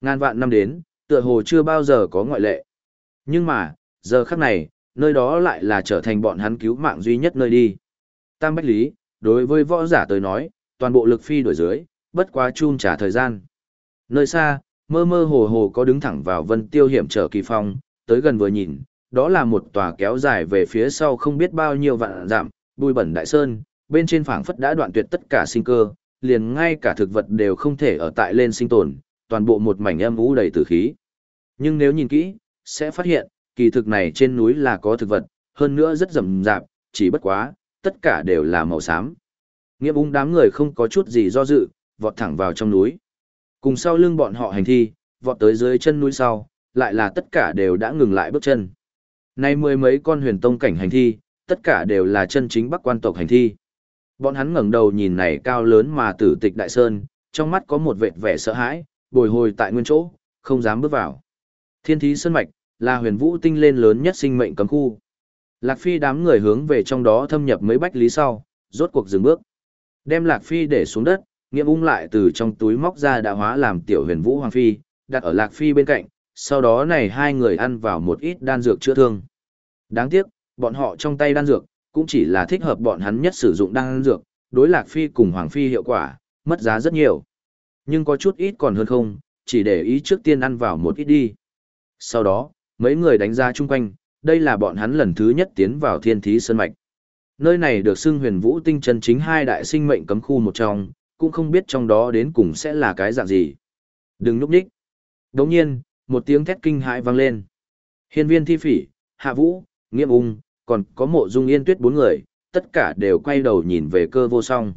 Ngàn vạn năm đến, tựa hồ chưa bao giờ có ngoại lệ. Nhưng mà, giờ khắc này, nơi đó lại là trở thành bọn hắn cứu mạng duy nhất nơi đi. Tam Bách Lý, đối với võ giả tới nói, toàn bộ lực phi đổi dưới, bất quá chun trả thời gian. Nơi xa, mơ mơ hồ hồ có đứng thẳng vào vân tiêu hiểm trở kỳ phong, tới gần vừa nhìn, đó là một tòa kéo dài về phía sau không biết bao nhiêu vạn dặm, bùi bẩn đại sơn, bên trên phảng phất đã đoạn tuyệt tất cả sinh cơ, liền ngay cả thực vật đều không thể ở tại lên sinh tồn, toàn bộ một mảnh âm u đầy tử khí. Nhưng nếu nhìn kỹ, sẽ phát hiện, kỳ thực này trên núi là có thực vật, hơn nữa rất rậm rạp, chỉ bất quá, tất cả đều là màu xám. Nghĩa ung đám người không có chút gì do dự, vọt thẳng vào trong núi. Cùng sau lưng bọn họ hành thi, vọt tới dưới chân núi sau, lại là tất cả đều đã ngừng lại bước chân. Nay mười mấy con huyền tông cảnh hành thi, tất cả đều là chân chính bắc quan tộc hành thi. Bọn hắn ngẩng đầu nhìn này cao lớn mà tử tịch đại sơn, trong mắt có một vệt vẻ sợ hãi, bồi hồi tại nguyên chỗ, không dám bước vào. Thiên thí sơn mạch, là huyền vũ tinh lên lớn nhất sinh mệnh cấm khu. Lạc Phi đám người hướng về trong đó thâm nhập mấy bách lý sau, rốt cuộc dừng bước. Đem Lạc Phi để xuống đất, nghiệm ung lại từ trong túi móc ra đã hóa làm tiểu huyền vũ hoàng phi, đặt ở Lạc Phi bên cạnh, sau đó này hai người ăn vào một ít đan dược chữa thương. Đáng tiếc, bọn họ trong tay đan dược, cũng chỉ là thích hợp bọn hắn nhất sử dụng đan dược, đối Lạc Phi cùng Hoàng Phi hiệu quả, mất giá rất nhiều. Nhưng có chút ít còn hơn không, chỉ để ý trước tiên ăn vào một ít đi. Sau đó, mấy người đánh ra chung quanh, đây là bọn hắn lần thứ nhất tiến vào thiên thí sơn mạch. Nơi này được xưng huyền vũ tinh chân chính hai đại sinh mệnh cấm khu một trong, cũng không biết trong đó đến cùng sẽ là cái dạng gì. Đừng núp đích. Đồng nhiên, một tiếng thét kinh hãi vang lên. Hiên viên thi phỉ, hạ vũ, nghiêm ung, còn có mộ dung yên tuyết bốn người, tất cả đều quay đầu nhìn về cơ vô song.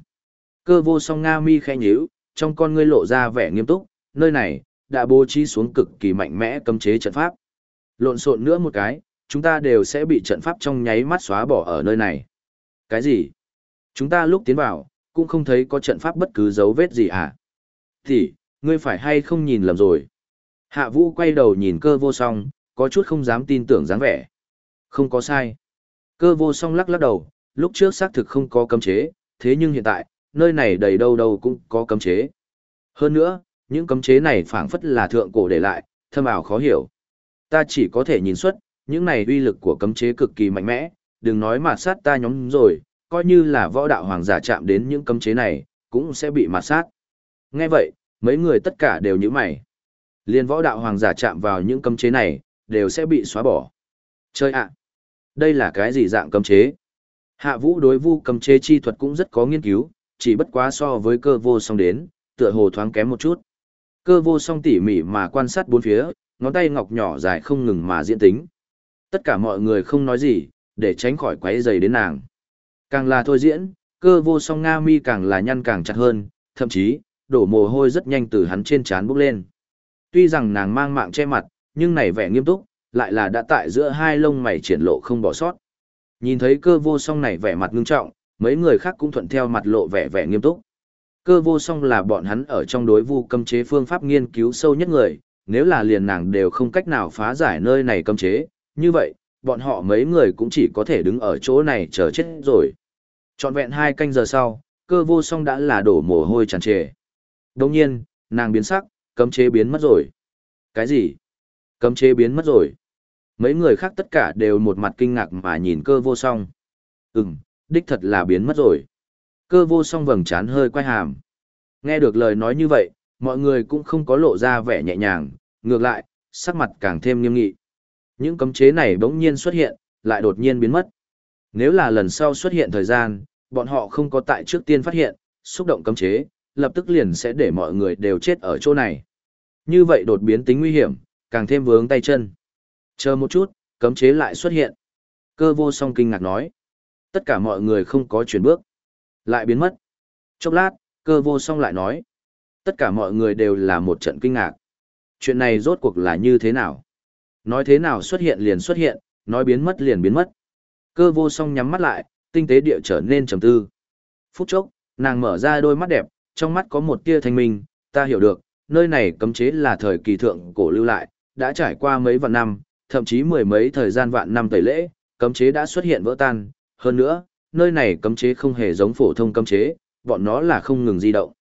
Cơ vô song Nga mi khẽ nhíu, trong con ngươi lộ ra vẻ nghiêm túc, nơi này, đã bố trí xuống cực kỳ mạnh mẽ cấm chế trận pháp. Lộn xộn nữa một cái, chúng ta đều sẽ bị trận pháp trong nháy mắt xóa bỏ ở nơi này. Cái gì? Chúng ta lúc tiến vào, cũng không thấy có trận pháp bất cứ dấu vết gì à? Thì, ngươi phải hay không nhìn lầm rồi? Hạ vũ quay đầu nhìn cơ vô song, có chút không dám tin tưởng dáng vẻ. Không có sai. Cơ vô song lắc lắc đầu, lúc trước xác thực không có cấm chế, thế nhưng hiện tại, nơi này đầy đâu đâu cũng có cấm chế. Hơn nữa, những cấm chế này phảng phất là thượng cổ để lại, thâm ảo khó hiểu. Ta chỉ có thể nhìn xuất, những này uy lực của cấm chế cực kỳ mạnh mẽ, đừng nói mà sát ta nhóm rồi, coi như là võ đạo hoàng giả chạm đến những cấm chế này, cũng sẽ bị mà sát. Nghe vậy, mấy người tất cả đều như mày. Liên võ đạo hoàng giả chạm vào những cấm chế này, đều sẽ bị xóa bỏ. Chơi ạ! À, đây là cái gì dạng cấm chế? Hạ vũ đối vu cấm chế chi thuật cũng rất có nghiên cứu, chỉ bất quá so với cơ vô song đến, tựa hồ thoáng kém một chút. Cơ vô song tỉ mỉ mà quan sát bốn phía, ngón tay ngọc nhỏ dài không ngừng mà diễn tính. Tất cả mọi người không nói gì, để tránh khỏi quấy dày đến nàng. Càng là thôi diễn, cơ vô song Nga mi càng là nhăn càng chặt hơn, thậm chí, đổ mồ hôi rất nhanh từ hắn trên trán bốc lên. Tuy rằng nàng mang mạng che mặt, nhưng này vẻ nghiêm túc, lại là đã tại giữa hai lông mày triển lộ không bỏ sót. Nhìn thấy cơ vô song này vẻ mặt ngưng trọng, mấy người khác cũng thuận theo mặt lộ vẻ vẻ nghiêm túc. Cơ vô song là bọn hắn ở trong đối vu cấm chế phương pháp nghiên cứu sâu nhất người, nếu là liền nàng đều không cách nào phá giải nơi này cấm chế, như vậy, bọn họ mấy người cũng chỉ có thể đứng ở chỗ này chờ chết rồi. Trọn vẹn hai canh giờ sau, cơ vô song đã là đổ mồ hôi tràn trề. Đồng nhiên, nàng biến sắc, cấm chế biến mất rồi. Cái gì? Cấm chế biến mất rồi. Mấy người khác tất cả đều một mặt kinh ngạc mà nhìn cơ vô song. Ừm, đích thật là biến mất rồi. Cơ vô song vầng trán hơi quay hàm. Nghe được lời nói như vậy, mọi người cũng không có lộ ra vẻ nhẹ nhàng, ngược lại, sắc mặt càng thêm nghiêm nghị. Những cấm chế này bỗng nhiên xuất hiện, lại đột nhiên biến mất. Nếu là lần sau xuất hiện thời gian, bọn họ không có tại trước tiên phát hiện, xúc động cấm chế, lập tức liền sẽ để mọi người đều chết ở chỗ này. Như vậy đột biến tính nguy hiểm, càng thêm vướng tay chân. Chờ một chút, cấm chế lại xuất hiện. Cơ vô song kinh ngạc nói. Tất cả mọi người không có chuyển bước. Lại biến mất. Chốc lát, cơ vô song lại nói. Tất cả mọi người đều là một trận kinh ngạc. Chuyện này rốt cuộc là như thế nào? Nói thế nào xuất hiện liền xuất hiện, nói biến mất liền biến mất. Cơ vô song nhắm mắt lại, tinh tế địa trở nên trầm tư. Phút chốc, nàng mở ra đôi mắt đẹp, trong mắt có một tia thanh minh, ta hiểu được, nơi này cấm chế là thời kỳ thượng cổ lưu lại, đã trải qua mấy vạn năm, thậm chí mười mấy thời gian vạn năm tẩy lễ, cấm chế đã xuất hiện vỡ tan, hơn nữa, nơi này cấm chế không hề giống phổ thông cấm chế, bọn nó là không ngừng di động.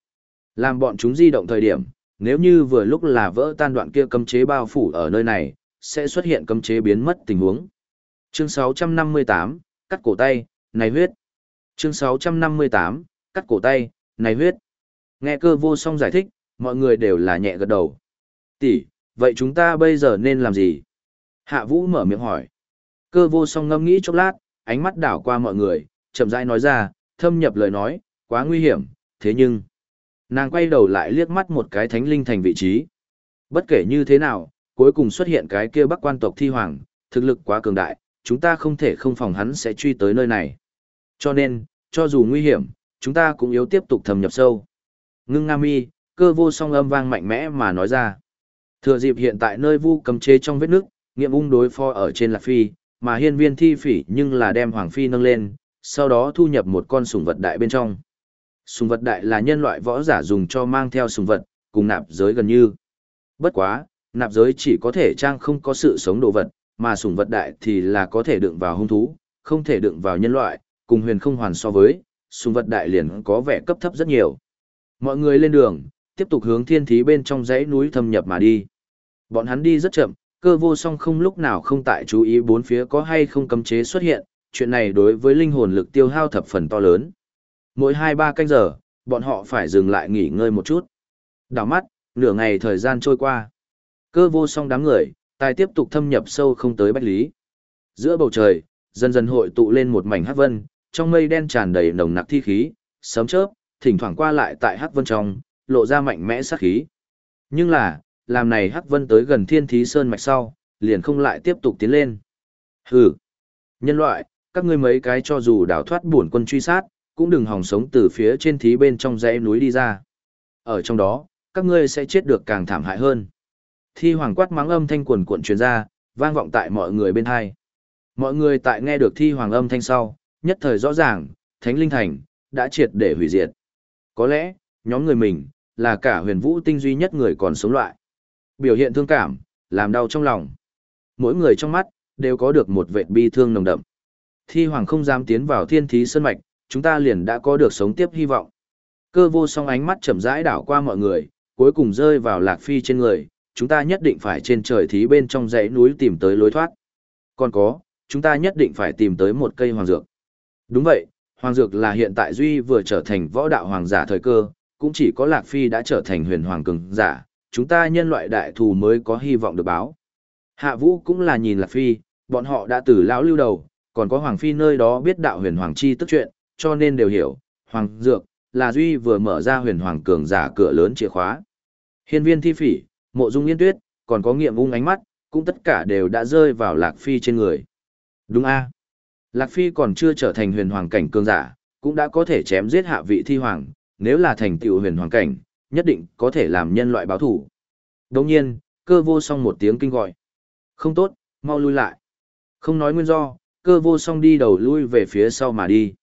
Làm bọn chúng di động thời điểm, nếu như vừa lúc là vỡ tan đoạn kia cấm chế bao phủ ở nơi này, sẽ xuất hiện cấm chế biến mất tình huống. Chương 658, cắt cổ tay, này huyết. Chương 658, cắt cổ tay, này huyết. Nghe cơ vô song giải thích, mọi người đều là nhẹ gật đầu. Tỷ, vậy chúng ta bây giờ nên làm gì? Hạ Vũ mở miệng hỏi. Cơ vô song ngâm nghĩ chốc lát, ánh mắt đảo qua mọi người, chậm rãi nói ra, thâm nhập lời nói, quá nguy hiểm, thế nhưng... Nàng quay đầu lại liếc mắt một cái thánh linh thành vị trí. Bất kể như thế nào, cuối cùng xuất hiện cái kia bắc quan tộc thi hoàng, thực lực quá cường đại, chúng ta không thể không phòng hắn sẽ truy tới nơi này. Cho nên, cho dù nguy hiểm, chúng ta cũng yếu tiếp tục thâm nhập sâu. Ngưng Nga Mi, cơ vô song âm vang mạnh mẽ mà nói ra. Thừa dịp hiện tại nơi vu cầm chế trong vết nước, nghiệm ung đối phó ở trên Lạc Phi, mà hiên viên thi phỉ nhưng là đem Hoàng Phi nâng lên, sau đó thu nhập một con sùng vật đại bên trong. Sùng vật đại là nhân loại võ giả dùng cho mang theo sùng vật, cùng nạp giới gần như. Bất quá, nạp giới chỉ có thể trang không có sự sống đồ vật, mà sùng vật đại thì là có thể đựng vào hung thú, không thể đựng vào nhân loại, cùng huyền không hoàn so với, sùng vật đại liền có vẻ cấp thấp rất nhiều. Mọi người lên đường, tiếp tục hướng thiên thí bên trong dãy núi thâm nhập mà đi. Bọn hắn đi rất chậm, cơ vô song không lúc nào không tại chú ý bốn phía có hay không cấm chế xuất hiện, chuyện này đối với linh hồn lực tiêu hao thập phần to lớn. Mỗi 2-3 canh giờ, bọn họ phải dừng lại nghỉ ngơi một chút. Đảo mắt, nửa ngày thời gian trôi qua. Cơ vô song đám người, tài tiếp tục thâm nhập sâu không tới bách lý. Giữa bầu trời, dần dần hội tụ lên một mảnh hắc vân, trong mây đen tràn đầy nồng nặc thi khí, sấm chớp, thỉnh thoảng qua lại tại hắc vân trong, lộ ra mạnh mẽ sát khí. Nhưng là, làm này hắc vân tới gần thiên thí sơn mạch sau, liền không lại tiếp tục tiến lên. Hừ, nhân loại, các ngươi mấy cái cho dù đào thoát buồn quân truy sát, cũng đừng hòng sống từ phía trên thí bên trong dãy núi đi ra. Ở trong đó, các ngươi sẽ chết được càng thảm hại hơn. Thi hoàng quát mắng âm thanh quần cuộn truyền ra, vang vọng tại mọi người bên hai. Mọi người tại nghe được thi hoàng âm thanh sau, nhất thời rõ ràng, Thánh Linh Thành, đã triệt để hủy diệt. Có lẽ, nhóm người mình, là cả huyền vũ tinh duy nhất người còn sống loại. Biểu hiện thương cảm, làm đau trong lòng. Mỗi người trong mắt, đều có được một vệt bi thương nồng đậm. Thi hoàng không dám tiến vào thiên thí sân mạch, chúng ta liền đã có được sống tiếp hy vọng. Cơ vô song ánh mắt chậm rãi đảo qua mọi người, cuối cùng rơi vào lạc phi trên người, chúng ta nhất định phải trên trời thí bên trong dãy núi tìm tới lối thoát. Còn có, chúng ta nhất định phải tìm tới một cây hoàng dược. Đúng vậy, hoàng dược là hiện tại Duy vừa trở thành võ đạo hoàng giả thời cơ, cũng chỉ có Lạc Phi đã trở thành huyền hoàng cường giả, chúng ta nhân loại đại thù mới có hy vọng được báo. Hạ Vũ cũng là nhìn Lạc Phi, bọn họ đã từ lão lưu đầu, còn có Hoàng Phi nơi đó biết đạo huyền hoàng chi tức chuyện, cho nên đều hiểu, hoàng dược, là Duy vừa mở ra huyền hoàng cường giả cửa lớn chìa khóa. Hiên viên thi phỉ, mộ dung yên tuyết, còn có nghiệm ung ánh mắt, cũng tất cả đều đã rơi vào Lạc Phi trên người. Đúng a Lạc Phi còn chưa trở thành huyền hoàng cảnh cường giả, cũng đã có thể chém giết hạ vị thi hoàng, nếu là thành tựu huyền hoàng cảnh, nhất định có thể làm nhân loại báo thủ. Đồng nhiên, cơ vô song một tiếng kinh gọi. Không tốt, mau lui lại. Không nói nguyên do, cơ vô song đi đầu lui về phía sau mà đi.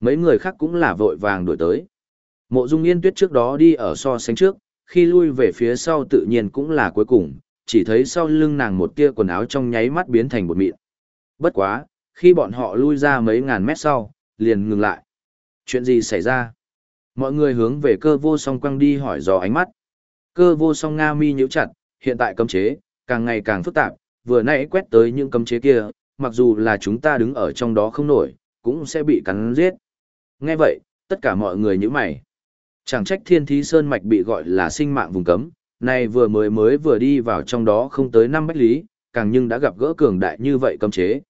Mấy người khác cũng là vội vàng đuổi tới. Mộ dung yên tuyết trước đó đi ở so sánh trước, khi lui về phía sau tự nhiên cũng là cuối cùng, chỉ thấy sau lưng nàng một tia quần áo trong nháy mắt biến thành bột mịn. Bất quá, khi bọn họ lui ra mấy ngàn mét sau, liền ngừng lại. Chuyện gì xảy ra? Mọi người hướng về cơ vô song quăng đi hỏi dò ánh mắt. Cơ vô song Nga mi nhíu chặt, hiện tại cấm chế, càng ngày càng phức tạp, vừa nãy quét tới những cấm chế kia, mặc dù là chúng ta đứng ở trong đó không nổi, cũng sẽ bị cắn giết. Nghe vậy, tất cả mọi người như mày. Chẳng trách thiên thí sơn mạch bị gọi là sinh mạng vùng cấm, nay vừa mới mới vừa đi vào trong đó không tới năm bách lý, càng nhưng đã gặp gỡ cường đại như vậy cấm chế.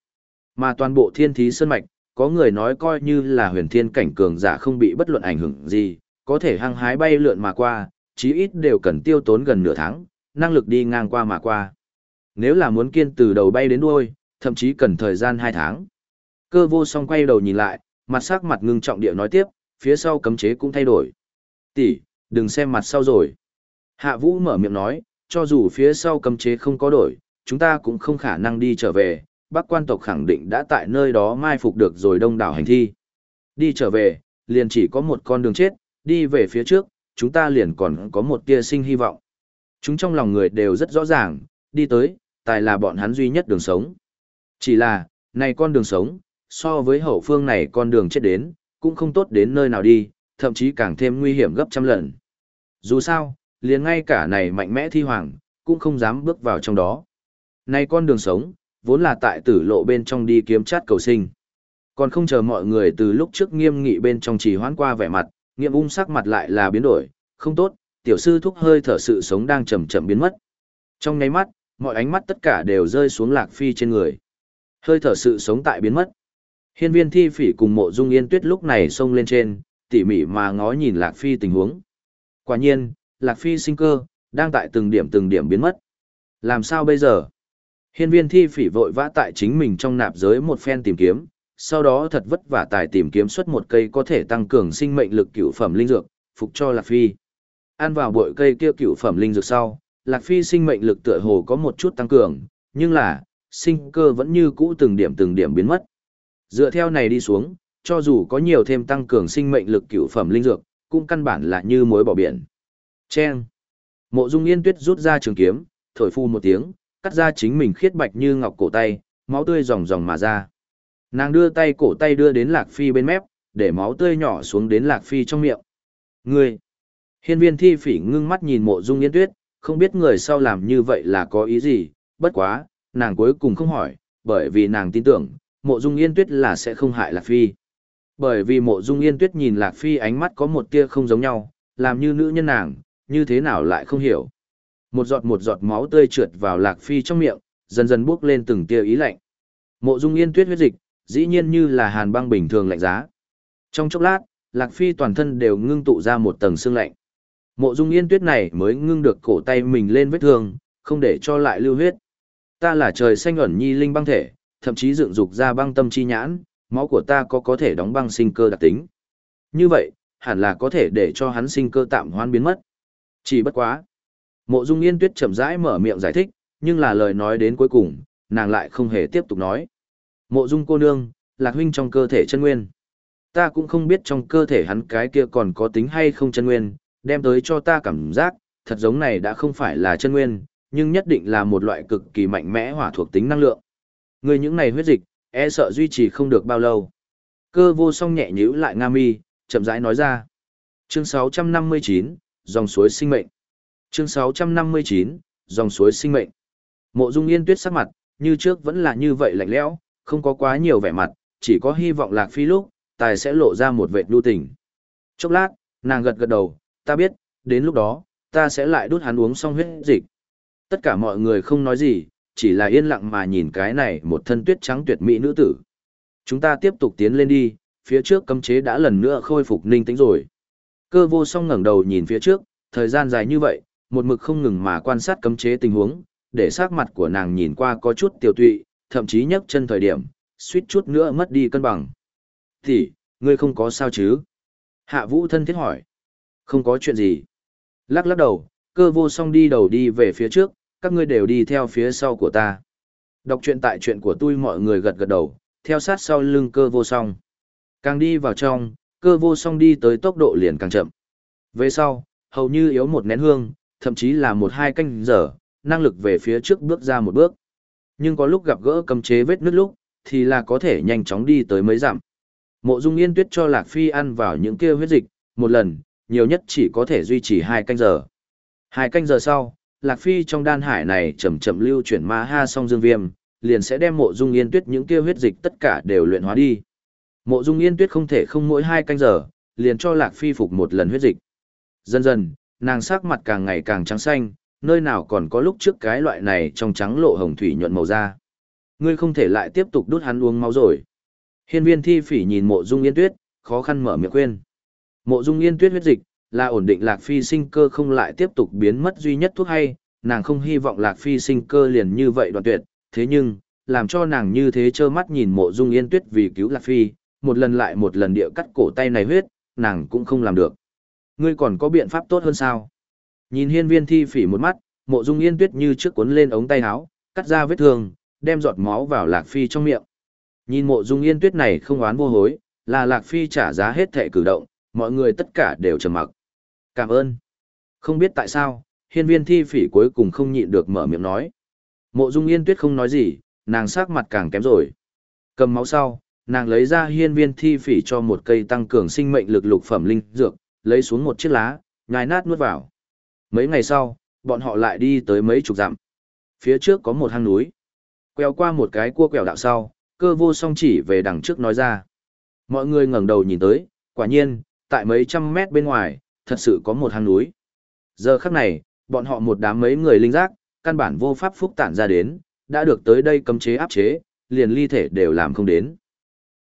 Mà toàn bộ thiên thí sơn mạch, có người nói coi như là huyền thiên cảnh cường giả không bị bất luận ảnh hưởng gì, có thể hăng hái bay lượn mà qua, chí ít đều cần tiêu tốn gần nửa tháng, năng lực đi ngang qua mà qua. Nếu là muốn kiên từ đầu bay đến đuôi, thậm chí cần thời gian 2 tháng. Cơ vô song quay đầu nhìn lại, mặt sắc mặt ngưng trọng địa nói tiếp, phía sau cấm chế cũng thay đổi. Tỷ, đừng xem mặt sau rồi. Hạ Vũ mở miệng nói, cho dù phía sau cấm chế không có đổi, chúng ta cũng không khả năng đi trở về, bác quan tộc khẳng định đã tại nơi đó mai phục được rồi đông đảo hành thi. Đi trở về, liền chỉ có một con đường chết, đi về phía trước, chúng ta liền còn có một tia sinh hy vọng. Chúng trong lòng người đều rất rõ ràng, đi tới, tài là bọn hắn duy nhất đường sống. Chỉ là, này con đường sống, so với hậu phương này con đường chết đến, cũng không tốt đến nơi nào đi, thậm chí càng thêm nguy hiểm gấp trăm lần. Dù sao, liền ngay cả này mạnh mẽ thi hoàng, cũng không dám bước vào trong đó. Này con đường sống, vốn là tại tử lộ bên trong đi kiếm chát cầu sinh. Còn không chờ mọi người từ lúc trước nghiêm nghị bên trong chỉ hoán qua vẻ mặt, nghiêm ung sắc mặt lại là biến đổi, không tốt, tiểu sư thúc hơi thở sự sống đang chậm chậm biến mất. Trong nháy mắt, mọi ánh mắt tất cả đều rơi xuống lạc phi trên người. Hơi thở sự sống tại biến mất. Hiên viên thi phỉ cùng mộ dung yên tuyết lúc này xông lên trên, tỉ mỉ mà ngó nhìn lạc phi tình huống. Quả nhiên, lạc phi sinh cơ, đang tại từng điểm từng điểm biến mất. Làm sao bây giờ? Hiên viên thi phỉ vội vã tại chính mình trong nạp giới một phen tìm kiếm, sau đó thật vất vả tài tìm kiếm xuất một cây có thể tăng cường sinh mệnh lực cửu phẩm linh dược, phục cho Lạc Phi. Ăn vào bội cây kia cửu phẩm linh dược sau, Lạc Phi sinh mệnh lực tựa hồ có một chút tăng cường, nhưng là, sinh cơ vẫn như cũ từng điểm từng điểm biến mất. Dựa theo này đi xuống, cho dù có nhiều thêm tăng cường sinh mệnh lực cửu phẩm linh dược, cũng căn bản là như mối bỏ biển. Chen. Mộ Dung Yên Tuyết rút ra trường kiếm, thổi phu một tiếng, cắt ra chính mình khiết bạch như ngọc cổ tay, máu tươi ròng ròng mà ra. Nàng đưa tay cổ tay đưa đến Lạc Phi bên mép, để máu tươi nhỏ xuống đến Lạc Phi trong miệng. Ngươi! Hiên viên thi phỉ ngưng mắt nhìn mộ dung yên tuyết, không biết người sau làm như vậy là có ý gì, bất quá, nàng cuối cùng không hỏi, bởi vì nàng tin tưởng, mộ dung yên tuyết là sẽ không hại Lạc Phi. Bởi vì mộ dung yên tuyết nhìn Lạc Phi ánh mắt có một tia không giống nhau, làm như nữ nhân nàng, như thế nào lại không hiểu. Một giọt một giọt máu tươi trượt vào Lạc Phi trong miệng, dần dần buốc lên từng tia ý lạnh. Mộ dung yên tuyết huyết dịch, dĩ nhiên như là hàn băng bình thường lạnh giá. Trong chốc lát, Lạc Phi toàn thân đều ngưng tụ ra một tầng xương lạnh. Mộ Dung Yên Tuyết này mới ngưng được cổ tay mình lên vết thương, không để cho lại lưu huyết. Ta là trời xanh ẩn nhi linh băng thể, thậm chí dựng dục ra băng tâm chi nhãn, máu của ta có có thể đóng băng sinh cơ đặc tính. Như vậy, hẳn là có thể để cho hắn sinh cơ tạm hoan biến mất. Chỉ bất quá. Mộ Dung Yên Tuyết chậm rãi mở miệng giải thích, nhưng là lời nói đến cuối cùng, nàng lại không hề tiếp tục nói. Mộ dung cô nương, lạc huynh trong cơ thể chân nguyên. Ta cũng không biết trong cơ thể hắn cái kia còn có tính hay không chân nguyên, đem tới cho ta cảm giác, thật giống này đã không phải là chân nguyên, nhưng nhất định là một loại cực kỳ mạnh mẽ hỏa thuộc tính năng lượng. Người những này huyết dịch, e sợ duy trì không được bao lâu. Cơ vô song nhẹ nhíu lại Nga mi, chậm rãi nói ra. Chương 659, dòng suối sinh mệnh. Chương 659, dòng suối sinh mệnh. Mộ Dung Yên Tuyết sắc mặt, như trước vẫn là như vậy lạnh lẽo, không có quá nhiều vẻ mặt, chỉ có hy vọng Lạc Phi lúc, tài sẽ lộ ra một vệt đu tình. Chốc lát, nàng gật gật đầu, ta biết, đến lúc đó, ta sẽ lại đút hắn uống xong huyết dịch. Tất cả mọi người không nói gì, chỉ là yên lặng mà nhìn cái này một thân tuyết trắng tuyệt mỹ nữ tử. Chúng ta tiếp tục tiến lên đi, phía trước cấm chế đã lần nữa khôi phục ninh tĩnh rồi. Cơ vô song ngẩng đầu nhìn phía trước, thời gian dài như vậy, một mực không ngừng mà quan sát cấm chế tình huống, để sắc mặt của nàng nhìn qua có chút tiểu tụy, thậm chí nhấc chân thời điểm, suýt chút nữa mất đi cân bằng. Thì, ngươi không có sao chứ? Hạ vũ thân thiết hỏi. Không có chuyện gì. Lắc lắc đầu, cơ vô song đi đầu đi về phía trước, các ngươi đều đi theo phía sau của ta. Đọc truyện tại chuyện của tôi mọi người gật gật đầu, theo sát sau lưng cơ vô song. Càng đi vào trong, cơ vô song đi tới tốc độ liền càng chậm. Về sau, hầu như yếu một nén hương, thậm chí là một hai canh giờ, năng lực về phía trước bước ra một bước. Nhưng có lúc gặp gỡ cấm chế vết nứt lúc, thì là có thể nhanh chóng đi tới mấy dặm. Mộ Dung Yên Tuyết cho Lạc Phi ăn vào những kia huyết dịch, một lần, nhiều nhất chỉ có thể duy trì hai canh giờ. Hai canh giờ sau, Lạc Phi trong đan hải này chậm chậm lưu chuyển ma ha song dương viêm, liền sẽ đem Mộ Dung Yên Tuyết những kia huyết dịch tất cả đều luyện hóa đi. Mộ Dung Yên Tuyết không thể không mỗi hai canh giờ, liền cho Lạc Phi phục một lần huyết dịch. Dần dần, nàng sắc mặt càng ngày càng trắng xanh, nơi nào còn có lúc trước cái loại này trong trắng lộ hồng thủy nhuận màu da. Ngươi không thể lại tiếp tục đút hắn uống máu rồi. Hiên viên thi phỉ nhìn mộ dung yên tuyết, khó khăn mở miệng khuyên. Mộ dung yên tuyết huyết dịch, là ổn định lạc phi sinh cơ không lại tiếp tục biến mất duy nhất thuốc hay, nàng không hy vọng lạc phi sinh cơ liền như vậy đoạn tuyệt, thế nhưng, làm cho nàng như thế trơ mắt nhìn mộ dung yên tuyết vì cứu lạc phi, một lần lại một lần địa cắt cổ tay này huyết, nàng cũng không làm được. Ngươi còn có biện pháp tốt hơn sao? Nhìn hiên viên thi phỉ một mắt, mộ dung yên tuyết như trước cuốn lên ống tay áo, cắt ra vết thương, đem giọt máu vào lạc phi trong miệng. Nhìn mộ dung yên tuyết này không oán vô hối, là lạc phi trả giá hết thệ cử động, mọi người tất cả đều trầm mặc. Cảm ơn. Không biết tại sao, hiên viên thi phỉ cuối cùng không nhịn được mở miệng nói. Mộ dung yên tuyết không nói gì, nàng sắc mặt càng kém rồi. Cầm máu sau, nàng lấy ra hiên viên thi phỉ cho một cây tăng cường sinh mệnh lực lục phẩm linh dược, lấy xuống một chiếc lá, nhai nát nuốt vào. Mấy ngày sau, bọn họ lại đi tới mấy chục dặm. Phía trước có một hang núi. Quẹo qua một cái cua quẹo đạo sau, cơ vô song chỉ về đằng trước nói ra. Mọi người ngẩng đầu nhìn tới, quả nhiên, tại mấy trăm mét bên ngoài, thật sự có một hang núi. Giờ khắc này, bọn họ một đám mấy người linh giác, căn bản vô pháp phúc tản ra đến, đã được tới đây cấm chế áp chế, liền ly thể đều làm không đến.